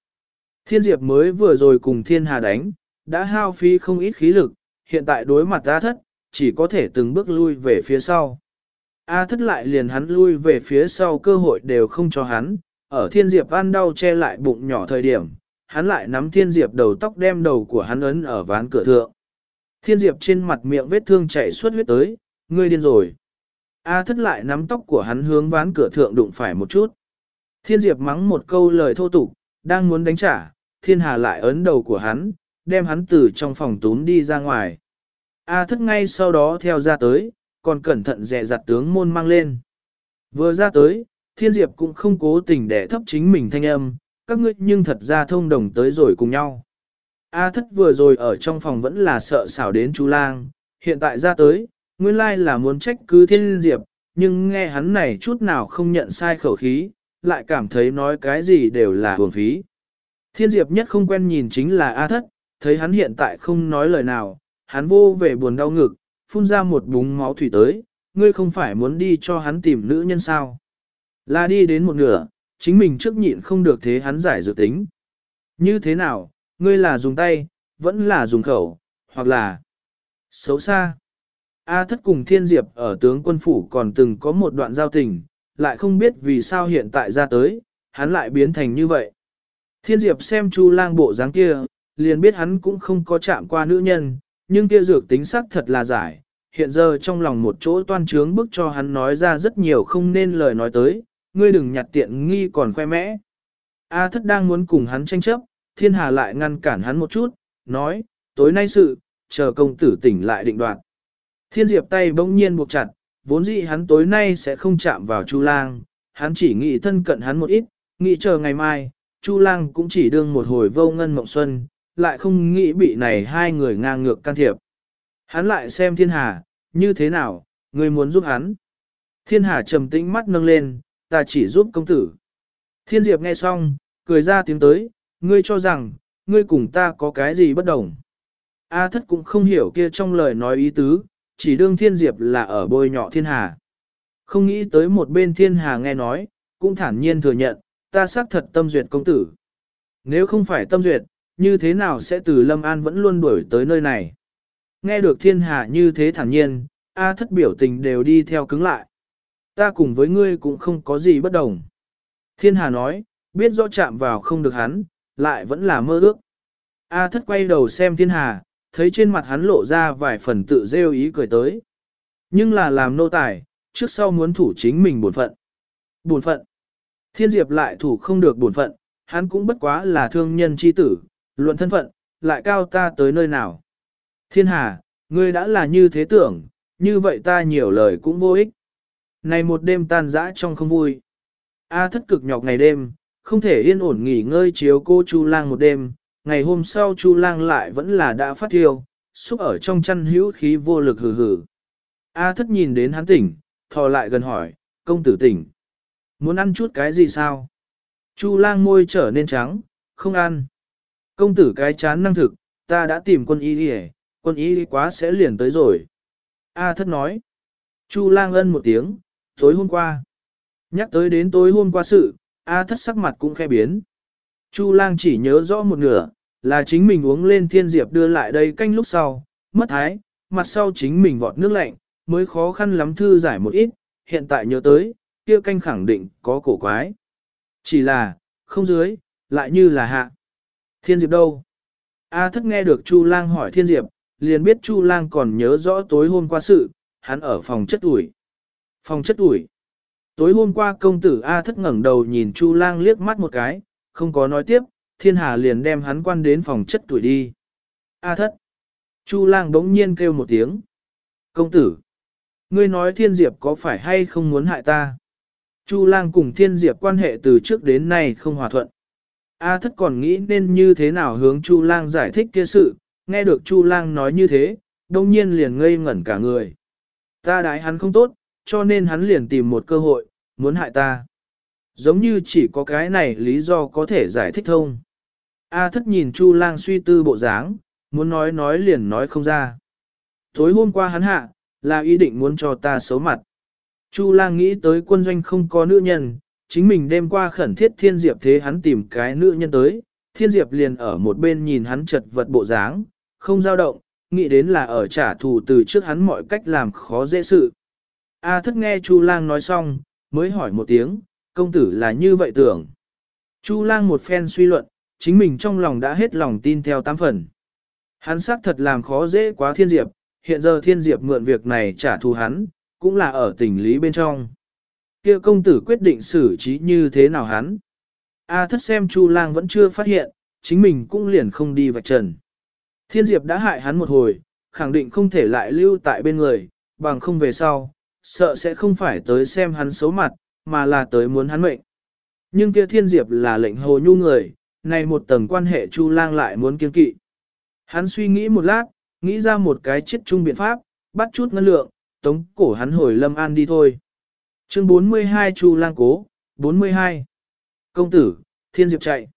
Thiên Diệp mới vừa rồi cùng Thiên Hà đánh, đã hao phí không ít khí lực, hiện tại đối mặt A thất, chỉ có thể từng bước lui về phía sau. A thất lại liền hắn lui về phía sau cơ hội đều không cho hắn, ở Thiên Diệp ăn đau che lại bụng nhỏ thời điểm, hắn lại nắm Thiên Diệp đầu tóc đem đầu của hắn ấn ở ván cửa thượng. Thiên Diệp trên mặt miệng vết thương chảy suốt huyết tới, ngươi điên rồi. A thất lại nắm tóc của hắn hướng ván cửa thượng đụng phải một chút. Thiên Diệp mắng một câu lời thô tục, đang muốn đánh trả, Thiên Hà lại ấn đầu của hắn, đem hắn từ trong phòng túm đi ra ngoài. A thất ngay sau đó theo ra tới, còn cẩn thận dè dặt tướng môn mang lên. Vừa ra tới, Thiên Diệp cũng không cố tình để thấp chính mình thanh âm, các ngươi nhưng thật ra thông đồng tới rồi cùng nhau. A thất vừa rồi ở trong phòng vẫn là sợ xảo đến chú lang, hiện tại ra tới, nguyên lai là muốn trách cứ thiên diệp, nhưng nghe hắn này chút nào không nhận sai khẩu khí, lại cảm thấy nói cái gì đều là hưởng phí. Thiên diệp nhất không quen nhìn chính là A thất, thấy hắn hiện tại không nói lời nào, hắn vô về buồn đau ngực, phun ra một búng máu thủy tới, ngươi không phải muốn đi cho hắn tìm nữ nhân sao. Là đi đến một nửa, chính mình trước nhịn không được thế hắn giải dự tính. Như thế nào, ngươi là dùng tay, vẫn là dùng khẩu, hoặc là xấu xa. A thất cùng thiên diệp ở tướng quân phủ còn từng có một đoạn giao tình, lại không biết vì sao hiện tại ra tới, hắn lại biến thành như vậy. Thiên diệp xem chu lang bộ dáng kia, liền biết hắn cũng không có chạm qua nữ nhân, nhưng kia dược tính sắc thật là giải. Hiện giờ trong lòng một chỗ toan trướng bức cho hắn nói ra rất nhiều không nên lời nói tới, ngươi đừng nhặt tiện nghi còn khoe mẽ. A thất đang muốn cùng hắn tranh chấp, thiên hà lại ngăn cản hắn một chút, nói, tối nay sự, chờ công tử tỉnh lại định đoạt. Thiên diệp tay bỗng nhiên buộc chặt, vốn dĩ hắn tối nay sẽ không chạm vào Chu lang, hắn chỉ nghĩ thân cận hắn một ít, nghĩ chờ ngày mai, Chu lang cũng chỉ đương một hồi vô ngân mộng xuân, lại không nghĩ bị này hai người ngang ngược can thiệp. Hắn lại xem thiên hà, như thế nào, người muốn giúp hắn. Thiên hà trầm tĩnh mắt nâng lên, ta chỉ giúp công tử. Thiên diệp nghe xong, cười ra tiếng tới, ngươi cho rằng, ngươi cùng ta có cái gì bất đồng. A thất cũng không hiểu kia trong lời nói ý tứ, chỉ đương thiên diệp là ở bôi nhọ thiên hà. Không nghĩ tới một bên thiên hà nghe nói, cũng thản nhiên thừa nhận, ta xác thật tâm duyệt công tử. Nếu không phải tâm duyệt, như thế nào sẽ từ Lâm An vẫn luôn đuổi tới nơi này? Nghe được thiên hà như thế thản nhiên, A thất biểu tình đều đi theo cứng lại. Ta cùng với ngươi cũng không có gì bất đồng. Thiên hà nói, biết rõ chạm vào không được hắn, lại vẫn là mơ ước. A thất quay đầu xem thiên hà, thấy trên mặt hắn lộ ra vài phần tự rêu ý cười tới. Nhưng là làm nô tài, trước sau muốn thủ chính mình buồn phận. Buồn phận. Thiên Diệp lại thủ không được buồn phận, hắn cũng bất quá là thương nhân chi tử, luận thân phận, lại cao ta tới nơi nào. Thiên Hà, ngươi đã là như thế tưởng, như vậy ta nhiều lời cũng vô ích. Này một đêm tan dã trong không vui. A thất cực nhọc ngày đêm, không thể yên ổn nghỉ ngơi chiếu cô Chu Lang một đêm, ngày hôm sau Chu Lang lại vẫn là đã phát thiêu, xúc ở trong chăn hữu khí vô lực hừ hừ. A thất nhìn đến hắn tỉnh, thò lại gần hỏi, công tử tỉnh. Muốn ăn chút cái gì sao? Chu lang môi trở nên trắng, không ăn. Công tử cái chán năng thực, ta đã tìm quân y đi quân y đi quá sẽ liền tới rồi. A thất nói. Chu lang ân một tiếng, tối hôm qua. Nhắc tới đến tối hôm qua sự, A thất sắc mặt cũng khe biến. Chu lang chỉ nhớ rõ một nửa, là chính mình uống lên thiên diệp đưa lại đây canh lúc sau, mất thái, mặt sau chính mình vọt nước lạnh, mới khó khăn lắm thư giải một ít, hiện tại nhớ tới, kia canh khẳng định có cổ quái. Chỉ là, không dưới, lại như là hạ. Thiên diệp đâu? A à, thất nghe được Chu lang hỏi thiên diệp, liền biết Chu lang còn nhớ rõ tối hôm qua sự, hắn ở phòng chất ủi. Phòng chất ủi. Tối hôm qua công tử A thất ngẩng đầu nhìn Chu lang liếc mắt một cái, không có nói tiếp, thiên hà liền đem hắn quan đến phòng chất tuổi đi. A thất. Chu lang đống nhiên kêu một tiếng. Công tử. Ngươi nói thiên diệp có phải hay không muốn hại ta? Chu lang cùng thiên diệp quan hệ từ trước đến nay không hòa thuận. A thất còn nghĩ nên như thế nào hướng Chu lang giải thích kia sự, nghe được Chu lang nói như thế, đông nhiên liền ngây ngẩn cả người. Ta đái hắn không tốt, cho nên hắn liền tìm một cơ hội, muốn hại ta. Giống như chỉ có cái này lý do có thể giải thích thông. A thất nhìn Chu lang suy tư bộ dáng, muốn nói nói liền nói không ra. Tối hôm qua hắn hạ, là ý định muốn cho ta xấu mặt. Chu lang nghĩ tới quân doanh không có nữ nhân, chính mình đêm qua khẩn thiết thiên diệp thế hắn tìm cái nữ nhân tới, Thiên Diệp liền ở một bên nhìn hắn chật vật bộ dáng, không dao động, nghĩ đến là ở trả thù từ trước hắn mọi cách làm khó dễ sự. A thất nghe Chu lang nói xong, mới hỏi một tiếng, công tử là như vậy tưởng. Chu lang một phen suy luận, chính mình trong lòng đã hết lòng tin theo tám phần. Hắn xác thật làm khó dễ quá thiên diệp, hiện giờ thiên diệp mượn việc này trả thù hắn, cũng là ở tình lý bên trong. kia công tử quyết định xử trí như thế nào hắn. A thất xem Chu lang vẫn chưa phát hiện, chính mình cũng liền không đi vạch trần. Thiên diệp đã hại hắn một hồi, khẳng định không thể lại lưu tại bên người, bằng không về sau, sợ sẽ không phải tới xem hắn xấu mặt, mà là tới muốn hắn mệnh. Nhưng kia thiên diệp là lệnh hồ nhu người, này một tầng quan hệ Chu lang lại muốn kiên kỵ. Hắn suy nghĩ một lát, nghĩ ra một cái chết chung biện pháp, bắt chút ngân lượng, tống cổ hắn hồi lâm an đi thôi. Chương 42 Chu lang cố, 42. Công tử, thiên diệp chạy.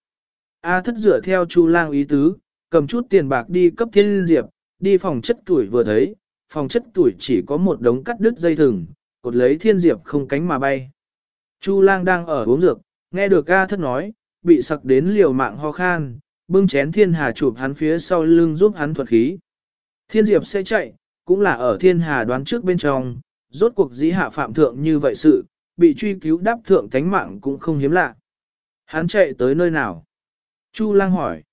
A thất dựa theo Chu lang ý tứ, cầm chút tiền bạc đi cấp thiên diệp, đi phòng chất tuổi vừa thấy, phòng chất tuổi chỉ có một đống cắt đứt dây thừng, cột lấy thiên diệp không cánh mà bay. Chu lang đang ở uống dược, nghe được A thất nói, bị sặc đến liều mạng ho khan, bưng chén thiên hà chụp hắn phía sau lưng giúp hắn thuật khí. Thiên diệp sẽ chạy, cũng là ở thiên hà đoán trước bên trong, rốt cuộc dĩ hạ phạm thượng như vậy sự, bị truy cứu đáp thượng cánh mạng cũng không hiếm lạ. Hắn chạy tới nơi nào? Chu lang hỏi.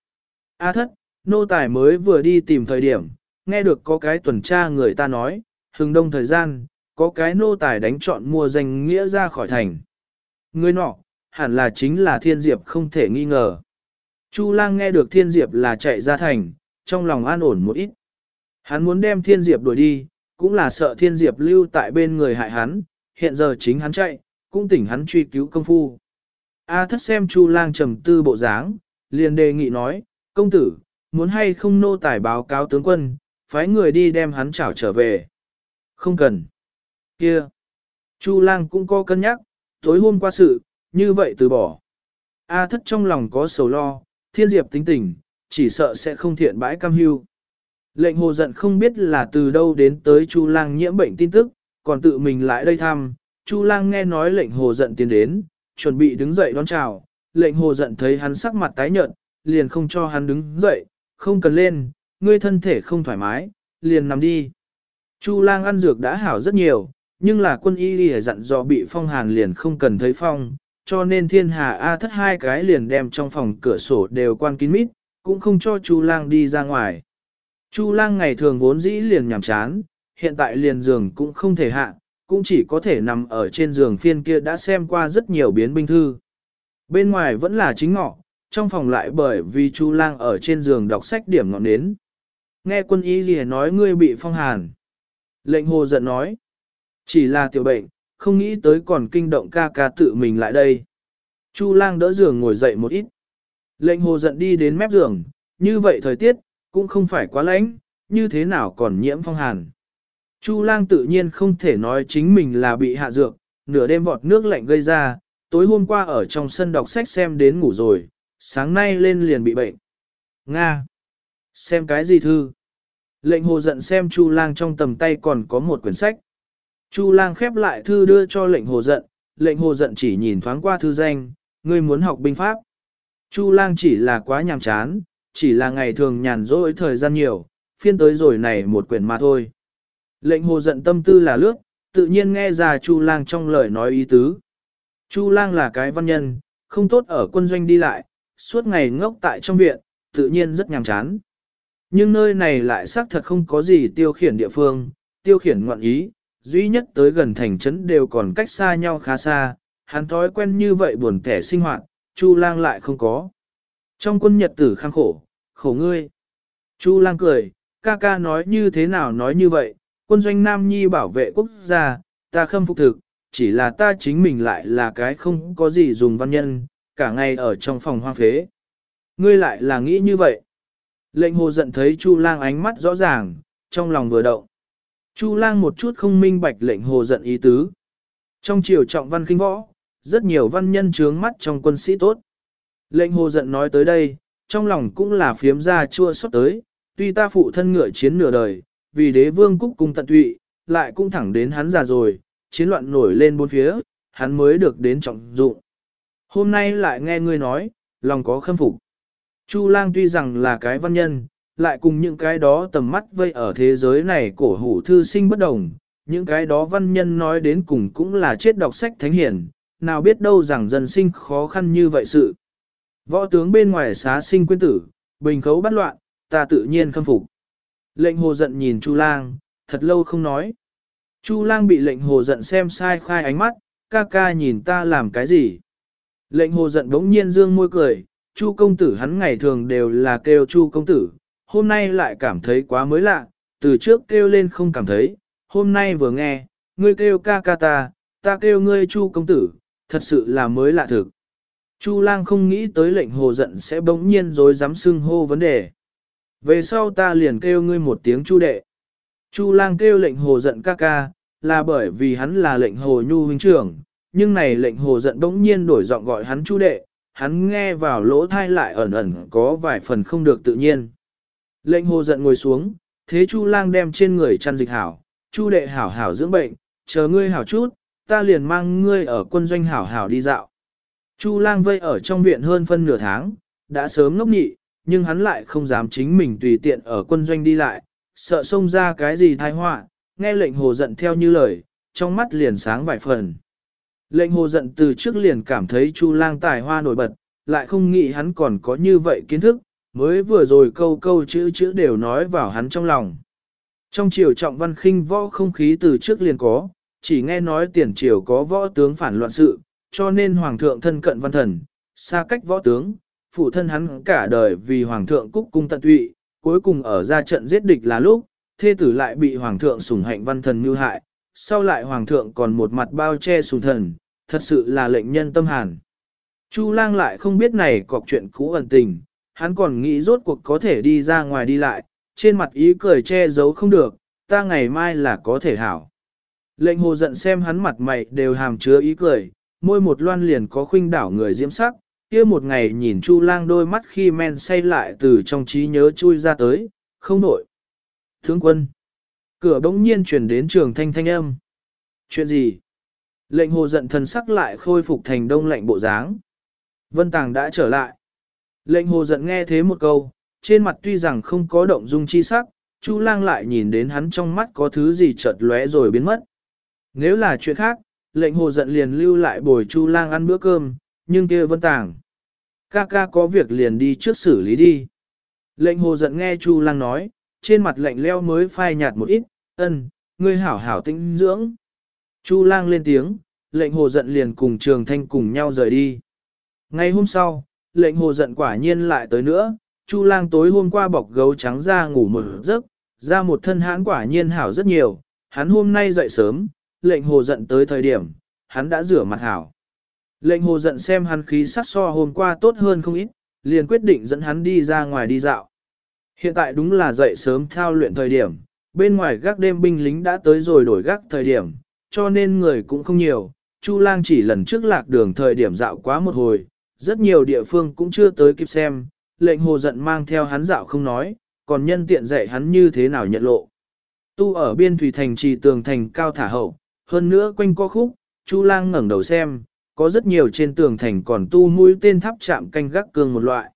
A thất, nô tài mới vừa đi tìm thời điểm, nghe được có cái tuần tra người ta nói, hừng đông thời gian, có cái nô tài đánh chọn mua danh nghĩa ra khỏi thành. Người nọ, hẳn là chính là thiên diệp không thể nghi ngờ. Chu lang nghe được thiên diệp là chạy ra thành, trong lòng an ổn một ít. Hắn muốn đem thiên diệp đuổi đi, cũng là sợ thiên diệp lưu tại bên người hại hắn, hiện giờ chính hắn chạy, cũng tỉnh hắn truy cứu công phu. A thất xem Chu lang trầm tư bộ dáng, liền đề nghị nói, công tử, muốn hay không nô tài báo cáo tướng quân, phái người đi đem hắn chảo trở về. Không cần. Kia. Chu lang cũng có cân nhắc, tối hôm qua sự, như vậy từ bỏ. A thất trong lòng có sầu lo, thiên diệp tính tình, chỉ sợ sẽ không thiện bãi cam hưu. Lệnh hồ giận không biết là từ đâu đến tới Chu lang nhiễm bệnh tin tức, còn tự mình lại đây thăm, Chu lang nghe nói lệnh hồ giận tiến đến, chuẩn bị đứng dậy đón chào, lệnh hồ giận thấy hắn sắc mặt tái nhợt, liền không cho hắn đứng dậy, không cần lên, ngươi thân thể không thoải mái, liền nằm đi. Chu lang ăn dược đã hảo rất nhiều, nhưng là quân y lìa dặn dò bị phong hàn liền không cần thấy phong, cho nên thiên hà A thất hai cái liền đem trong phòng cửa sổ đều quan kín mít, cũng không cho Chu lang đi ra ngoài. Chu lang ngày thường vốn dĩ liền nhảm chán, hiện tại liền giường cũng không thể hạ, cũng chỉ có thể nằm ở trên giường phiên kia đã xem qua rất nhiều biến binh thư. Bên ngoài vẫn là chính ngọ, trong phòng lại bởi vì Chu lang ở trên giường đọc sách điểm ngọn nến. Nghe quân y gì nói ngươi bị phong hàn. Lệnh hồ giận nói, chỉ là tiểu bệnh, không nghĩ tới còn kinh động ca ca tự mình lại đây. Chu lang đỡ giường ngồi dậy một ít. Lệnh hồ giận đi đến mép giường, như vậy thời tiết, cũng không phải quá lạnh, như thế nào còn nhiễm phong hàn. Chu lang tự nhiên không thể nói chính mình là bị hạ dược, nửa đêm vọt nước lạnh gây ra, tối hôm qua ở trong sân đọc sách xem đến ngủ rồi, sáng nay lên liền bị bệnh. Nga! Xem cái gì thư? Lệnh hồ giận xem Chu lang trong tầm tay còn có một quyển sách. Chu lang khép lại thư đưa cho lệnh hồ giận, lệnh hồ giận chỉ nhìn thoáng qua thư danh, ngươi muốn học binh pháp. Chu lang chỉ là quá nhàm chán, chỉ là ngày thường nhàn rỗi thời gian nhiều, phiên tới rồi này một quyển mà thôi. Lệnh hồ giận tâm tư là lướt, tự nhiên nghe ra Chu lang trong lời nói ý tứ. Chu lang là cái văn nhân, không tốt ở quân doanh đi lại, suốt ngày ngốc tại trong viện, tự nhiên rất nhàm chán. Nhưng nơi này lại xác thật không có gì tiêu khiển địa phương, tiêu khiển ngoạn ý, duy nhất tới gần thành trấn đều còn cách xa nhau khá xa, hắn thói quen như vậy buồn tẻ sinh hoạt, Chu lang lại không có. Trong quân nhật tử khang khổ, khổ ngươi. Chu lang cười, ca ca nói như thế nào nói như vậy, quân doanh Nam Nhi bảo vệ quốc gia, ta khâm phục thực, chỉ là ta chính mình lại là cái không có gì dùng văn nhân, cả ngày ở trong phòng hoang phế. Ngươi lại là nghĩ như vậy. Lệnh hồ giận thấy Chu lang ánh mắt rõ ràng, trong lòng vừa động. Chu lang một chút không minh bạch lệnh hồ giận ý tứ. Trong triều trọng văn kinh võ, rất nhiều văn nhân trướng mắt trong quân sĩ tốt. Lệnh hồ giận nói tới đây, trong lòng cũng là phiếm ra chua xót tới, tuy ta phụ thân ngựa chiến nửa đời, vì đế vương cúc cung tận tụy, lại cũng thẳng đến hắn già rồi, chiến loạn nổi lên bốn phía, hắn mới được đến trọng dụng. Hôm nay lại nghe ngươi nói, lòng có khâm phục. Chu lang tuy rằng là cái văn nhân, lại cùng những cái đó tầm mắt vây ở thế giới này cổ hủ thư sinh bất đồng, những cái đó văn nhân nói đến cùng cũng là chết đọc sách thánh hiển, nào biết đâu rằng dân sinh khó khăn như vậy sự. Võ tướng bên ngoài xá sinh quyên tử, bình khấu bắt loạn, ta tự nhiên khâm phục. Lệnh hồ giận nhìn Chu lang, thật lâu không nói. Chu lang bị lệnh hồ giận xem sai khai ánh mắt, ca ca nhìn ta làm cái gì. Lệnh hồ giận bỗng nhiên dương môi cười, Chu công tử hắn ngày thường đều là kêu Chu công tử, hôm nay lại cảm thấy quá mới lạ, từ trước kêu lên không cảm thấy, hôm nay vừa nghe, ngươi kêu ca ca ta, ta kêu ngươi Chu công tử, thật sự là mới lạ thực. Chu lang không nghĩ tới lệnh hồ giận sẽ bỗng nhiên rồi dám xưng hô vấn đề. Về sau ta liền kêu ngươi một tiếng chu đệ. Chu lang kêu lệnh hồ giận ca ca, là bởi vì hắn là lệnh hồ nhu huynh trưởng, nhưng này lệnh hồ giận bỗng nhiên đổi giọng gọi hắn chu đệ, hắn nghe vào lỗ thai lại ẩn ẩn có vài phần không được tự nhiên. Lệnh hồ giận ngồi xuống, thế chu lang đem trên người chăn dịch hảo, chu đệ hảo hảo dưỡng bệnh, chờ ngươi hảo chút, ta liền mang ngươi ở quân doanh hảo hảo đi dạo. Chu lang vây ở trong viện hơn phân nửa tháng, đã sớm ngốc nhị, nhưng hắn lại không dám chính mình tùy tiện ở quân doanh đi lại, sợ xông ra cái gì tai họa, nghe lệnh hồ giận theo như lời, trong mắt liền sáng vài phần. Lệnh hồ giận từ trước liền cảm thấy Chu lang tài hoa nổi bật, lại không nghĩ hắn còn có như vậy kiến thức, mới vừa rồi câu câu chữ chữ đều nói vào hắn trong lòng. Trong triều trọng văn khinh võ không khí từ trước liền có, chỉ nghe nói tiền triều có võ tướng phản loạn sự, cho nên hoàng thượng thân cận văn thần, xa cách võ tướng, phụ thân hắn cả đời vì hoàng thượng cúc cung tận tụy, cuối cùng ở ra trận giết địch là lúc, thê tử lại bị hoàng thượng sủng hạnh văn thần như hại, sau lại hoàng thượng còn một mặt bao che sủng thần, thật sự là lệnh nhân tâm hàn. Chu lang lại không biết này cọc chuyện cũ ẩn tình, hắn còn nghĩ rốt cuộc có thể đi ra ngoài đi lại, trên mặt ý cười che giấu không được, ta ngày mai là có thể hảo. Lệnh hồ giận xem hắn mặt mày đều hàm chứa ý cười, môi một loan liền có khuynh đảo người diễm sắc, kia một ngày nhìn Chu lang đôi mắt khi men say lại từ trong trí nhớ chui ra tới, không nổi. Thướng quân. Cửa bỗng nhiên chuyển đến trường thanh thanh âm. Chuyện gì? Lệnh hồ giận thần sắc lại khôi phục thành đông lạnh bộ dáng. Vân Tàng đã trở lại. Lệnh hồ giận nghe thế một câu, trên mặt tuy rằng không có động dung chi sắc, Chu lang lại nhìn đến hắn trong mắt có thứ gì chợt lóe rồi biến mất. Nếu là chuyện khác, lệnh hồ giận liền lưu lại bồi Chu lang ăn bữa cơm, nhưng kia Vân Tàng. Ca ca có việc liền đi trước xử lý đi. Lệnh hồ giận nghe Chu lang nói, trên mặt lạnh leo mới phai nhạt một ít, ân, ngươi hảo hảo tĩnh dưỡng. Chu lang lên tiếng, lệnh hồ giận liền cùng trường thanh cùng nhau rời đi. Ngày hôm sau, lệnh hồ giận quả nhiên lại tới nữa, Chu lang tối hôm qua bọc gấu trắng ra ngủ một giấc, ra một thân hãn quả nhiên hảo rất nhiều, hắn hôm nay dậy sớm, lệnh hồ giận tới thời điểm, hắn đã rửa mặt hảo. Lệnh hồ giận xem hắn khí sắc so hôm qua tốt hơn không ít, liền quyết định dẫn hắn đi ra ngoài đi dạo. Hiện tại đúng là dậy sớm thao luyện thời điểm, bên ngoài gác đêm binh lính đã tới rồi đổi gác thời điểm, cho nên người cũng không nhiều. Chu lang chỉ lần trước lạc đường thời điểm dạo quá một hồi, rất nhiều địa phương cũng chưa tới kịp xem, lệnh hồ giận mang theo hắn dạo không nói, còn nhân tiện dạy hắn như thế nào nhận lộ. Tu ở biên thủy thành trì tường thành cao thả hậu, hơn nữa quanh co khúc, Chu lang ngẩng đầu xem, có rất nhiều trên tường thành còn tu mũi tên tháp chạm canh gác cương một loại.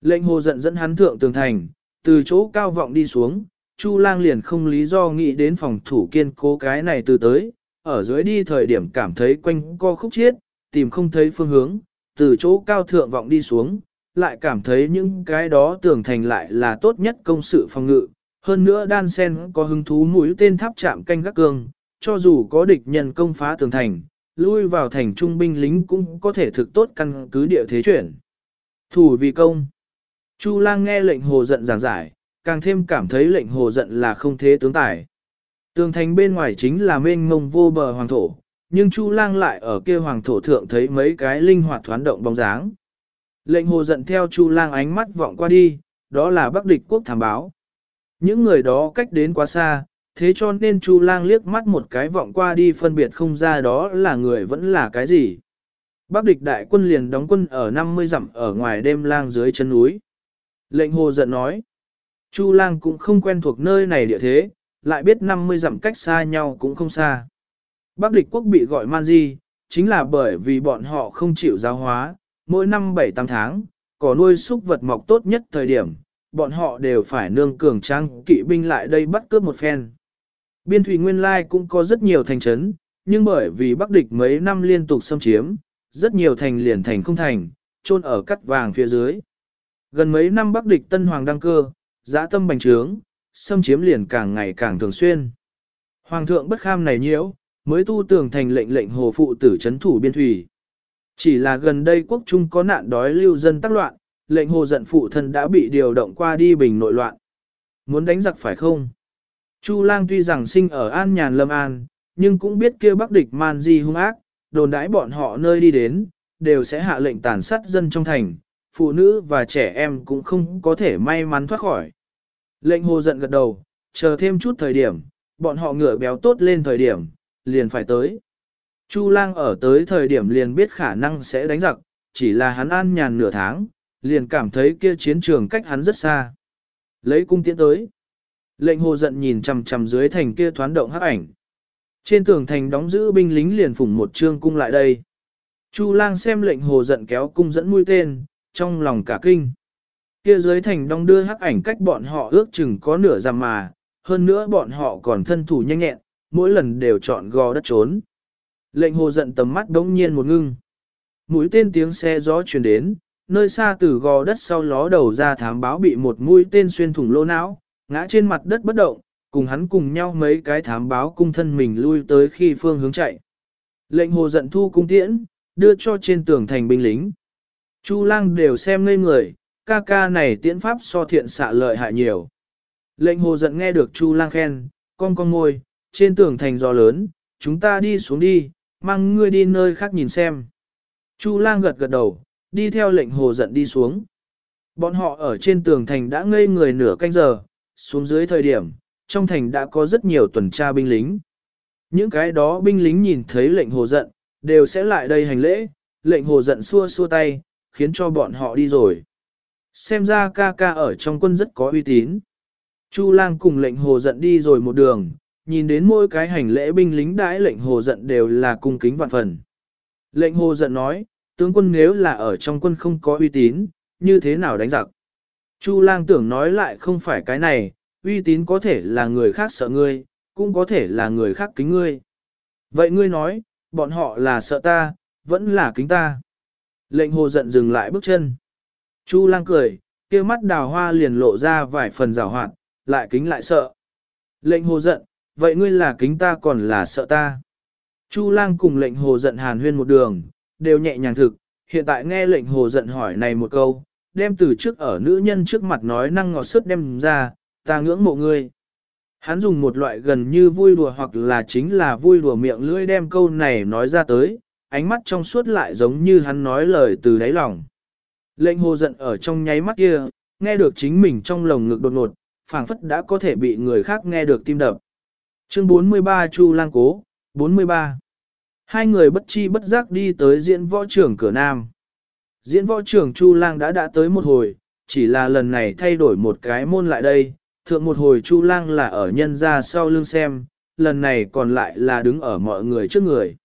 Lệnh hồ giận dẫn hắn thượng tường thành, từ chỗ cao vọng đi xuống, Chu lang liền không lý do nghĩ đến phòng thủ kiên cố cái này từ tới, ở dưới đi thời điểm cảm thấy quanh co khúc chiết, tìm không thấy phương hướng, từ chỗ cao thượng vọng đi xuống, lại cảm thấy những cái đó tưởng thành lại là tốt nhất công sự phòng ngự, hơn nữa đan sen có hứng thú mũi tên tháp chạm canh gác cương, cho dù có địch nhân công phá tường thành, lui vào thành trung binh lính cũng có thể thực tốt căn cứ địa thế chuyển. Thủ vì công. Chu lang nghe lệnh hồ giận giảng giải, càng thêm cảm thấy lệnh hồ giận là không thế tướng tài. Tường thành bên ngoài chính là mênh mông vô bờ hoàng thổ, nhưng Chu lang lại ở kia hoàng thổ thượng thấy mấy cái linh hoạt thoán động bóng dáng. Lệnh hồ giận theo Chu lang ánh mắt vọng qua đi, đó là bắc địch quốc thảm báo. Những người đó cách đến quá xa, thế cho nên Chu lang liếc mắt một cái vọng qua đi phân biệt không ra đó là người vẫn là cái gì. Bắc địch đại quân liền đóng quân ở 50 dặm ở ngoài đêm lang dưới chân núi. Lệnh hồ giận nói, Chu lang cũng không quen thuộc nơi này địa thế, lại biết 50 dặm cách xa nhau cũng không xa. Bắc địch quốc bị gọi man di, chính là bởi vì bọn họ không chịu giáo hóa, mỗi năm 7-8 tháng, cỏ nuôi súc vật mọc tốt nhất thời điểm, bọn họ đều phải nương cường trang kỵ binh lại đây bắt cướp một phen. Biên thủy nguyên lai cũng có rất nhiều thành trấn, nhưng bởi vì Bắc địch mấy năm liên tục xâm chiếm, rất nhiều thành liền thành không thành, chôn ở cắt vàng phía dưới. Gần mấy năm Bắc địch Tân Hoàng đăng cơ, giã tâm bành trướng, xâm chiếm liền càng ngày càng thường xuyên. Hoàng thượng bất kham này nhiễu, mới tu tường thành lệnh lệnh hồ phụ tử chấn thủ biên thủy. Chỉ là gần đây quốc trung có nạn đói lưu dân tác loạn, lệnh hồ giận phụ thân đã bị điều động qua đi bình nội loạn. Muốn đánh giặc phải không? Chu lang tuy rằng sinh ở an nhàn lâm an, nhưng cũng biết kia bắc địch man di hung ác, đồn đãi bọn họ nơi đi đến, đều sẽ hạ lệnh tàn sát dân trong thành, phụ nữ và trẻ em cũng không có thể may mắn thoát khỏi. Lệnh hồ giận gật đầu, chờ thêm chút thời điểm, bọn họ ngựa béo tốt lên thời điểm, liền phải tới. Chu lang ở tới thời điểm liền biết khả năng sẽ đánh giặc, chỉ là hắn an nhàn nửa tháng, liền cảm thấy kia chiến trường cách hắn rất xa. Lấy cung tiễn tới. Lệnh hồ giận nhìn chằm chằm dưới thành kia thoán động hắc ảnh. Trên tường thành đóng giữ binh lính liền phủng một trương cung lại đây. Chu lang xem lệnh hồ giận kéo cung dẫn mũi tên, trong lòng cả kinh. Kia dưới thành đong đưa hắc ảnh cách bọn họ ước chừng có nửa dặm mà, hơn nữa bọn họ còn thân thủ nhanh nhẹn, mỗi lần đều chọn gò đất trốn. Lệnh hồ giận tầm mắt đống nhiên một ngưng. Mũi tên tiếng xe gió truyền đến, nơi xa từ gò đất sau ló đầu ra thám báo bị một mũi tên xuyên thủng lô não, ngã trên mặt đất bất động, cùng hắn cùng nhau mấy cái thám báo cung thân mình lui tới khi phương hướng chạy. Lệnh hồ giận thu cung tiễn, đưa cho trên tường thành binh lính. Chu lang đều xem ngây người, ca ca này tiễn pháp so thiện xạ lợi hại nhiều. Lệnh hồ giận nghe được Chu lang khen, con con ngồi, trên tường thành gió lớn, chúng ta đi xuống đi, mang ngươi đi nơi khác nhìn xem. Chu lang gật gật đầu, đi theo lệnh hồ giận đi xuống. Bọn họ ở trên tường thành đã ngây người nửa canh giờ, xuống dưới thời điểm, trong thành đã có rất nhiều tuần tra binh lính. Những cái đó binh lính nhìn thấy lệnh hồ giận, đều sẽ lại đây hành lễ, lệnh hồ giận xua xua tay, khiến cho bọn họ đi rồi. Xem ra ca ca ở trong quân rất có uy tín. Chu lang cùng lệnh hồ giận đi rồi một đường, nhìn đến mỗi cái hành lễ binh lính đãi lệnh hồ giận đều là cung kính vạn phần. Lệnh hồ giận nói, tướng quân nếu là ở trong quân không có uy tín, như thế nào đánh giặc? Chu lang tưởng nói lại không phải cái này, uy tín có thể là người khác sợ ngươi, cũng có thể là người khác kính ngươi. Vậy ngươi nói, bọn họ là sợ ta, vẫn là kính ta. Lệnh hồ giận dừng lại bước chân. Chu lang cười, kia mắt đào hoa liền lộ ra vài phần rào hoạt, lại kính lại sợ. Lệnh hồ giận, vậy ngươi là kính ta còn là sợ ta. Chu lang cùng lệnh hồ giận hàn huyên một đường, đều nhẹ nhàng thực, hiện tại nghe lệnh hồ giận hỏi này một câu, đem từ trước ở nữ nhân trước mặt nói năng ngọt sức đem ra, ta ngưỡng mộ ngươi. Hắn dùng một loại gần như vui đùa hoặc là chính là vui đùa miệng lưỡi đem câu này nói ra tới, ánh mắt trong suốt lại giống như hắn nói lời từ đáy lòng. Lệnh hồ giận ở trong nháy mắt kia, nghe được chính mình trong lồng ngực đột ngột, phảng phất đã có thể bị người khác nghe được tim đập. Chương 43 Chu Lang Cố, 43 Hai người bất chi bất giác đi tới diễn võ trưởng cửa nam. Diễn võ trưởng Chu Lang đã đã tới một hồi, chỉ là lần này thay đổi một cái môn lại đây, thượng một hồi Chu Lang là ở nhân ra sau lưng xem, lần này còn lại là đứng ở mọi người trước người.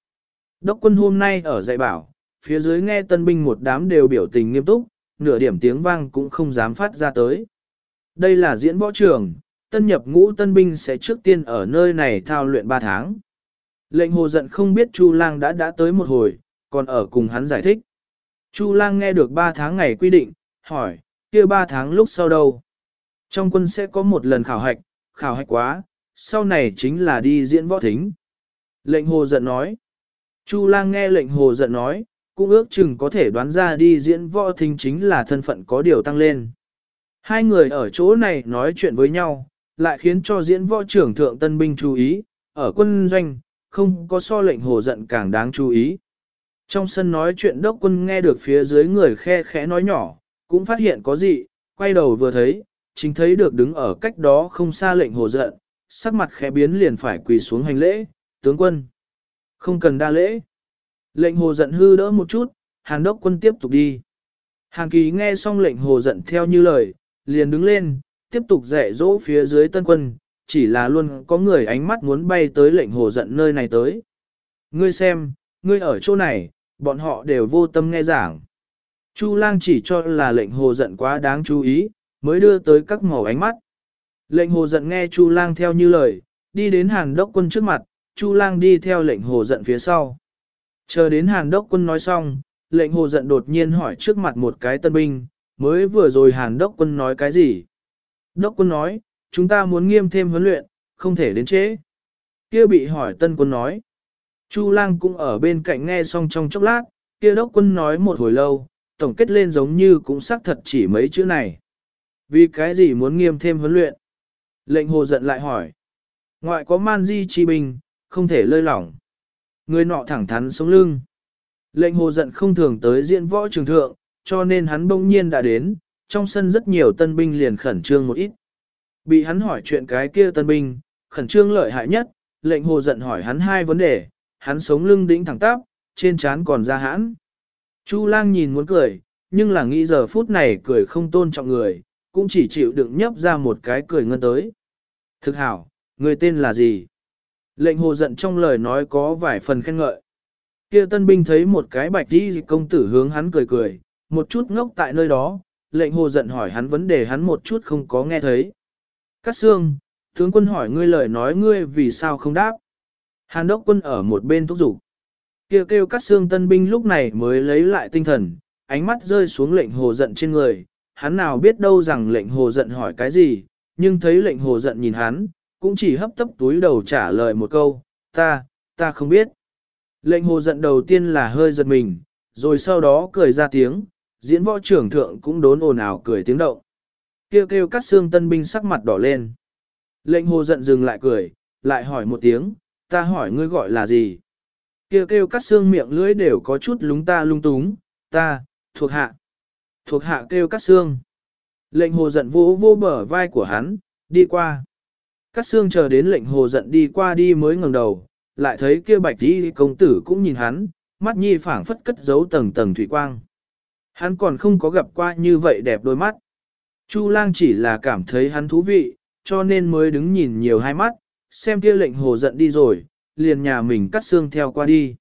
Đốc quân hôm nay ở dạy bảo, phía dưới nghe tân binh một đám đều biểu tình nghiêm túc, nửa điểm tiếng vang cũng không dám phát ra tới. Đây là diễn võ trường, tân nhập ngũ tân binh sẽ trước tiên ở nơi này thao luyện 3 tháng. Lệnh hồ giận không biết Chu Lang đã đã tới một hồi, còn ở cùng hắn giải thích. Chu Lang nghe được 3 tháng ngày quy định, hỏi, kia 3 tháng lúc sau đâu? Trong quân sẽ có một lần khảo hạch, khảo hạch quá, sau này chính là đi diễn võ thính. Lệnh hồ giận nói. Chu lang nghe lệnh hồ giận nói, cũng ước chừng có thể đoán ra đi diễn võ thính chính là thân phận có điều tăng lên. Hai người ở chỗ này nói chuyện với nhau, lại khiến cho diễn võ trưởng thượng tân binh chú ý, ở quân doanh, không có so lệnh hồ giận càng đáng chú ý. Trong sân nói chuyện đốc quân nghe được phía dưới người khe khẽ nói nhỏ, cũng phát hiện có gì, quay đầu vừa thấy, chính thấy được đứng ở cách đó không xa lệnh hồ giận, sắc mặt khẽ biến liền phải quỳ xuống hành lễ, tướng quân. Không cần đa lễ. Lệnh hồ giận hư đỡ một chút, hàn đốc quân tiếp tục đi. hàng kỳ nghe xong lệnh hồ giận theo như lời, liền đứng lên, tiếp tục dạy dỗ phía dưới tân quân, chỉ là luôn có người ánh mắt muốn bay tới lệnh hồ giận nơi này tới. Ngươi xem, ngươi ở chỗ này, bọn họ đều vô tâm nghe giảng. Chu lang chỉ cho là lệnh hồ giận quá đáng chú ý, mới đưa tới các màu ánh mắt. Lệnh hồ giận nghe Chu lang theo như lời, đi đến hàn đốc quân trước mặt, Chu lang đi theo lệnh hồ giận phía sau. Chờ đến hàn đốc quân nói xong, lệnh hồ giận đột nhiên hỏi trước mặt một cái tân binh, mới vừa rồi hàn đốc quân nói cái gì? Đốc quân nói, chúng ta muốn nghiêm thêm huấn luyện, không thể đến trễ. Kia bị hỏi tân quân nói. Chu lang cũng ở bên cạnh nghe xong trong chốc lát, kia đốc quân nói một hồi lâu, tổng kết lên giống như cũng xác thật chỉ mấy chữ này. Vì cái gì muốn nghiêm thêm huấn luyện? Lệnh hồ giận lại hỏi. Ngoại có man di chi bình, không thể lơi lỏng. Người nọ thẳng thắn sống lưng. Lệnh hồ giận không thường tới diễn võ trường thượng, cho nên hắn bỗng nhiên đã đến, trong sân rất nhiều tân binh liền khẩn trương một ít. Bị hắn hỏi chuyện cái kia tân binh, khẩn trương lợi hại nhất, lệnh hồ giận hỏi hắn hai vấn đề, hắn sống lưng đĩnh thẳng tắp, trên trán còn ra hãn. Chu lang nhìn muốn cười, nhưng là nghĩ giờ phút này cười không tôn trọng người, cũng chỉ chịu đựng nhấp ra một cái cười ngân tới. Thực hảo, người tên là gì? Lệnh hồ giận trong lời nói có vài phần khen ngợi. Kia tân binh thấy một cái bạch đi công tử hướng hắn cười cười, một chút ngốc tại nơi đó, lệnh hồ giận hỏi hắn vấn đề hắn một chút không có nghe thấy. Cát xương, tướng quân hỏi ngươi lời nói ngươi vì sao không đáp. Hàn đốc quân ở một bên thúc giục. Kia kêu, kêu cắt xương tân binh lúc này mới lấy lại tinh thần, ánh mắt rơi xuống lệnh hồ giận trên người, hắn nào biết đâu rằng lệnh hồ giận hỏi cái gì, nhưng thấy lệnh hồ giận nhìn hắn, cũng chỉ hấp tấp túi đầu trả lời một câu, ta, ta không biết. Lệnh hồ giận đầu tiên là hơi giật mình, rồi sau đó cười ra tiếng, diễn võ trưởng thượng cũng đốn ồn ào cười tiếng động. Kêu kêu cắt xương tân binh sắc mặt đỏ lên. Lệnh hồ giận dừng lại cười, lại hỏi một tiếng, ta hỏi ngươi gọi là gì? Kêu kêu cắt xương miệng lưỡi đều có chút lúng ta lung túng, ta, thuộc hạ. Thuộc hạ kêu cắt xương. Lệnh hồ giận vỗ vô bờ vai của hắn, đi qua. Cắt xương chờ đến lệnh hồ giận đi qua đi mới ngẩng đầu, lại thấy kia bạch đi công tử cũng nhìn hắn, mắt nhi phảng phất cất giấu tầng tầng thủy quang. Hắn còn không có gặp qua như vậy đẹp đôi mắt. Chu lang chỉ là cảm thấy hắn thú vị, cho nên mới đứng nhìn nhiều hai mắt, xem kia lệnh hồ giận đi rồi, liền nhà mình cắt xương theo qua đi.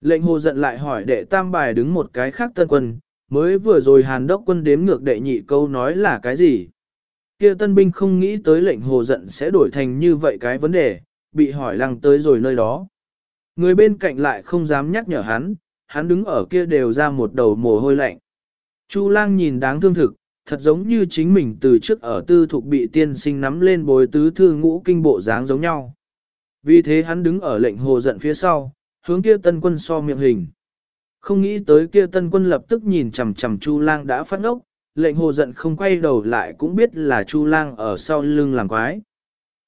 Lệnh hồ giận lại hỏi đệ tam bài đứng một cái khác tân quân, mới vừa rồi hàn đốc quân đếm ngược đệ nhị câu nói là cái gì. Kia tân binh không nghĩ tới lệnh hồ giận sẽ đổi thành như vậy cái vấn đề, bị hỏi lăng tới rồi nơi đó. Người bên cạnh lại không dám nhắc nhở hắn, hắn đứng ở kia đều ra một đầu mồ hôi lạnh. Chu lang nhìn đáng thương thực, thật giống như chính mình từ trước ở tư thục bị tiên sinh nắm lên bồi tứ thư ngũ kinh bộ dáng giống nhau. Vì thế hắn đứng ở lệnh hồ giận phía sau, hướng kia tân quân so miệng hình. Không nghĩ tới kia tân quân lập tức nhìn chằm chằm Chu lang đã phát ngốc, lệnh hồ giận không quay đầu lại cũng biết là Chu lang ở sau lưng làm quái.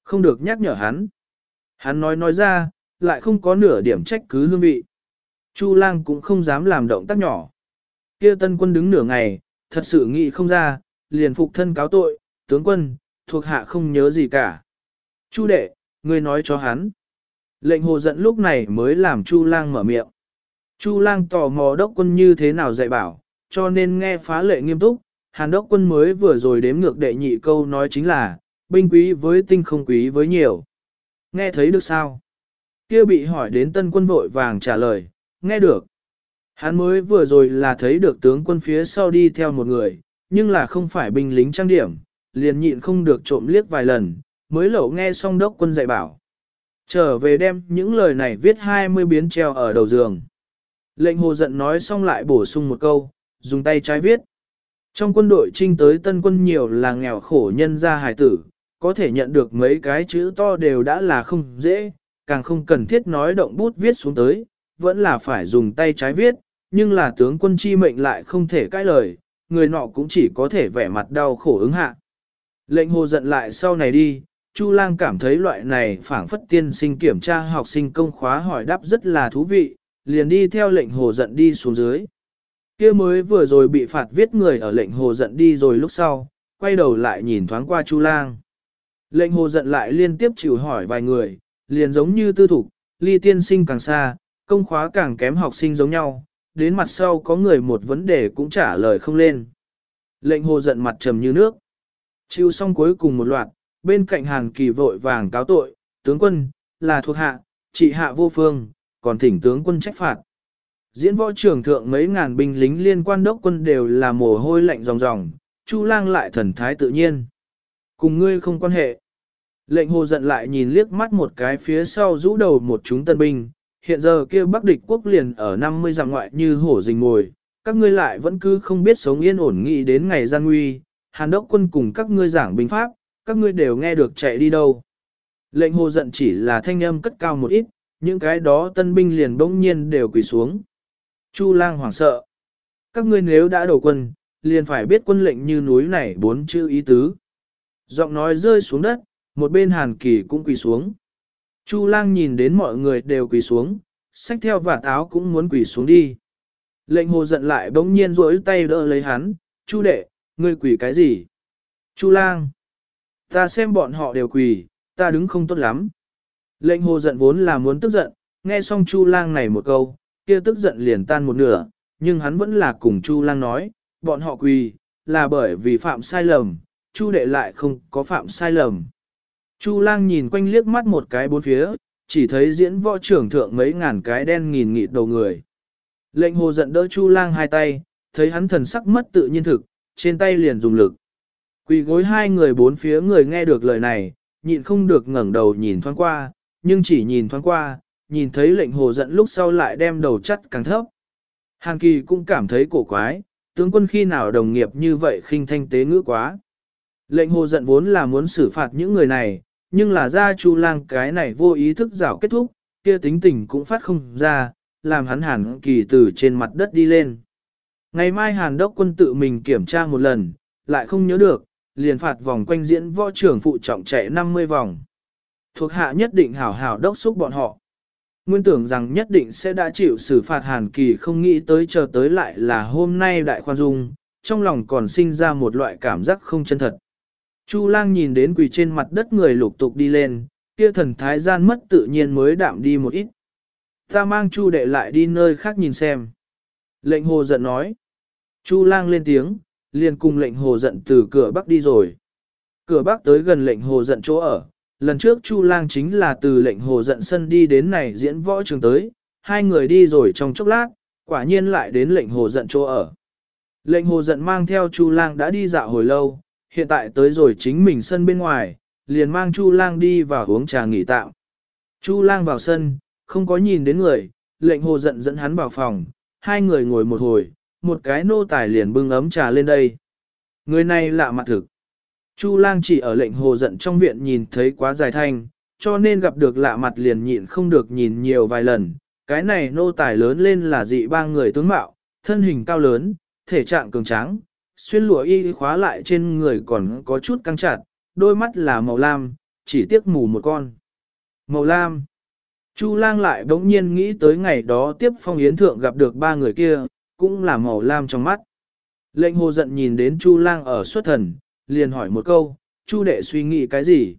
Không được nhắc nhở hắn. Hắn nói nói ra, lại không có nửa điểm trách cứ hương vị. Chu lang cũng không dám làm động tác nhỏ. Kia tân quân đứng nửa ngày, thật sự nghĩ không ra, liền phục thân cáo tội, tướng quân, thuộc hạ không nhớ gì cả. Chu đệ, ngươi nói cho hắn. Lệnh hồ giận lúc này mới làm Chu lang mở miệng. Chu lang tò mò đốc quân như thế nào dạy bảo, cho nên nghe phá lệ nghiêm túc, hàn đốc quân mới vừa rồi đếm ngược đệ nhị câu nói chính là, binh quý với tinh không quý với nhiều. Nghe thấy được sao? kia bị hỏi đến tân quân vội vàng trả lời, nghe được. Hắn mới vừa rồi là thấy được tướng quân phía sau đi theo một người, nhưng là không phải binh lính trang điểm, liền nhịn không được trộm liếc vài lần, mới lẩu nghe xong đốc quân dạy bảo. Trở về đem những lời này viết 20 biến treo ở đầu giường. Lệnh hồ giận nói xong lại bổ sung một câu, dùng tay trái viết. Trong quân đội trinh tới tân quân nhiều là nghèo khổ nhân gia hài tử, có thể nhận được mấy cái chữ to đều đã là không dễ, càng không cần thiết nói động bút viết xuống tới, vẫn là phải dùng tay trái viết, nhưng là tướng quân chi mệnh lại không thể cãi lời, người nọ cũng chỉ có thể vẻ mặt đau khổ ứng hạ. Lệnh hồ giận lại sau này đi, Chu Lang cảm thấy loại này phảng phất tiên sinh kiểm tra học sinh công khóa hỏi đáp rất là thú vị, liền đi theo lệnh hồ giận đi xuống dưới. kia mới vừa rồi bị phạt viết người ở lệnh hồ giận đi rồi lúc sau, quay đầu lại nhìn thoáng qua Chu Lang. Lệnh hồ giận lại liên tiếp chịu hỏi vài người, liền giống như tư thục, ly tiên sinh càng xa, công khóa càng kém học sinh giống nhau, đến mặt sau có người một vấn đề cũng trả lời không lên. Lệnh hồ giận mặt trầm như nước. Chịu xong cuối cùng một loạt, bên cạnh hàn kỳ vội vàng cáo tội, tướng quân, là thuộc hạ, trị hạ vô phương, còn thỉnh tướng quân trách phạt. Diễn võ trưởng thượng mấy ngàn binh lính liên quan đốc quân đều là mồ hôi lạnh ròng ròng, Chu lang lại thần thái tự nhiên. Cùng ngươi không quan hệ. Lệnh hồ giận lại nhìn liếc mắt một cái phía sau rũ đầu một chúng tân binh, hiện giờ kia bắc địch quốc liền ở 50 dặm ngoại như hổ rình ngồi, các ngươi lại vẫn cứ không biết sống yên ổn nghị đến ngày gian nguy, hàn đốc quân cùng các ngươi giảng binh pháp, các ngươi đều nghe được chạy đi đâu. Lệnh hồ giận chỉ là thanh âm cất cao một ít, những cái đó tân binh liền bỗng nhiên đều quỳ xuống. Chu lang hoảng sợ. Các ngươi nếu đã đổ quân, liền phải biết quân lệnh như núi này bốn chữ ý tứ. Giọng nói rơi xuống đất, một bên hàn kỳ cũng quỳ xuống. Chu lang nhìn đến mọi người đều quỳ xuống, sách theo và táo cũng muốn quỳ xuống đi. Lệnh hồ giận lại bỗng nhiên rỗi tay đỡ lấy hắn, Chu đệ, ngươi quỳ cái gì? Chu lang, ta xem bọn họ đều quỳ, ta đứng không tốt lắm. Lệnh hồ giận vốn là muốn tức giận, nghe xong Chu lang này một câu, kia tức giận liền tan một nửa, nhưng hắn vẫn là cùng Chu lang nói, bọn họ quỳ, là bởi vì phạm sai lầm, Chu đệ lại không có phạm sai lầm. Chu lang nhìn quanh liếc mắt một cái bốn phía, chỉ thấy diễn võ trưởng thượng mấy ngàn cái đen nghìn nghịt đầu người. Lệnh hồ giận đỡ Chu lang hai tay, thấy hắn thần sắc mất tự nhiên thực, trên tay liền dùng lực. Quỳ gối hai người bốn phía người nghe được lời này, nhịn không được ngẩng đầu nhìn thoáng qua, nhưng chỉ nhìn thoáng qua, nhìn thấy lệnh hồ giận lúc sau lại đem đầu chắt càng thấp. Hàng Kỳ cũng cảm thấy cổ quái, tướng quân khi nào đồng nghiệp như vậy khinh thanh tế ngữ quá. Lệnh hồ giận vốn là muốn xử phạt những người này, nhưng là ra chu lang cái này vô ý thức rảo kết thúc, kia tính tình cũng phát không ra, làm hắn hàn kỳ từ trên mặt đất đi lên. Ngày mai hàn đốc quân tự mình kiểm tra một lần, lại không nhớ được, liền phạt vòng quanh diễn võ trưởng phụ trọng chạy 50 vòng. Thuộc hạ nhất định hảo hảo đốc xúc bọn họ. Nguyên tưởng rằng nhất định sẽ đã chịu xử phạt hàn kỳ không nghĩ tới chờ tới lại là hôm nay đại khoan dung, trong lòng còn sinh ra một loại cảm giác không chân thật. Chu lang nhìn đến quỳ trên mặt đất người lục tục đi lên, kia thần thái gian mất tự nhiên mới đạm đi một ít. Ta mang chu đệ lại đi nơi khác nhìn xem. Lệnh hồ giận nói. Chu lang lên tiếng, liền cùng lệnh hồ giận từ cửa bắc đi rồi. Cửa bắc tới gần lệnh hồ giận chỗ ở. Lần trước Chu lang chính là từ lệnh hồ giận sân đi đến này diễn võ trường tới. Hai người đi rồi trong chốc lát, quả nhiên lại đến lệnh hồ giận chỗ ở. Lệnh hồ giận mang theo Chu lang đã đi dạo hồi lâu, hiện tại tới rồi chính mình sân bên ngoài, liền mang Chu lang đi vào uống trà nghỉ tạm. Chu lang vào sân, không có nhìn đến người, lệnh hồ giận dẫn hắn vào phòng, hai người ngồi một hồi, một cái nô tài liền bưng ấm trà lên đây. Người này lạ mặt thực. Chu lang chỉ ở lệnh hồ giận trong viện nhìn thấy quá dài thanh, cho nên gặp được lạ mặt liền nhịn không được nhìn nhiều vài lần. Cái này nô tài lớn lên là dị ba người tướng mạo, thân hình cao lớn, thể trạng cường tráng, xuyên lụa y khóa lại trên người còn có chút căng chặt, đôi mắt là màu lam, chỉ tiếc mù một con. Màu lam. Chu lang lại bỗng nhiên nghĩ tới ngày đó tiếp phong yến thượng gặp được ba người kia, cũng là màu lam trong mắt. Lệnh hồ giận nhìn đến Chu lang ở xuất thần, liền hỏi một câu, Chu đệ suy nghĩ cái gì?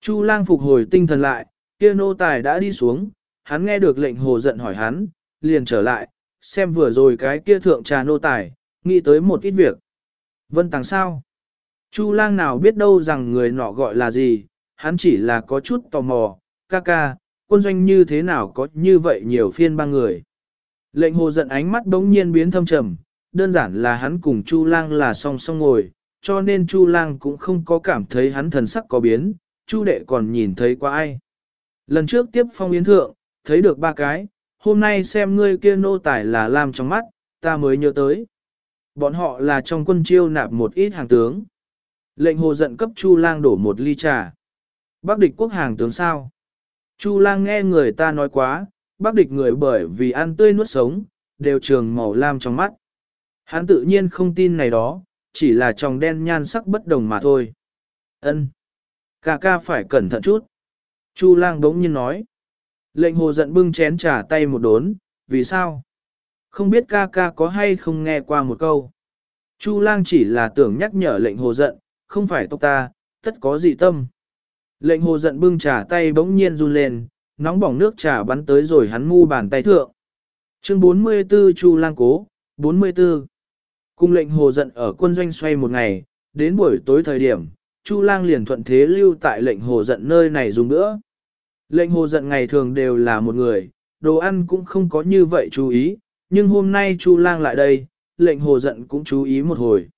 Chu lang phục hồi tinh thần lại, kia nô tài đã đi xuống, hắn nghe được lệnh hồ giận hỏi hắn, liền trở lại, xem vừa rồi cái kia thượng trà nô tài, nghĩ tới một ít việc. Vân Tàng sao? Chu lang nào biết đâu rằng người nọ gọi là gì, hắn chỉ là có chút tò mò, ca ca, quân doanh như thế nào có như vậy nhiều phiên ba người. Lệnh hồ giận ánh mắt bỗng nhiên biến thâm trầm, đơn giản là hắn cùng Chu lang là song song ngồi, cho nên Chu lang cũng không có cảm thấy hắn thần sắc có biến, Chu đệ còn nhìn thấy qua ai. Lần trước tiếp phong yến thượng, thấy được ba cái, hôm nay xem ngươi kia nô tải là làm trong mắt, ta mới nhớ tới. Bọn họ là trong quân chiêu nạp một ít hàng tướng. Lệnh hồ giận cấp Chu lang đổ một ly trà. Bác địch quốc hàng tướng sao? Chu lang nghe người ta nói quá, bác địch người bởi vì ăn tươi nuốt sống, đều trường màu lam trong mắt. Hắn tự nhiên không tin này đó, chỉ là tròng đen nhan sắc bất đồng mà thôi. Ân, Ca ca phải cẩn thận chút. Chu lang bỗng nhiên nói. Lệnh hồ giận bưng chén trà tay một đốn, vì sao? Không biết ca ca có hay không nghe qua một câu. Chu lang chỉ là tưởng nhắc nhở lệnh hồ giận, không phải tộc ta, tất có gì tâm. Lệnh hồ giận bưng trà tay bỗng nhiên run lên, nóng bỏng nước trà bắn tới rồi hắn mu bàn tay thượng. Chương 44 Chu lang cố, 44. Cung lệnh hồ giận ở quân doanh xoay một ngày, đến buổi tối thời điểm, Chu lang liền thuận thế lưu tại lệnh hồ giận nơi này dùng nữa. Lệnh hồ giận ngày thường đều là một người, đồ ăn cũng không có như vậy chú ý, nhưng hôm nay Chu Lang lại đây, lệnh hồ giận cũng chú ý một hồi.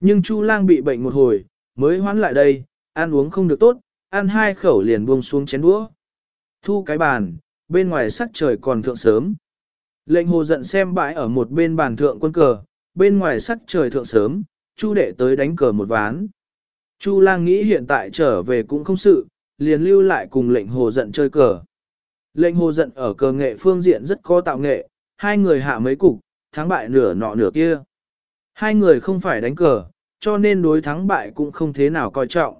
Nhưng Chu Lang bị bệnh một hồi, mới hoán lại đây, ăn uống không được tốt, ăn hai khẩu liền buông xuống chén đũa. Thu cái bàn, bên ngoài sắc trời còn thượng sớm. Lệnh hồ giận xem bãi ở một bên bàn thượng quân cờ, bên ngoài sắc trời thượng sớm, Chu đệ tới đánh cờ một ván. Chu lang nghĩ hiện tại trở về cũng không sự, liền lưu lại cùng lệnh hồ giận chơi cờ. Lệnh hồ giận ở cờ nghệ phương diện rất có tạo nghệ, hai người hạ mấy cục, thắng bại nửa nọ nửa kia. Hai người không phải đánh cờ, cho nên đối thắng bại cũng không thế nào coi trọng.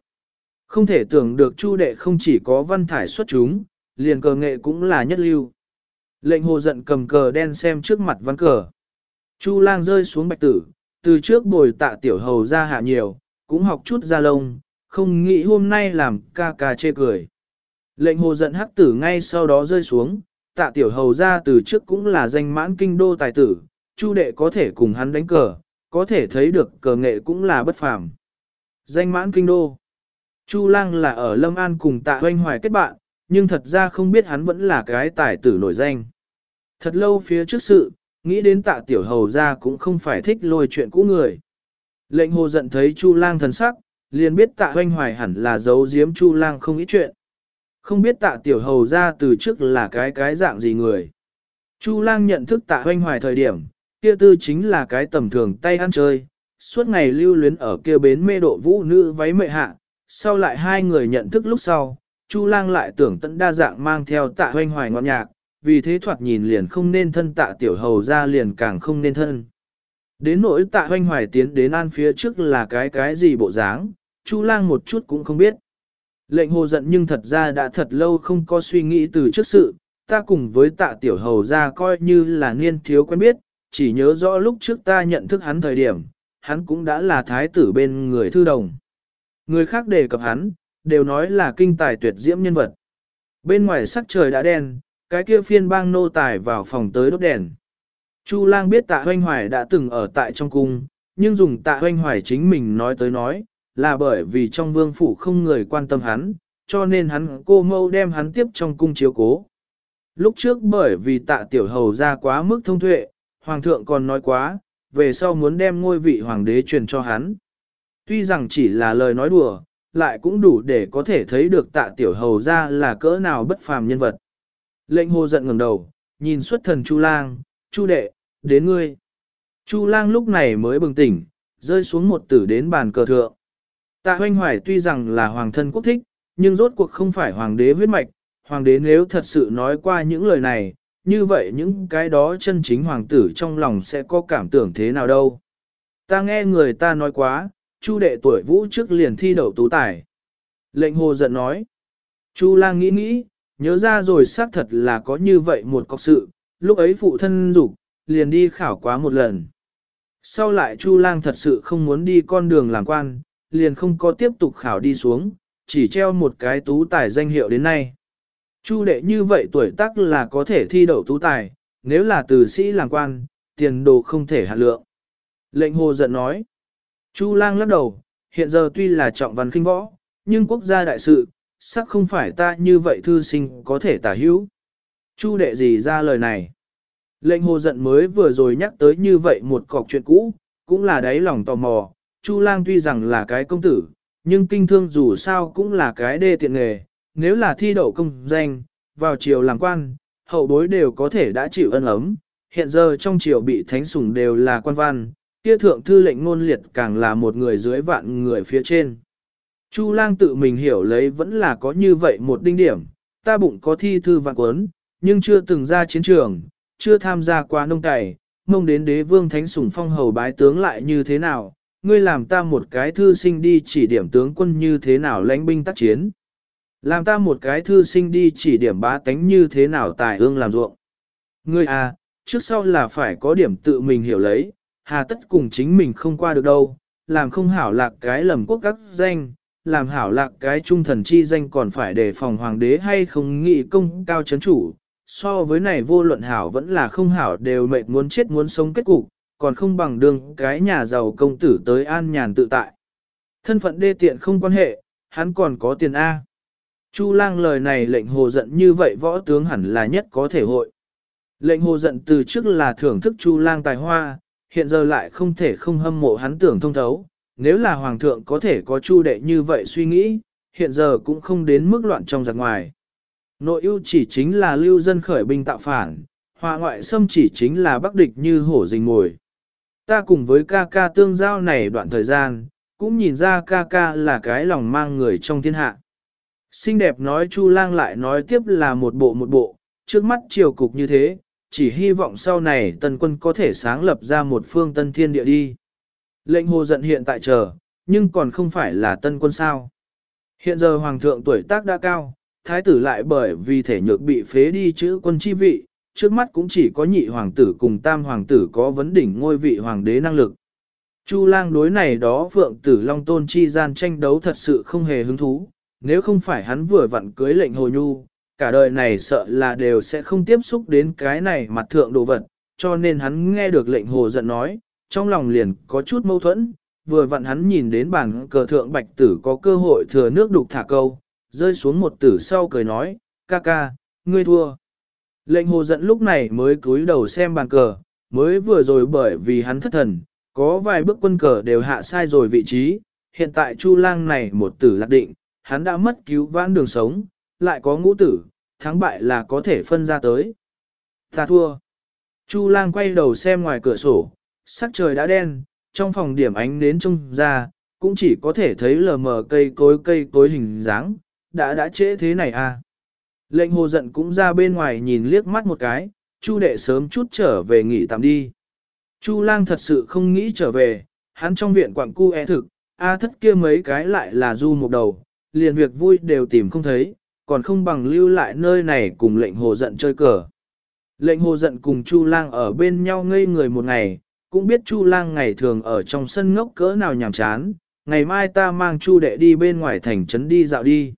Không thể tưởng được Chu đệ không chỉ có văn thải xuất chúng, liền cờ nghệ cũng là nhất lưu. Lệnh hồ giận cầm cờ đen xem trước mặt văn cờ. Chu lang rơi xuống bạch tử, từ trước bồi tạ tiểu hầu ra hạ nhiều, cũng học chút ra lông, không nghĩ hôm nay làm ca ca chê cười. Lệnh hồ giận hắc tử ngay sau đó rơi xuống, tạ tiểu hầu ra từ trước cũng là danh mãn kinh đô tài tử, chu đệ có thể cùng hắn đánh cờ, có thể thấy được cờ nghệ cũng là bất phàm. Danh mãn kinh đô. Chu lang là ở Lâm An cùng tạ hoanh hoài kết bạn, nhưng thật ra không biết hắn vẫn là cái tài tử nổi danh. Thật lâu phía trước sự, nghĩ đến tạ tiểu hầu ra cũng không phải thích lôi chuyện cũ người. Lệnh hồ giận thấy Chu lang thần sắc, liền biết tạ hoanh hoài hẳn là giấu giếm Chu lang không ít chuyện. Không biết tạ tiểu hầu ra từ trước là cái cái dạng gì người. Chu lang nhận thức tạ hoanh hoài thời điểm, kia tư chính là cái tầm thường tay ăn chơi, suốt ngày lưu luyến ở kia bến mê độ vũ nữ váy mệ hạ, sau lại hai người nhận thức lúc sau, Chu lang lại tưởng tận đa dạng mang theo tạ hoanh hoài ngọn nhạc, vì thế thoạt nhìn liền không nên thân tạ tiểu hầu ra liền càng không nên thân. Đến nỗi tạ hoanh hoài tiến đến an phía trước là cái cái gì bộ dáng, Chu lang một chút cũng không biết. Lệnh hồ giận nhưng thật ra đã thật lâu không có suy nghĩ từ trước sự, ta cùng với tạ tiểu hầu ra coi như là niên thiếu quen biết, chỉ nhớ rõ lúc trước ta nhận thức hắn thời điểm, hắn cũng đã là thái tử bên người thư đồng. Người khác đề cập hắn, đều nói là kinh tài tuyệt diễm nhân vật. Bên ngoài sắc trời đã đen, cái kia phiên bang nô tài vào phòng tới đốt đèn. Chu lang biết tạ hoanh hoài đã từng ở tại trong cung, nhưng dùng tạ hoanh hoài chính mình nói tới nói, là bởi vì trong vương phủ không người quan tâm hắn, cho nên hắn cô mâu đem hắn tiếp trong cung chiếu cố. Lúc trước bởi vì tạ tiểu hầu ra quá mức thông tuệ, hoàng thượng còn nói quá, về sau muốn đem ngôi vị hoàng đế truyền cho hắn. Tuy rằng chỉ là lời nói đùa, lại cũng đủ để có thể thấy được tạ tiểu hầu ra là cỡ nào bất phàm nhân vật. Lệnh hồ giận ngẩng đầu, nhìn xuất thần Chu lang, Chu đệ, đến ngươi. Chu lang lúc này mới bừng tỉnh, rơi xuống một tử đến bàn cờ thượng. Tạ hoanh hoài tuy rằng là hoàng thân quốc thích, nhưng rốt cuộc không phải hoàng đế huyết mạch, hoàng đế nếu thật sự nói qua những lời này, như vậy những cái đó chân chính hoàng tử trong lòng sẽ có cảm tưởng thế nào đâu. Ta nghe người ta nói quá, Chu đệ tuổi vũ trước liền thi đậu tú tài. Lệnh hồ giận nói. Chu lang nghĩ nghĩ, nhớ ra rồi xác thật là có như vậy một cọc sự, lúc ấy phụ thân dục liền đi khảo quá một lần. Sau lại Chu lang thật sự không muốn đi con đường làm quan, liền không có tiếp tục khảo đi xuống, chỉ treo một cái tú tài danh hiệu đến nay. Chu đệ như vậy tuổi tác là có thể thi đậu tú tài, nếu là từ sĩ làm quan, tiền đồ không thể hạ lượng. Lệnh hồ giận nói. Chu lang lắc đầu, hiện giờ tuy là trọng văn kinh võ, nhưng quốc gia đại sự, sắc không phải ta như vậy thư sinh có thể tả hữu. Chu đệ gì ra lời này? Lệnh hồ giận mới vừa rồi nhắc tới như vậy một cọc chuyện cũ, cũng là đáy lòng tò mò. Chu lang tuy rằng là cái công tử, nhưng kinh thương dù sao cũng là cái đê tiện nghề. Nếu là thi đậu công danh, vào triều làm quan, hậu bối đều có thể đã chịu ân ấm. Hiện giờ trong triều bị thánh sủng đều là quan văn, kia thượng thư lệnh ngôn liệt càng là một người dưới vạn người phía trên. Chu lang tự mình hiểu lấy vẫn là có như vậy một đinh điểm, ta bụng có thi thư vạn quấn, nhưng chưa từng ra chiến trường, chưa tham gia qua nông cày, mong đến đế vương thánh sủng phong hầu bái tướng lại như thế nào, ngươi làm ta một cái thư sinh đi chỉ điểm tướng quân như thế nào lãnh binh tác chiến. Làm ta một cái thư sinh đi chỉ điểm bá tánh như thế nào tài ương làm ruộng. Ngươi à, trước sau là phải có điểm tự mình hiểu lấy, hà tất cùng chính mình không qua được đâu, làm không hảo lạc cái lầm quốc các danh, làm hảo lạc cái trung thần chi danh còn phải đề phòng hoàng đế hay không nghị công cao chấn chủ. So với này vô luận hảo vẫn là không hảo đều mệt muốn chết muốn sống kết cục, còn không bằng đường cái nhà giàu công tử tới an nhàn tự tại. Thân phận đê tiện không quan hệ, hắn còn có tiền A. Chu lang lời này lệnh hồ giận như vậy võ tướng hẳn là nhất có thể hội. Lệnh hồ giận từ trước là thưởng thức Chu lang tài hoa, hiện giờ lại không thể không hâm mộ hắn tưởng thông thấu. Nếu là hoàng thượng có thể có chu đệ như vậy suy nghĩ, hiện giờ cũng không đến mức loạn trong giặc ngoài. Nội ưu chỉ chính là lưu dân khởi binh tạo phản, hòa ngoại xâm chỉ chính là bắc địch như hổ rình mồi. Ta cùng với ca ca tương giao này đoạn thời gian, cũng nhìn ra ca ca là cái lòng mang người trong thiên hạ. Xinh đẹp nói Chu lang lại nói tiếp là một bộ một bộ, trước mắt triều cục như thế, chỉ hy vọng sau này tân quân có thể sáng lập ra một phương tân thiên địa đi. Lệnh hồ giận hiện tại chờ, nhưng còn không phải là tân quân sao. Hiện giờ hoàng thượng tuổi tác đã cao, thái tử lại bởi vì thể nhược bị phế đi chữ quân chi vị, trước mắt cũng chỉ có nhị hoàng tử cùng tam hoàng tử có vấn đỉnh ngôi vị hoàng đế năng lực. Chu lang đối này đó phượng tử long tôn chi gian tranh đấu thật sự không hề hứng thú, nếu không phải hắn vừa vặn cưới lệnh hồ nhu, cả đời này sợ là đều sẽ không tiếp xúc đến cái này mặt thượng đồ vật, cho nên hắn nghe được lệnh hồ giận nói, trong lòng liền có chút mâu thuẫn, vừa vặn hắn nhìn đến bản cờ thượng bạch tử có cơ hội thừa nước đục thả câu, rơi xuống một tử sau cười nói, ca ca, ngươi thua. Lệnh hồ giận lúc này mới cúi đầu xem bàn cờ, mới vừa rồi bởi vì hắn thất thần, có vài bước quân cờ đều hạ sai rồi vị trí, hiện tại Chu lang này một tử lạc định, hắn đã mất cứu vãn đường sống, lại có ngũ tử, thắng bại là có thể phân ra tới. Ta thua. Chu lang quay đầu xem ngoài cửa sổ, sắc trời đã đen, trong phòng điểm ánh nến trông ra, cũng chỉ có thể thấy lờ mờ cây cối cây cối hình dáng, đã đã trễ thế này à. Lệnh hồ giận cũng ra bên ngoài nhìn liếc mắt một cái, Chu đệ sớm chút trở về nghỉ tạm đi. Chu lang thật sự không nghĩ trở về, hắn trong viện quặng cu e thực, a thất kia mấy cái lại là du một đầu, liền việc vui đều tìm không thấy, còn không bằng lưu lại nơi này cùng lệnh hồ giận chơi cờ. Lệnh hồ giận cùng Chu lang ở bên nhau ngây người một ngày, cũng biết Chu lang ngày thường ở trong sân ngốc cỡ nào nhàm chán, ngày mai ta mang Chu đệ đi bên ngoài thành trấn đi dạo đi.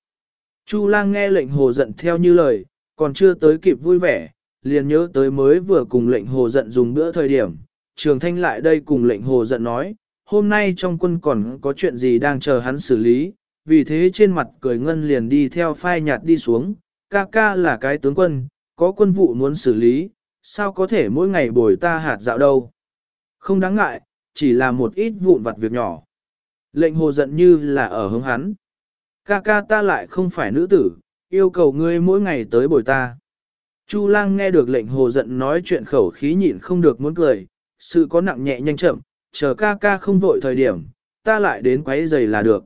Chu lang nghe lệnh hồ giận theo như lời, còn chưa tới kịp vui vẻ, liền nhớ tới mới vừa cùng lệnh hồ giận dùng bữa thời điểm. Trường thanh lại đây cùng lệnh hồ giận nói, hôm nay trong quân còn có chuyện gì đang chờ hắn xử lý, vì thế trên mặt cười ngân liền đi theo phai nhạt đi xuống, ca ca là cái tướng quân, có quân vụ muốn xử lý, sao có thể mỗi ngày bồi ta hạt dạo đâu. Không đáng ngại, chỉ là một ít vụn vặt việc nhỏ. Lệnh hồ giận như là ở hướng hắn. Ca ca ta lại không phải nữ tử, yêu cầu ngươi mỗi ngày tới bồi ta. Chu lang nghe được lệnh hồ giận nói chuyện khẩu khí nhịn không được muốn cười, sự có nặng nhẹ nhanh chậm, chờ ca ca không vội thời điểm, ta lại đến quấy giày là được.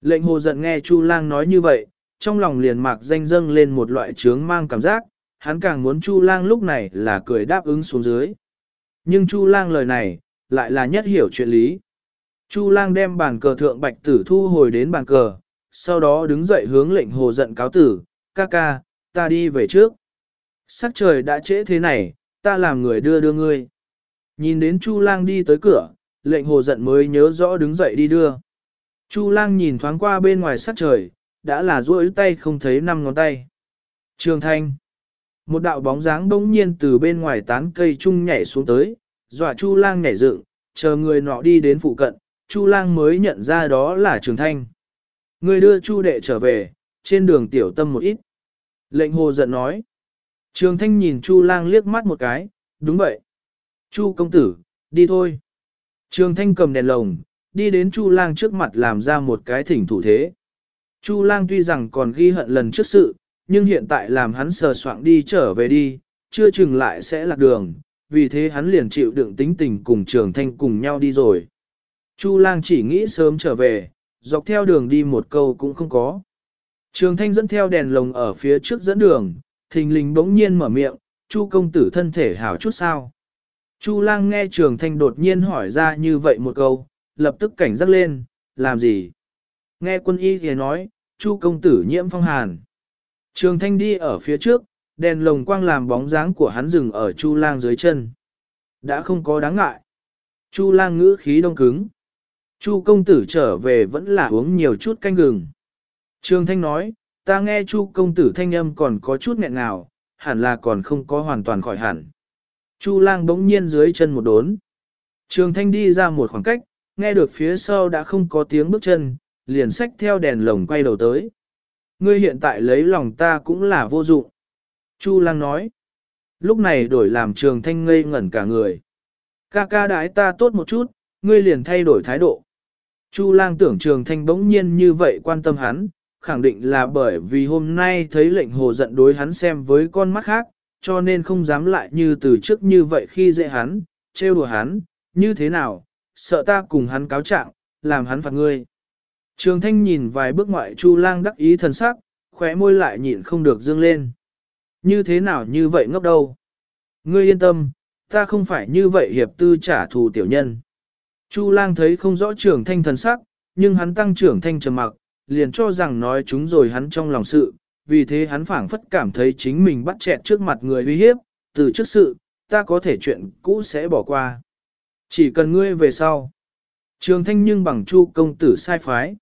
Lệnh hồ giận nghe Chu lang nói như vậy, trong lòng liền mạc danh dâng lên một loại trướng mang cảm giác, hắn càng muốn Chu lang lúc này là cười đáp ứng xuống dưới. Nhưng Chu lang lời này, lại là nhất hiểu chuyện lý. Chu lang đem bàn cờ thượng bạch tử thu hồi đến bàn cờ, sau đó đứng dậy hướng lệnh hồ giận cáo tử, ca ca, ta đi về trước. Sắc trời đã trễ thế này, ta làm người đưa đưa ngươi. Nhìn đến Chu lang đi tới cửa, lệnh hồ giận mới nhớ rõ đứng dậy đi đưa. Chu lang nhìn thoáng qua bên ngoài sắc trời, đã là duỗi tay không thấy năm ngón tay. Trường thanh. Một đạo bóng dáng bỗng nhiên từ bên ngoài tán cây trung nhảy xuống tới, dọa Chu lang nhảy dựng, chờ người nọ đi đến phụ cận, Chu lang mới nhận ra đó là trường thanh. Người đưa Chu đệ trở về, trên đường tiểu tâm một ít. Lệnh hồ giận nói. Trường thanh nhìn Chu lang liếc mắt một cái, đúng vậy. Chu công tử, đi thôi. Trường thanh cầm đèn lồng, đi đến Chu lang trước mặt làm ra một cái thỉnh thủ thế. Chu lang tuy rằng còn ghi hận lần trước sự, nhưng hiện tại làm hắn sờ soạng đi trở về đi, chưa chừng lại sẽ lạc đường, vì thế hắn liền chịu đựng tính tình cùng trường thanh cùng nhau đi rồi. Chu lang chỉ nghĩ sớm trở về, dọc theo đường đi một câu cũng không có. Trường thanh dẫn theo đèn lồng ở phía trước dẫn đường, thình lình bỗng nhiên mở miệng, Chu công tử thân thể hảo chút sao. Chu lang nghe trường thanh đột nhiên hỏi ra như vậy một câu, lập tức cảnh giác lên, làm gì? Nghe quân y thì nói, Chu công tử nhiễm phong hàn. Trường thanh đi ở phía trước, đèn lồng quang làm bóng dáng của hắn dừng ở Chu lang dưới chân. Đã không có đáng ngại. Chu lang ngữ khí đông cứng. Chu công tử trở về vẫn là uống nhiều chút canh gừng. Trường thanh nói, ta nghe chu công tử thanh âm còn có chút nghẹn ngào, hẳn là còn không có hoàn toàn khỏi hẳn. Chu lang bỗng nhiên dưới chân một đốn. Trường thanh đi ra một khoảng cách, nghe được phía sau đã không có tiếng bước chân, liền xách theo đèn lồng quay đầu tới. Ngươi hiện tại lấy lòng ta cũng là vô dụng. Chu lang nói. Lúc này đổi làm trường thanh ngây ngẩn cả người. Ca ca đái ta tốt một chút, ngươi liền thay đổi thái độ. Chu lang tưởng trường thanh bỗng nhiên như vậy quan tâm hắn, khẳng định là bởi vì hôm nay thấy lệnh hồ giận đối hắn xem với con mắt khác, cho nên không dám lại như từ trước như vậy khi dễ hắn, trêu đùa hắn, như thế nào, sợ ta cùng hắn cáo trạng, làm hắn phạt ngươi. Trường thanh nhìn vài bước ngoại chu lang đắc ý thần sắc, khóe môi lại nhịn không được dương lên. Như thế nào như vậy ngốc đâu. Ngươi yên tâm, ta không phải như vậy hiệp tư trả thù tiểu nhân. Chu lang thấy không rõ trường thanh thần sắc, nhưng hắn tăng trưởng thanh trầm mặc, liền cho rằng nói chúng rồi hắn trong lòng sự, vì thế hắn phảng phất cảm thấy chính mình bắt chẹt trước mặt người uy hiếp, từ trước sự, ta có thể chuyện cũ sẽ bỏ qua. Chỉ cần ngươi về sau. Trường thanh nhưng bằng chu công tử sai phái.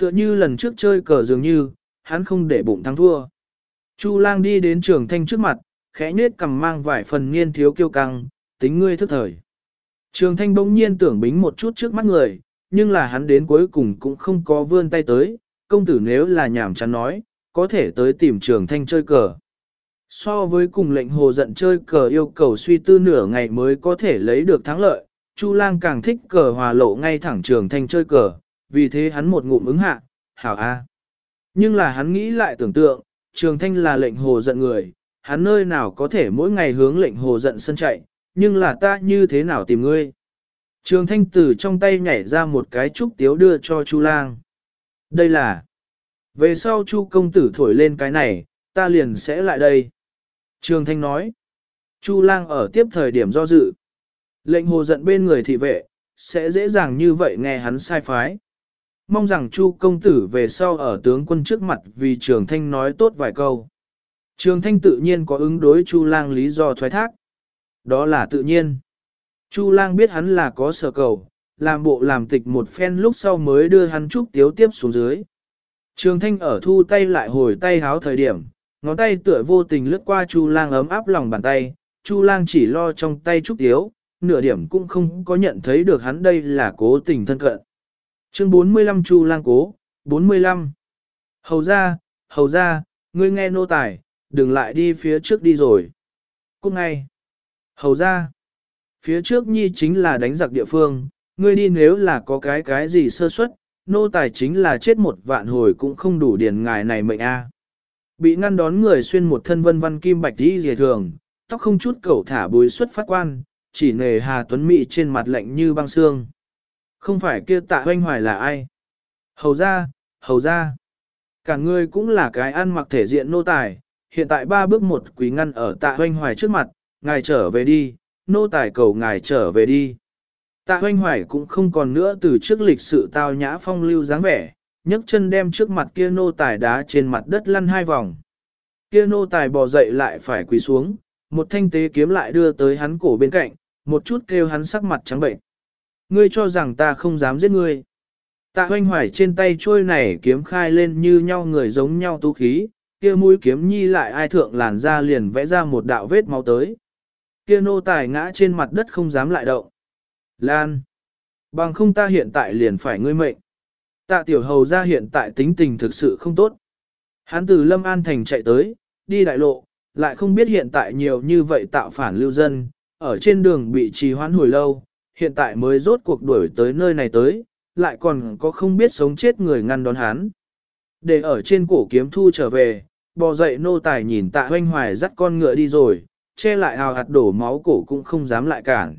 Tựa như lần trước chơi cờ dường như, hắn không để bụng thắng thua. Chu lang đi đến trường thanh trước mặt, khẽ nết cầm mang vài phần niên thiếu kiêu căng, tính ngươi thức thời. Trường thanh bỗng nhiên tưởng bính một chút trước mắt người, nhưng là hắn đến cuối cùng cũng không có vươn tay tới, công tử nếu là nhảm chán nói, có thể tới tìm trường thanh chơi cờ. So với cùng lệnh hồ giận chơi cờ yêu cầu suy tư nửa ngày mới có thể lấy được thắng lợi, Chu lang càng thích cờ hòa lộ ngay thẳng trường thanh chơi cờ, vì thế hắn một ngụm ứng hạ, hảo a. Nhưng là hắn nghĩ lại tưởng tượng, trường thanh là lệnh hồ giận người, hắn nơi nào có thể mỗi ngày hướng lệnh hồ giận sân chạy, nhưng là ta như thế nào tìm ngươi. Trường thanh tử trong tay nhảy ra một cái trúc tiếu đưa cho Chu lang. Đây là, về sau Chu công tử thổi lên cái này, ta liền sẽ lại đây. Trường thanh nói, Chu lang ở tiếp thời điểm do dự. Lệnh hồ giận bên người thị vệ, sẽ dễ dàng như vậy nghe hắn sai phái. Mong rằng Chu công tử về sau ở tướng quân trước mặt vì trường thanh nói tốt vài câu. Trường thanh tự nhiên có ứng đối Chu lang lý do thoái thác. Đó là tự nhiên. Chu lang biết hắn là có sở cầu, làm bộ làm tịch một phen lúc sau mới đưa hắn trúc tiếu tiếp xuống dưới. Trường thanh ở thu tay lại hồi tay háo thời điểm, ngón tay tựa vô tình lướt qua Chu lang ấm áp lòng bàn tay, Chu lang chỉ lo trong tay trúc tiếu, nửa điểm cũng không có nhận thấy được hắn đây là cố tình thân cận. Chương 45 Chu lang cố, 45. Hầu ra, hầu ra, ngươi nghe nô tài, đừng lại đi phía trước đi rồi. Cút ngay. Hầu ra, phía trước nhi chính là đánh giặc địa phương, ngươi đi nếu là có cái cái gì sơ suất, nô tài chính là chết một vạn hồi cũng không đủ điền ngài này mệnh a. Bị ngăn đón người xuyên một thân vân văn kim bạch đi dề thường, tóc không chút cẩu thả bối xuất phát quan, chỉ nề Hà Tuấn Mỹ trên mặt lạnh như băng xương. Không phải kia tạ hoanh hoài là ai? Hầu ra, hầu ra. Cả ngươi cũng là cái ăn mặc thể diện nô tài, hiện tại ba bước một quý ngăn ở tạ hoanh hoài trước mặt, ngài trở về đi, nô tài cầu ngài trở về đi. Tạ hoanh hoài cũng không còn nữa từ trước lịch sự tao nhã phong lưu dáng vẻ, nhấc chân đem trước mặt kia nô tài đá trên mặt đất lăn hai vòng. Kia nô tài bò dậy lại phải quỳ xuống, một thanh tế kiếm lại đưa tới hắn cổ bên cạnh, một chút kêu hắn sắc mặt trắng bệnh. Ngươi cho rằng ta không dám giết ngươi. Tạ hoanh hoài trên tay trôi này kiếm khai lên như nhau người giống nhau tu khí, kia mũi kiếm nhi lại ai thượng làn ra liền vẽ ra một đạo vết máu tới. Kia nô tài ngã trên mặt đất không dám lại động. Lan! Bằng không ta hiện tại liền phải ngươi mệnh. Tạ tiểu hầu ra hiện tại tính tình thực sự không tốt. Hắn từ Lâm An Thành chạy tới, đi đại lộ, lại không biết hiện tại nhiều như vậy tạo phản lưu dân, ở trên đường bị trì hoãn hồi lâu, hiện tại mới rốt cuộc đuổi tới nơi này tới, lại còn có không biết sống chết người ngăn đón hắn. Để ở trên cổ kiếm thu trở về, bò dậy nô tài nhìn tạ hoanh hoài dắt con ngựa đi rồi, che lại hào hạt đổ máu cổ cũng không dám lại cản.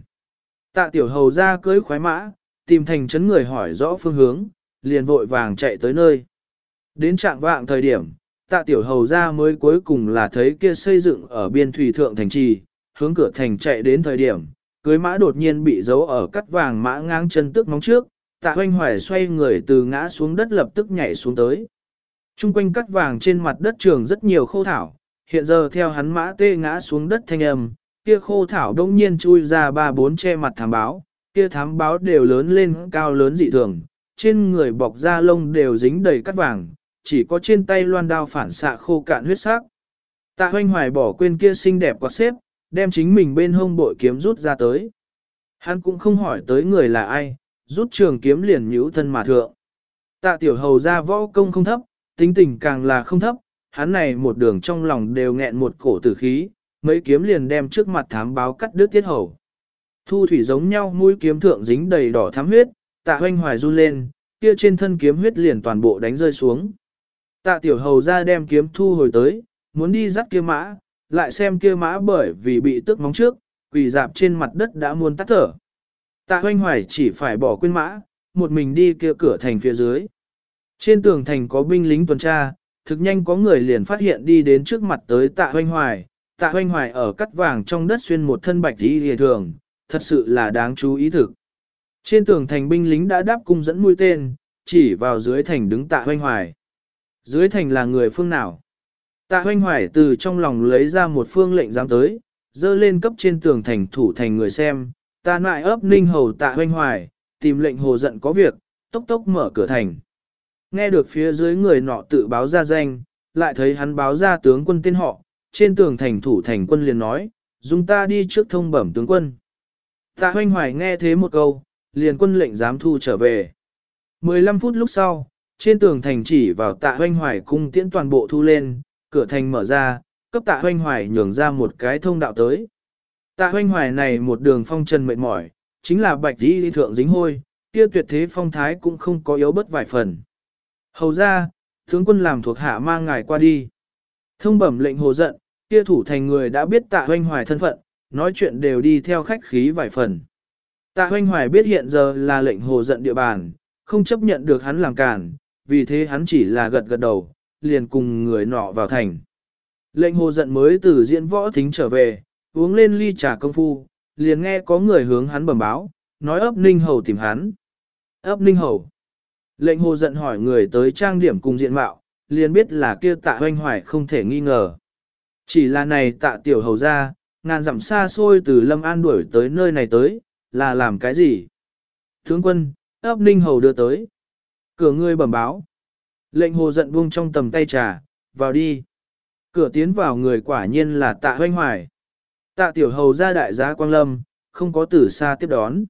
Tạ tiểu hầu ra cưới khoái mã, tìm thành chấn người hỏi rõ phương hướng, liền vội vàng chạy tới nơi. Đến trạng vạng thời điểm, tạ tiểu hầu ra mới cuối cùng là thấy kia xây dựng ở biên thủy thượng thành trì, hướng cửa thành chạy đến thời điểm, cưới mã đột nhiên bị giấu ở cắt vàng mã ngang chân tức móng trước, tạ hoanh hoài xoay người từ ngã xuống đất lập tức nhảy xuống tới. Trung quanh cắt vàng trên mặt đất trường rất nhiều khô thảo, hiện giờ theo hắn mã tê ngã xuống đất thanh âm, kia khô thảo đông nhiên chui ra ba bốn che mặt thám báo, kia thám báo đều lớn lên cao lớn dị thường, trên người bọc da lông đều dính đầy cắt vàng, chỉ có trên tay loan đao phản xạ khô cạn huyết sắc. Tạ hoanh hoài bỏ quên kia xinh đẹp quạt xếp, đem chính mình bên hông bội kiếm rút ra tới. Hắn cũng không hỏi tới người là ai, rút trường kiếm liền nhíu thân mà thượng. Tạ tiểu hầu ra võ công không thấp, tính tình càng là không thấp, hắn này một đường trong lòng đều nghẹn một cổ tử khí, mấy kiếm liền đem trước mặt thám báo cắt đứt tiết hầu. Thu thủy giống nhau mũi kiếm thượng dính đầy đỏ thám huyết, tạ hoanh hoài run lên, kia trên thân kiếm huyết liền toàn bộ đánh rơi xuống. Tạ tiểu hầu ra đem kiếm thu hồi tới, muốn đi dắt kia mã, lại xem kia mã bởi vì bị tức móng trước, quỳ dạp trên mặt đất đã muốn tắt thở. Tạ hoanh hoài chỉ phải bỏ quên mã, một mình đi kia cửa thành phía dưới. Trên tường thành có binh lính tuần tra, thực nhanh có người liền phát hiện đi đến trước mặt tới tạ hoanh hoài. Tạ hoanh hoài ở cắt vàng trong đất xuyên một thân bạch đi hề thường, thật sự là đáng chú ý thực. Trên tường thành binh lính đã đáp cung dẫn mũi tên, chỉ vào dưới thành đứng tạ hoanh hoài. Dưới thành là người phương nào? Tạ hoanh hoài từ trong lòng lấy ra một phương lệnh giám tới, dơ lên cấp trên tường thành thủ thành người xem, ta nại ấp ninh hầu tạ hoanh hoài, tìm lệnh hồ giận có việc, tốc tốc mở cửa thành. Nghe được phía dưới người nọ tự báo ra danh, lại thấy hắn báo ra tướng quân tên họ, trên tường thành thủ thành quân liền nói, dùng ta đi trước thông bẩm tướng quân. Tạ hoanh hoài nghe thế một câu, liền quân lệnh dám thu trở về. 15 phút lúc sau, trên tường thành chỉ vào tạ hoanh hoài cung tiễn toàn bộ thu lên, cửa thành mở ra, cấp tạ hoanh hoài nhường ra một cái thông đạo tới. Tạ hoanh hoài này một đường phong trần mệt mỏi, chính là bạch đi thượng dính hôi, kia tuyệt thế phong thái cũng không có yếu bất vài phần. Hầu ra, tướng quân làm thuộc hạ mang ngài qua đi. Thông bẩm lệnh hồ giận, kia thủ thành người đã biết tạ hoanh hoài thân phận, nói chuyện đều đi theo khách khí vài phần. Tạ hoanh hoài biết hiện giờ là lệnh hồ giận địa bàn, không chấp nhận được hắn làm cản, vì thế hắn chỉ là gật gật đầu, liền cùng người nọ vào thành. Lệnh hồ giận mới từ diễn võ thính trở về, uống lên ly trà công phu, liền nghe có người hướng hắn bẩm báo, nói ấp ninh hầu tìm hắn. ấp ninh hầu. Lệnh hồ giận hỏi người tới trang điểm cùng diện mạo, liền biết là kia tạ hoanh hoài không thể nghi ngờ. Chỉ là này tạ tiểu hầu ra, ngàn dặm xa xôi từ Lâm An đuổi tới nơi này tới, là làm cái gì? Thướng quân, ấp ninh hầu đưa tới. Cửa ngươi bẩm báo. Lệnh hồ giận buông trong tầm tay trà, vào đi. Cửa tiến vào người quả nhiên là tạ hoanh hoài. Tạ tiểu hầu ra đại giá quang lâm, không có tử xa tiếp đón.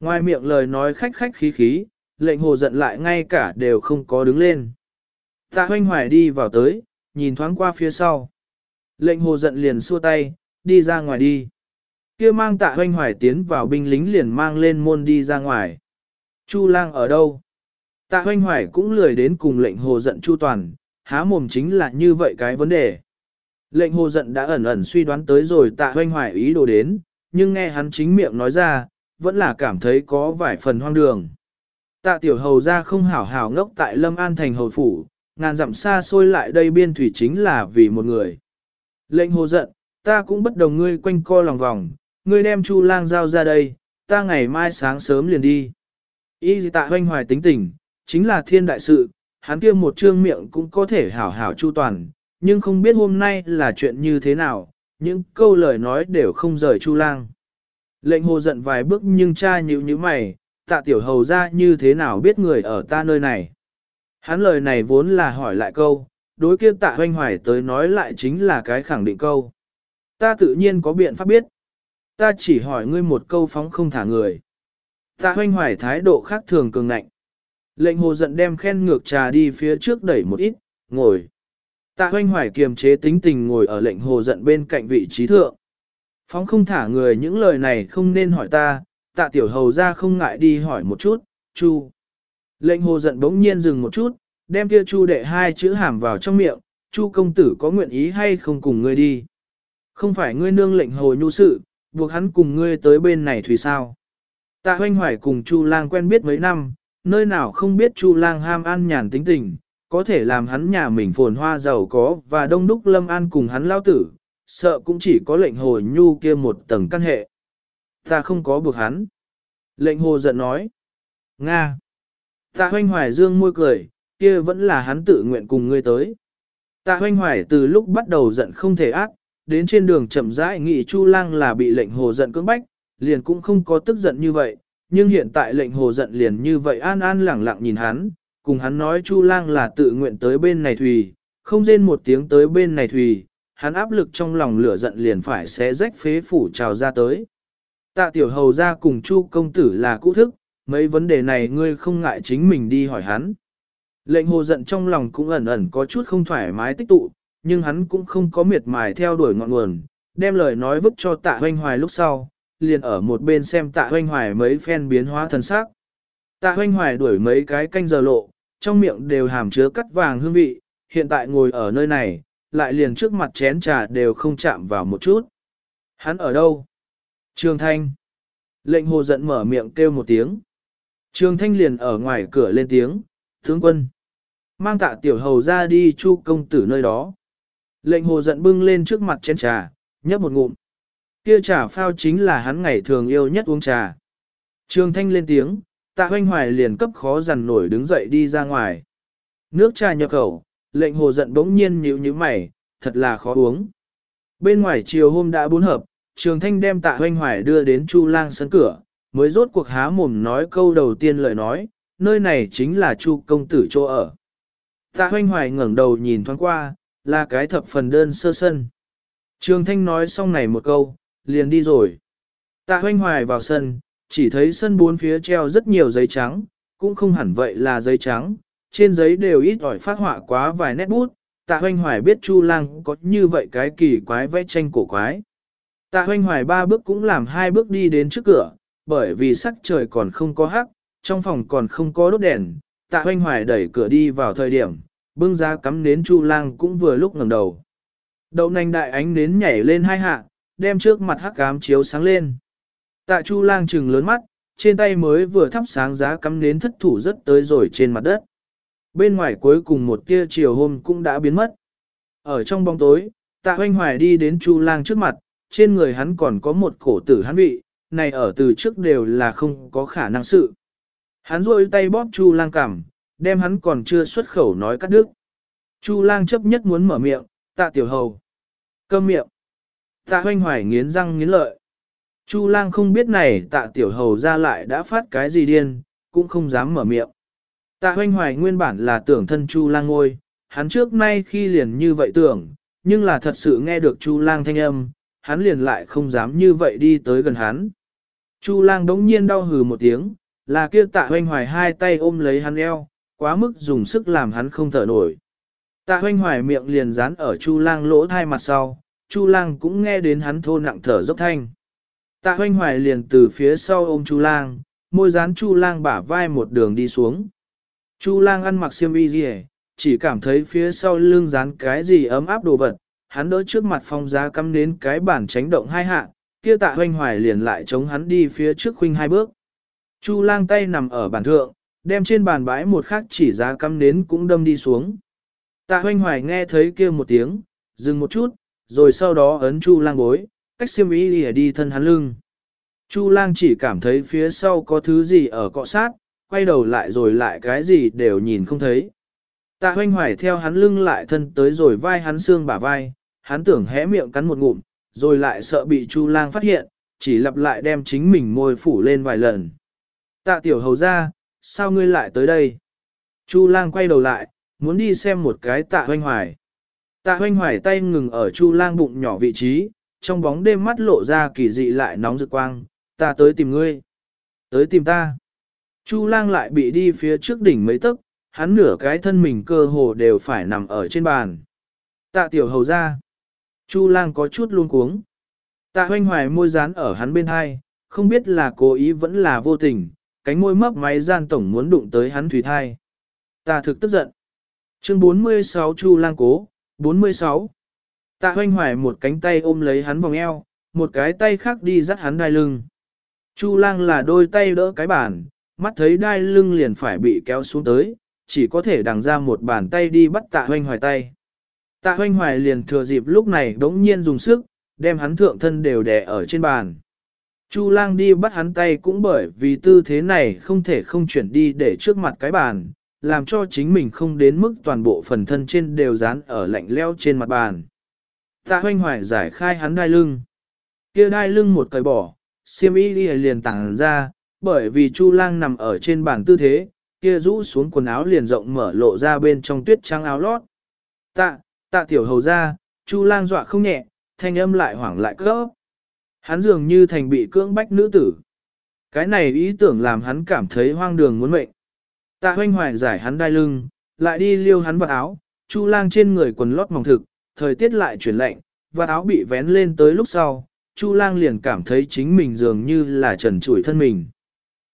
Ngoài miệng lời nói khách khách khí khí, lệnh hồ giận lại ngay cả đều không có đứng lên. Tạ hoanh hoài đi vào tới, nhìn thoáng qua phía sau. Lệnh hồ giận liền xua tay, đi ra ngoài đi. kia mang tạ hoanh hoài tiến vào binh lính liền mang lên môn đi ra ngoài. Chu lang ở đâu? Tạ hoanh hoài cũng lười đến cùng lệnh hồ giận chu toàn, há mồm chính là như vậy cái vấn đề. Lệnh hồ giận đã ẩn ẩn suy đoán tới rồi tạ hoanh hoài ý đồ đến, nhưng nghe hắn chính miệng nói ra, vẫn là cảm thấy có vài phần hoang đường. Tạ tiểu hầu ra không hảo hảo ngốc tại Lâm An thành hầu phủ, ngàn dặm xa xôi lại đây biên thủy chính là vì một người. Lệnh hồ giận, ta cũng bất đồng ngươi quanh co lòng vòng, ngươi đem chu lang giao ra đây, ta ngày mai sáng sớm liền đi. Y tạ hoanh hoài tính tình, chính là thiên đại sự, hắn kia một trương miệng cũng có thể hảo hảo chu toàn, nhưng không biết hôm nay là chuyện như thế nào, những câu lời nói đều không rời chu lang. Lệnh hồ giận vài bước nhưng cha nhíu như mày, tạ tiểu hầu ra như thế nào biết người ở ta nơi này. Hắn lời này vốn là hỏi lại câu, đối kia tạ hoanh hoài tới nói lại chính là cái khẳng định câu. Ta tự nhiên có biện pháp biết. Ta chỉ hỏi ngươi một câu phóng không thả người. Tạ hoanh hoài thái độ khác thường cường ngạnh. Lệnh hồ giận đem khen ngược trà đi phía trước đẩy một ít, ngồi. Tạ hoanh hoài kiềm chế tính tình ngồi ở lệnh hồ giận bên cạnh vị trí thượng. Phóng không thả người những lời này không nên hỏi ta, tạ tiểu hầu ra không ngại đi hỏi một chút, chu. Lệnh hồ giận bỗng nhiên dừng một chút, đem kia chu đệ hai chữ hàm vào trong miệng, chu công tử có nguyện ý hay không cùng ngươi đi. Không phải ngươi nương lệnh hồ nhu sự, buộc hắn cùng ngươi tới bên này thì sao. Tạ hoanh hoài cùng chu lang quen biết mấy năm, nơi nào không biết chu lang ham ăn nhàn tính tình, có thể làm hắn nhà mình phồn hoa giàu có và đông đúc lâm an cùng hắn lao tử, sợ cũng chỉ có lệnh hồ nhu kia một tầng căn hệ. Ta không có buộc hắn. Lệnh hồ giận nói. Nga. Tạ hoanh hoài dương môi cười, kia vẫn là hắn tự nguyện cùng ngươi tới. Tạ hoanh hoài từ lúc bắt đầu giận không thể ác, đến trên đường chậm rãi nghị Chu Lang là bị lệnh hồ giận cưỡng bách, liền cũng không có tức giận như vậy, nhưng hiện tại lệnh hồ giận liền như vậy an an lẳng lặng nhìn hắn, cùng hắn nói Chu Lang là tự nguyện tới bên này thùy, không rên một tiếng tới bên này thùy, hắn áp lực trong lòng lửa giận liền phải xé rách phế phủ trào ra tới. Tạ tiểu hầu ra cùng Chu công tử là cũ thức, mấy vấn đề này ngươi không ngại chính mình đi hỏi hắn. Lệnh hồ giận trong lòng cũng ẩn ẩn có chút không thoải mái tích tụ, nhưng hắn cũng không có miệt mài theo đuổi ngọn nguồn, đem lời nói vứt cho tạ hoanh hoài lúc sau, liền ở một bên xem tạ hoanh hoài mấy phen biến hóa thần sắc. Tạ hoanh hoài đuổi mấy cái canh giờ lộ, trong miệng đều hàm chứa cắt vàng hương vị, hiện tại ngồi ở nơi này, lại liền trước mặt chén trà đều không chạm vào một chút. Hắn ở đâu? Trường Thanh. Lệnh hồ giận mở miệng kêu một tiếng. Trường Thanh liền ở ngoài cửa lên tiếng, tướng quân. Mang tạ tiểu hầu ra đi chu công tử nơi đó. Lệnh hồ giận bưng lên trước mặt chén trà, nhấp một ngụm. Kia trà phao chính là hắn ngày thường yêu nhất uống trà. Trường Thanh lên tiếng, tạ hoanh hoài liền cấp khó dằn nổi đứng dậy đi ra ngoài. Nước trà nhập khẩu, lệnh hồ giận bỗng nhiên nhíu nhíu mày, thật là khó uống. Bên ngoài chiều hôm đã bốn hợp, Trường Thanh đem tạ hoanh hoài đưa đến Chu lang sân cửa, mới rốt cuộc há mồm nói câu đầu tiên lời nói, nơi này chính là Chu công tử chỗ ở. Tạ hoanh hoài ngẩng đầu nhìn thoáng qua, là cái thập phần đơn sơ sân. Trường Thanh nói xong này một câu, liền đi rồi. Tạ hoanh hoài vào sân, chỉ thấy sân bốn phía treo rất nhiều giấy trắng, cũng không hẳn vậy là giấy trắng, trên giấy đều ít ỏi phát họa quá vài nét bút. Tạ hoanh hoài biết Chu lang có như vậy cái kỳ quái vẽ tranh cổ quái. Tạ hoanh hoài ba bước cũng làm hai bước đi đến trước cửa, bởi vì sắc trời còn không có hắc, trong phòng còn không có đốt đèn. Tạ hoanh hoài đẩy cửa đi vào thời điểm, bưng ra cắm nến chu lang cũng vừa lúc ngẩng đầu. Đậu nành đại ánh nến nhảy lên hai hạ, đem trước mặt hắc cám chiếu sáng lên. Tạ chu lang trừng lớn mắt, trên tay mới vừa thắp sáng giá cắm nến thất thủ rất tới rồi trên mặt đất. Bên ngoài cuối cùng một tia chiều hôm cũng đã biến mất. Ở trong bóng tối, tạ hoanh hoài đi đến chu lang trước mặt, trên người hắn còn có một cổ tử hắn vị, này ở từ trước đều là không có khả năng sự. Hắn rôi tay bóp chu lang cằm, đem hắn còn chưa xuất khẩu nói cắt đứt. Chu lang chấp nhất muốn mở miệng, tạ tiểu hầu. Câm miệng. Tạ hoanh hoài nghiến răng nghiến lợi. Chu lang không biết này tạ tiểu hầu ra lại đã phát cái gì điên, cũng không dám mở miệng. Tạ hoanh hoài nguyên bản là tưởng thân chu lang ngôi, hắn trước nay khi liền như vậy tưởng, nhưng là thật sự nghe được chu lang thanh âm, hắn liền lại không dám như vậy đi tới gần hắn. Chu lang đống nhiên đau hừ một tiếng, là kia tạ hoanh hoài hai tay ôm lấy hắn eo, quá mức dùng sức làm hắn không thở nổi. Tạ hoanh hoài miệng liền dán ở chu lang lỗ thai mặt sau, chu lang cũng nghe đến hắn thô nặng thở dốc thanh. Tạ hoanh hoài liền từ phía sau ôm chu lang, môi dán chu lang bả vai một đường đi xuống. Chu lang ăn mặc xiêm y gì chỉ cảm thấy phía sau lưng dán cái gì ấm áp đồ vật, hắn đỡ trước mặt phong giá cắm đến cái bản tránh động hai hạ, kia tạ hoanh hoài liền lại chống hắn đi phía trước khuynh hai bước. Chu lang tay nằm ở bàn thượng, đem trên bàn bãi một khắc chỉ giá cắm đến cũng đâm đi xuống. Tạ hoanh hoài nghe thấy kia một tiếng, dừng một chút, rồi sau đó ấn chu lang bối, cách siêm ý đi, đi thân hắn lưng. Chu lang chỉ cảm thấy phía sau có thứ gì ở cọ sát, quay đầu lại rồi lại cái gì đều nhìn không thấy. Tạ hoanh hoài theo hắn lưng lại thân tới rồi vai hắn xương bả vai, hắn tưởng hé miệng cắn một ngụm, rồi lại sợ bị Chu lang phát hiện, chỉ lặp lại đem chính mình môi phủ lên vài lần. Tạ tiểu hầu ra, sao ngươi lại tới đây? Chu lang quay đầu lại, muốn đi xem một cái tạ hoanh hoài. Tạ hoanh hoài tay ngừng ở chu lang bụng nhỏ vị trí, trong bóng đêm mắt lộ ra kỳ dị lại nóng rực quang, ta tới tìm ngươi. Tới tìm ta. Chu lang lại bị đi phía trước đỉnh mấy tấc, hắn nửa cái thân mình cơ hồ đều phải nằm ở trên bàn. Tạ tiểu hầu ra. Chu lang có chút luôn cuống. Tạ hoanh hoài môi dán ở hắn bên hai, không biết là cố ý vẫn là vô tình, cánh môi mấp máy gian tổng muốn đụng tới hắn thủy thai. Ta thực tức giận. Chương 46 Chu lang cố, 46. Tạ hoanh hoài một cánh tay ôm lấy hắn vòng eo, một cái tay khác đi dắt hắn đai lưng. Chu lang là đôi tay đỡ cái bàn, mắt thấy đai lưng liền phải bị kéo xuống tới, chỉ có thể đằng ra một bàn tay đi bắt tạ hoanh hoài tay. Tạ hoanh hoài liền thừa dịp lúc này đống nhiên dùng sức, đem hắn thượng thân đều đè ở trên bàn. Chu lang đi bắt hắn tay cũng bởi vì tư thế này không thể không chuyển đi để trước mặt cái bàn, làm cho chính mình không đến mức toàn bộ phần thân trên đều dán ở lạnh leo trên mặt bàn. Tạ hoanh hoài giải khai hắn đai lưng. kia đai lưng một cởi bỏ, siêm y liền tảng ra, bởi vì Chu lang nằm ở trên bàn tư thế, kia rũ xuống quần áo liền rộng mở lộ ra bên trong tuyết trắng áo lót. Tạ, tạ tiểu hầu ra, Chu lang dọa không nhẹ, thanh âm lại hoảng lại cấp. Hắn dường như thành bị cưỡng bách nữ tử. Cái này ý tưởng làm hắn cảm thấy hoang đường muốn mệnh. Tạ hoanh hoài giải hắn đai lưng, lại đi liêu hắn vào áo, chu lang trên người quần lót mỏng thực, thời tiết lại chuyển lạnh, và áo bị vén lên tới lúc sau, Chu lang liền cảm thấy chính mình dường như là trần trụi thân mình.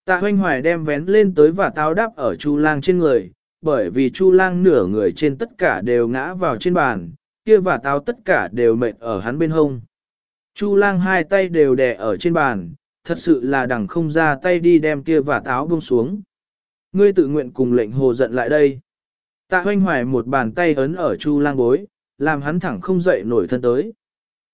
Tạ hoanh hoài đem vén lên tới và táo đắp ở Chu lang trên người, bởi vì Chu lang nửa người trên tất cả đều ngã vào trên bàn, kia và táo tất cả đều mệt ở hắn bên hông. Chu lang hai tay đều đè ở trên bàn, thật sự là đằng không ra tay đi đem kia và táo buông xuống. Ngươi tự nguyện cùng lệnh hồ giận lại đây. Tạ hoanh hoài một bàn tay ấn ở Chu lang bối, làm hắn thẳng không dậy nổi thân tới.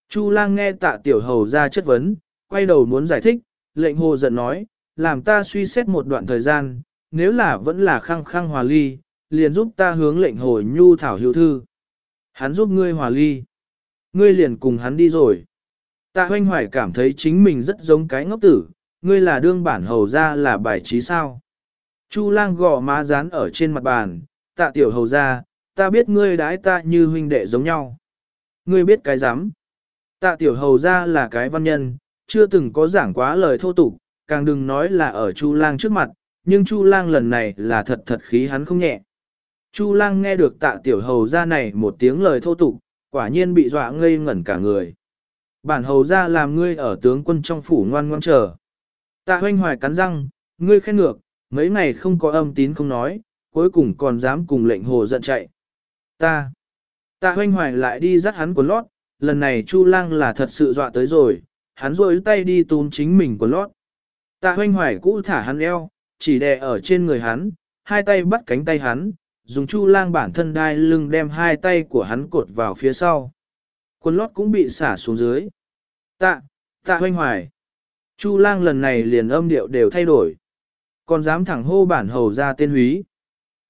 Chu lang nghe tạ tiểu hầu ra chất vấn, quay đầu muốn giải thích, lệnh hồ giận nói, làm ta suy xét một đoạn thời gian, nếu là vẫn là khăng khăng hòa ly, liền giúp ta hướng lệnh hồi nhu thảo hiệu thư. Hắn giúp ngươi hòa ly. Ngươi liền cùng hắn đi rồi. Tạ hoanh hoài cảm thấy chính mình rất giống cái ngốc tử, ngươi là đương bản hầu ra là bài trí sao. Chu lang gò má dán ở trên mặt bàn, tạ tiểu hầu ra, ta biết ngươi đãi ta như huynh đệ giống nhau. Ngươi biết cái giám. Tạ tiểu hầu ra là cái văn nhân, chưa từng có giảng quá lời thô tục, càng đừng nói là ở Chu lang trước mặt, nhưng Chu lang lần này là thật thật khí hắn không nhẹ. Chu lang nghe được tạ tiểu hầu ra này một tiếng lời thô tục, quả nhiên bị dọa ngây ngẩn cả người. Bản hầu ra làm ngươi ở tướng quân trong phủ ngoan ngoan chờ. Tạ hoanh hoài cắn răng, ngươi khen ngược, mấy ngày không có âm tín không nói, cuối cùng còn dám cùng lệnh hồ giận chạy. Ta, tạ hoanh hoài lại đi dắt hắn quần lót, lần này Chu Lang là thật sự dọa tới rồi, hắn rôi tay đi túm chính mình quần lót. Tạ hoanh hoài cũ thả hắn eo, chỉ đè ở trên người hắn, hai tay bắt cánh tay hắn, dùng Chu Lang bản thân đai lưng đem hai tay của hắn cột vào phía sau. Quần lót cũng bị xả xuống dưới. Tạ, tạ hoanh hoài. Chu Lang lần này liền âm điệu đều thay đổi. Còn dám thẳng hô bản hầu ra tên húy.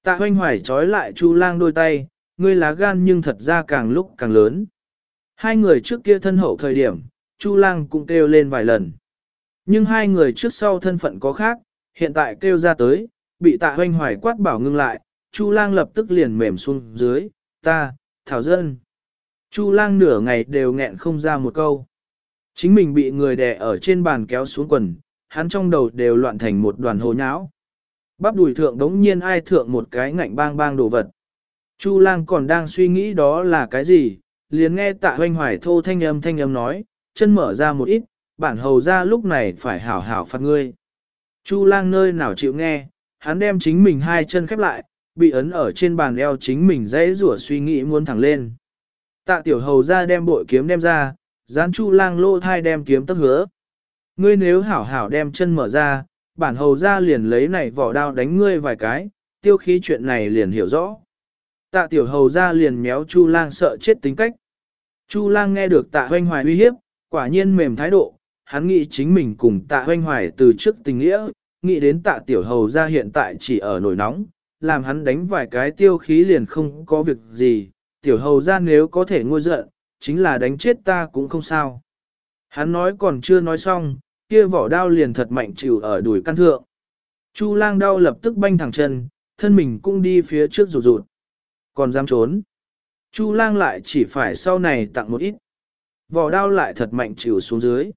Tạ hoanh hoài trói lại Chu Lang đôi tay, ngươi lá gan nhưng thật ra càng lúc càng lớn. Hai người trước kia thân hậu thời điểm, Chu Lang cũng kêu lên vài lần. Nhưng hai người trước sau thân phận có khác, hiện tại kêu ra tới, bị tạ hoanh hoài quát bảo ngưng lại, Chu Lang lập tức liền mềm xuống dưới, ta, thảo dân. Chu Lang nửa ngày đều nghẹn không ra một câu. Chính mình bị người đè ở trên bàn kéo xuống quần, hắn trong đầu đều loạn thành một đoàn hồ nháo. Bắp đùi thượng đống nhiên ai thượng một cái ngạnh bang bang đồ vật. Chu lang còn đang suy nghĩ đó là cái gì, liền nghe tạ hoanh hoài thô thanh âm thanh âm nói, chân mở ra một ít, bản hầu ra lúc này phải hảo hảo phạt ngươi. Chu lang nơi nào chịu nghe, hắn đem chính mình hai chân khép lại, bị ấn ở trên bàn eo chính mình dãy rủa suy nghĩ muốn thẳng lên. Tạ tiểu hầu ra đem bội kiếm đem ra, dán chu lang lô thai đem kiếm tất hứa. Ngươi nếu hảo hảo đem chân mở ra, bản hầu ra liền lấy này vỏ đao đánh ngươi vài cái, tiêu khí chuyện này liền hiểu rõ. Tạ tiểu hầu ra liền méo chu lang sợ chết tính cách. Chu lang nghe được tạ hoanh hoài uy hiếp, quả nhiên mềm thái độ, hắn nghĩ chính mình cùng tạ hoanh hoài từ trước tình nghĩa, nghĩ đến tạ tiểu hầu ra hiện tại chỉ ở nổi nóng, làm hắn đánh vài cái tiêu khí liền không có việc gì, tiểu hầu ra nếu có thể ngôi giận, chính là đánh chết ta cũng không sao. Hắn nói còn chưa nói xong, kia vỏ đao liền thật mạnh chịu ở đùi căn thượng. Chu lang đau lập tức banh thẳng chân, thân mình cũng đi phía trước rụt rụt. Còn dám trốn. Chu lang lại chỉ phải sau này tặng một ít. Vỏ đao lại thật mạnh chịu xuống dưới.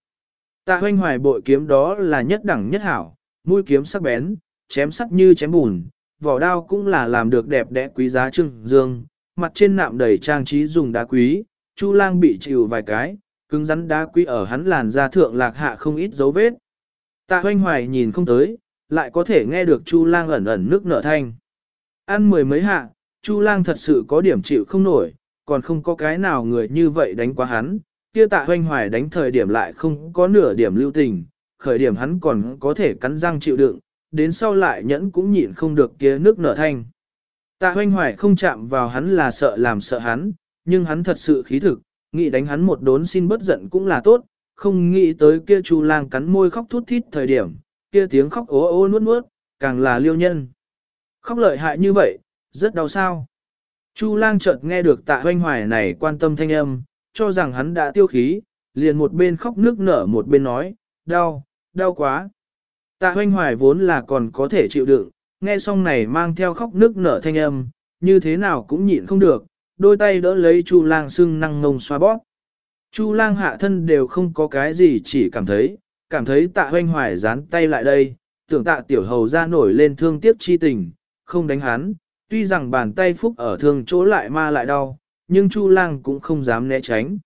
Tạ hoanh hoài bội kiếm đó là nhất đẳng nhất hảo, mũi kiếm sắc bén, chém sắc như chém bùn, vỏ đao cũng là làm được đẹp đẽ quý giá trưng dương, mặt trên nạm đầy trang trí dùng đá quý, Chu lang bị chịu vài cái, cứng rắn đá quý ở hắn làn da thượng lạc hạ không ít dấu vết. Tạ hoanh hoài nhìn không tới, lại có thể nghe được Chu lang ẩn ẩn nước nở thanh. Ăn mười mấy hạ, Chu lang thật sự có điểm chịu không nổi, còn không có cái nào người như vậy đánh quá hắn, kia tạ hoanh hoài đánh thời điểm lại không có nửa điểm lưu tình, khởi điểm hắn còn có thể cắn răng chịu đựng, đến sau lại nhẫn cũng nhịn không được kia nước nở thanh. Tạ hoanh hoài không chạm vào hắn là sợ làm sợ hắn, nhưng hắn thật sự khí thực, nghĩ đánh hắn một đốn xin bất giận cũng là tốt, không nghĩ tới kia chu lang cắn môi khóc thút thít thời điểm, kia tiếng khóc ố ô nuốt nuốt, càng là liêu nhân. Khóc lợi hại như vậy, rất đau sao. Chu lang chợt nghe được tạ hoanh hoài này quan tâm thanh âm, cho rằng hắn đã tiêu khí, liền một bên khóc nước nở một bên nói, đau, đau quá. Tạ hoanh hoài vốn là còn có thể chịu đựng, nghe xong này mang theo khóc nước nở thanh âm, như thế nào cũng nhịn không được, đôi tay đỡ lấy Chu lang sưng năng ngông xoa bóp. Chu lang hạ thân đều không có cái gì chỉ cảm thấy, cảm thấy tạ hoanh hoài dán tay lại đây, tưởng tạ tiểu hầu ra nổi lên thương tiếc chi tình, không đánh hắn, tuy rằng bàn tay phúc ở thương chỗ lại ma lại đau, nhưng Chu lang cũng không dám né tránh.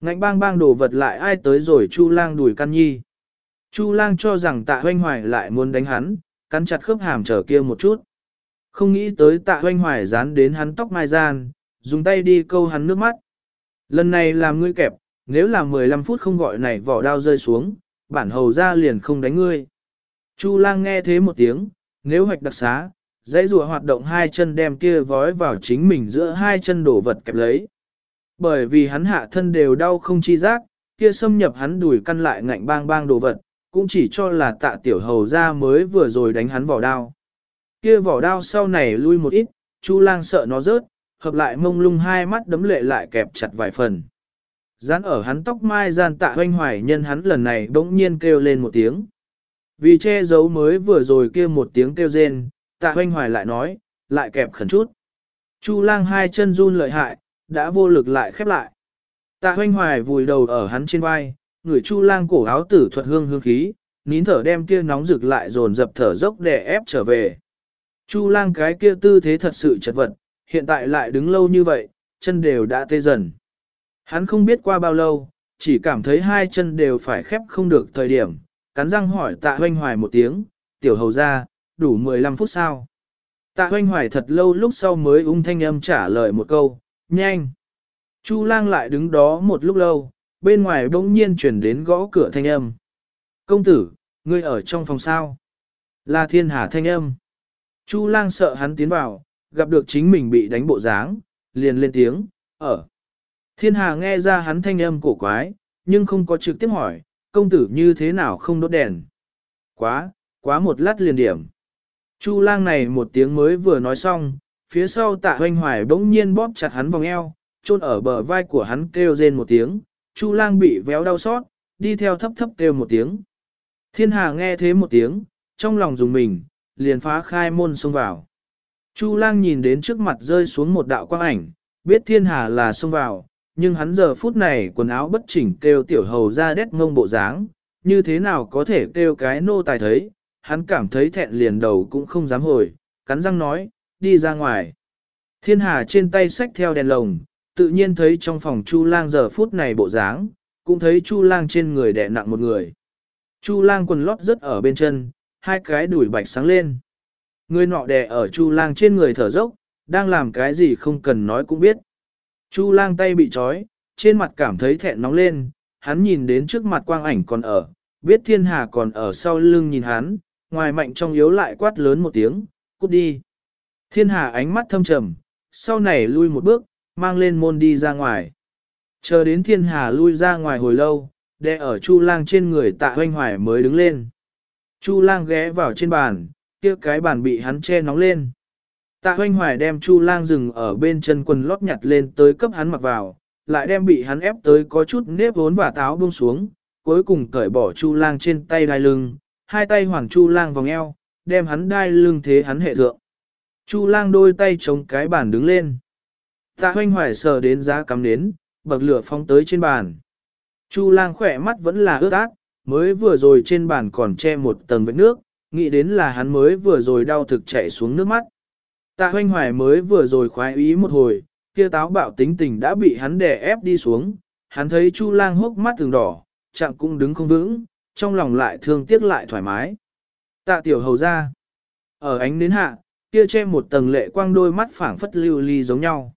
Ngạnh bang bang đổ vật lại ai tới rồi Chu lang đuổi căn nhi. Chu lang cho rằng tạ hoanh hoài lại muốn đánh hắn, cắn chặt khớp hàm trở kia một chút. Không nghĩ tới tạ hoanh hoài dán đến hắn tóc mai gian, dùng tay đi câu hắn nước mắt. Lần này làm ngươi kẹp, nếu là 15 phút không gọi này vỏ đao rơi xuống, bản hầu ra liền không đánh ngươi. Chu lang nghe thế một tiếng, nếu hoạch đặc xá, dãy rùa hoạt động hai chân đem kia vói vào chính mình giữa hai chân đổ vật kẹp lấy. Bởi vì hắn hạ thân đều đau không chi giác, kia xâm nhập hắn đùi căn lại ngạnh bang bang đồ vật, cũng chỉ cho là tạ tiểu hầu ra mới vừa rồi đánh hắn vỏ đao. Kia vỏ đao sau này lui một ít, Chu lang sợ nó rớt, hợp lại mông lung hai mắt đấm lệ lại kẹp chặt vài phần. Dán ở hắn tóc mai gian tạ hoanh hoài nhân hắn lần này bỗng nhiên kêu lên một tiếng. Vì che giấu mới vừa rồi kia một tiếng kêu rên, tạ hoanh hoài lại nói, lại kẹp khẩn chút. Chu lang hai chân run lợi hại, đã vô lực lại khép lại. Tạ hoanh hoài vùi đầu ở hắn trên vai, người chu lang cổ áo tử thuật hương hương khí, nín thở đem kia nóng rực lại dồn dập thở dốc để ép trở về. Chu lang cái kia tư thế thật sự chật vật, hiện tại lại đứng lâu như vậy, chân đều đã tê dần. Hắn không biết qua bao lâu, chỉ cảm thấy hai chân đều phải khép không được thời điểm, cắn răng hỏi tạ hoanh hoài một tiếng, tiểu hầu ra, đủ 15 phút sao. Tạ hoanh hoài thật lâu lúc sau mới ung thanh âm trả lời một câu, nhanh. Chu lang lại đứng đó một lúc lâu, bên ngoài bỗng nhiên chuyển đến gõ cửa thanh âm. Công tử, ngươi ở trong phòng sao? Là thiên hà thanh âm. Chu lang sợ hắn tiến vào, gặp được chính mình bị đánh bộ dáng, liền lên tiếng, ở. Thiên hà nghe ra hắn thanh âm cổ quái, nhưng không có trực tiếp hỏi, công tử như thế nào không đốt đèn. Quá, quá một lát liền điểm. Chu lang này một tiếng mới vừa nói xong, phía sau tạ hoanh hoài bỗng nhiên bóp chặt hắn vòng eo, chôn ở bờ vai của hắn kêu rên một tiếng, chu lang bị véo đau xót, đi theo thấp thấp kêu một tiếng. Thiên hà nghe thế một tiếng, trong lòng dùng mình, liền phá khai môn xông vào. Chu lang nhìn đến trước mặt rơi xuống một đạo quang ảnh, biết thiên hà là xông vào, nhưng hắn giờ phút này quần áo bất chỉnh kêu tiểu hầu ra đét ngông bộ dáng, như thế nào có thể kêu cái nô tài thấy, hắn cảm thấy thẹn liền đầu cũng không dám hồi, cắn răng nói, đi ra ngoài. Thiên hà trên tay xách theo đèn lồng, tự nhiên thấy trong phòng Chu lang giờ phút này bộ dáng, cũng thấy Chu lang trên người đè nặng một người. Chu lang quần lót rất ở bên chân, hai cái đuổi bạch sáng lên. Người nọ đè ở Chu lang trên người thở dốc, đang làm cái gì không cần nói cũng biết. Chu lang tay bị trói, trên mặt cảm thấy thẹn nóng lên, hắn nhìn đến trước mặt quang ảnh còn ở, biết thiên hà còn ở sau lưng nhìn hắn, ngoài mạnh trong yếu lại quát lớn một tiếng, cút đi. Thiên hà ánh mắt thâm trầm, sau này lui một bước, mang lên môn đi ra ngoài. Chờ đến thiên hà lui ra ngoài hồi lâu, đè ở chu lang trên người tạ hoanh hoài mới đứng lên. Chu lang ghé vào trên bàn, kia cái bàn bị hắn che nóng lên. Tạ hoanh hoài đem chu lang rừng ở bên chân quần lót nhặt lên tới cấp hắn mặc vào, lại đem bị hắn ép tới có chút nếp vốn và táo buông xuống, cuối cùng cởi bỏ chu lang trên tay đai lưng, hai tay hoảng chu lang vòng eo, đem hắn đai lưng thế hắn hệ thượng. Chu lang đôi tay chống cái bàn đứng lên. Tạ hoanh hoài sờ đến giá cắm nến, bậc lửa phóng tới trên bàn. Chu lang khỏe mắt vẫn là ướt át, mới vừa rồi trên bàn còn che một tầng vết nước, nghĩ đến là hắn mới vừa rồi đau thực chạy xuống nước mắt. Tạ hoanh hoài mới vừa rồi khoái ý một hồi, kia táo bạo tính tình đã bị hắn đè ép đi xuống, hắn thấy Chu lang hốc mắt thường đỏ, chạm cũng đứng không vững, trong lòng lại thương tiếc lại thoải mái. Tạ tiểu hầu ra, ở ánh đến hạ, kia che một tầng lệ quang đôi mắt phảng phất lưu ly giống nhau.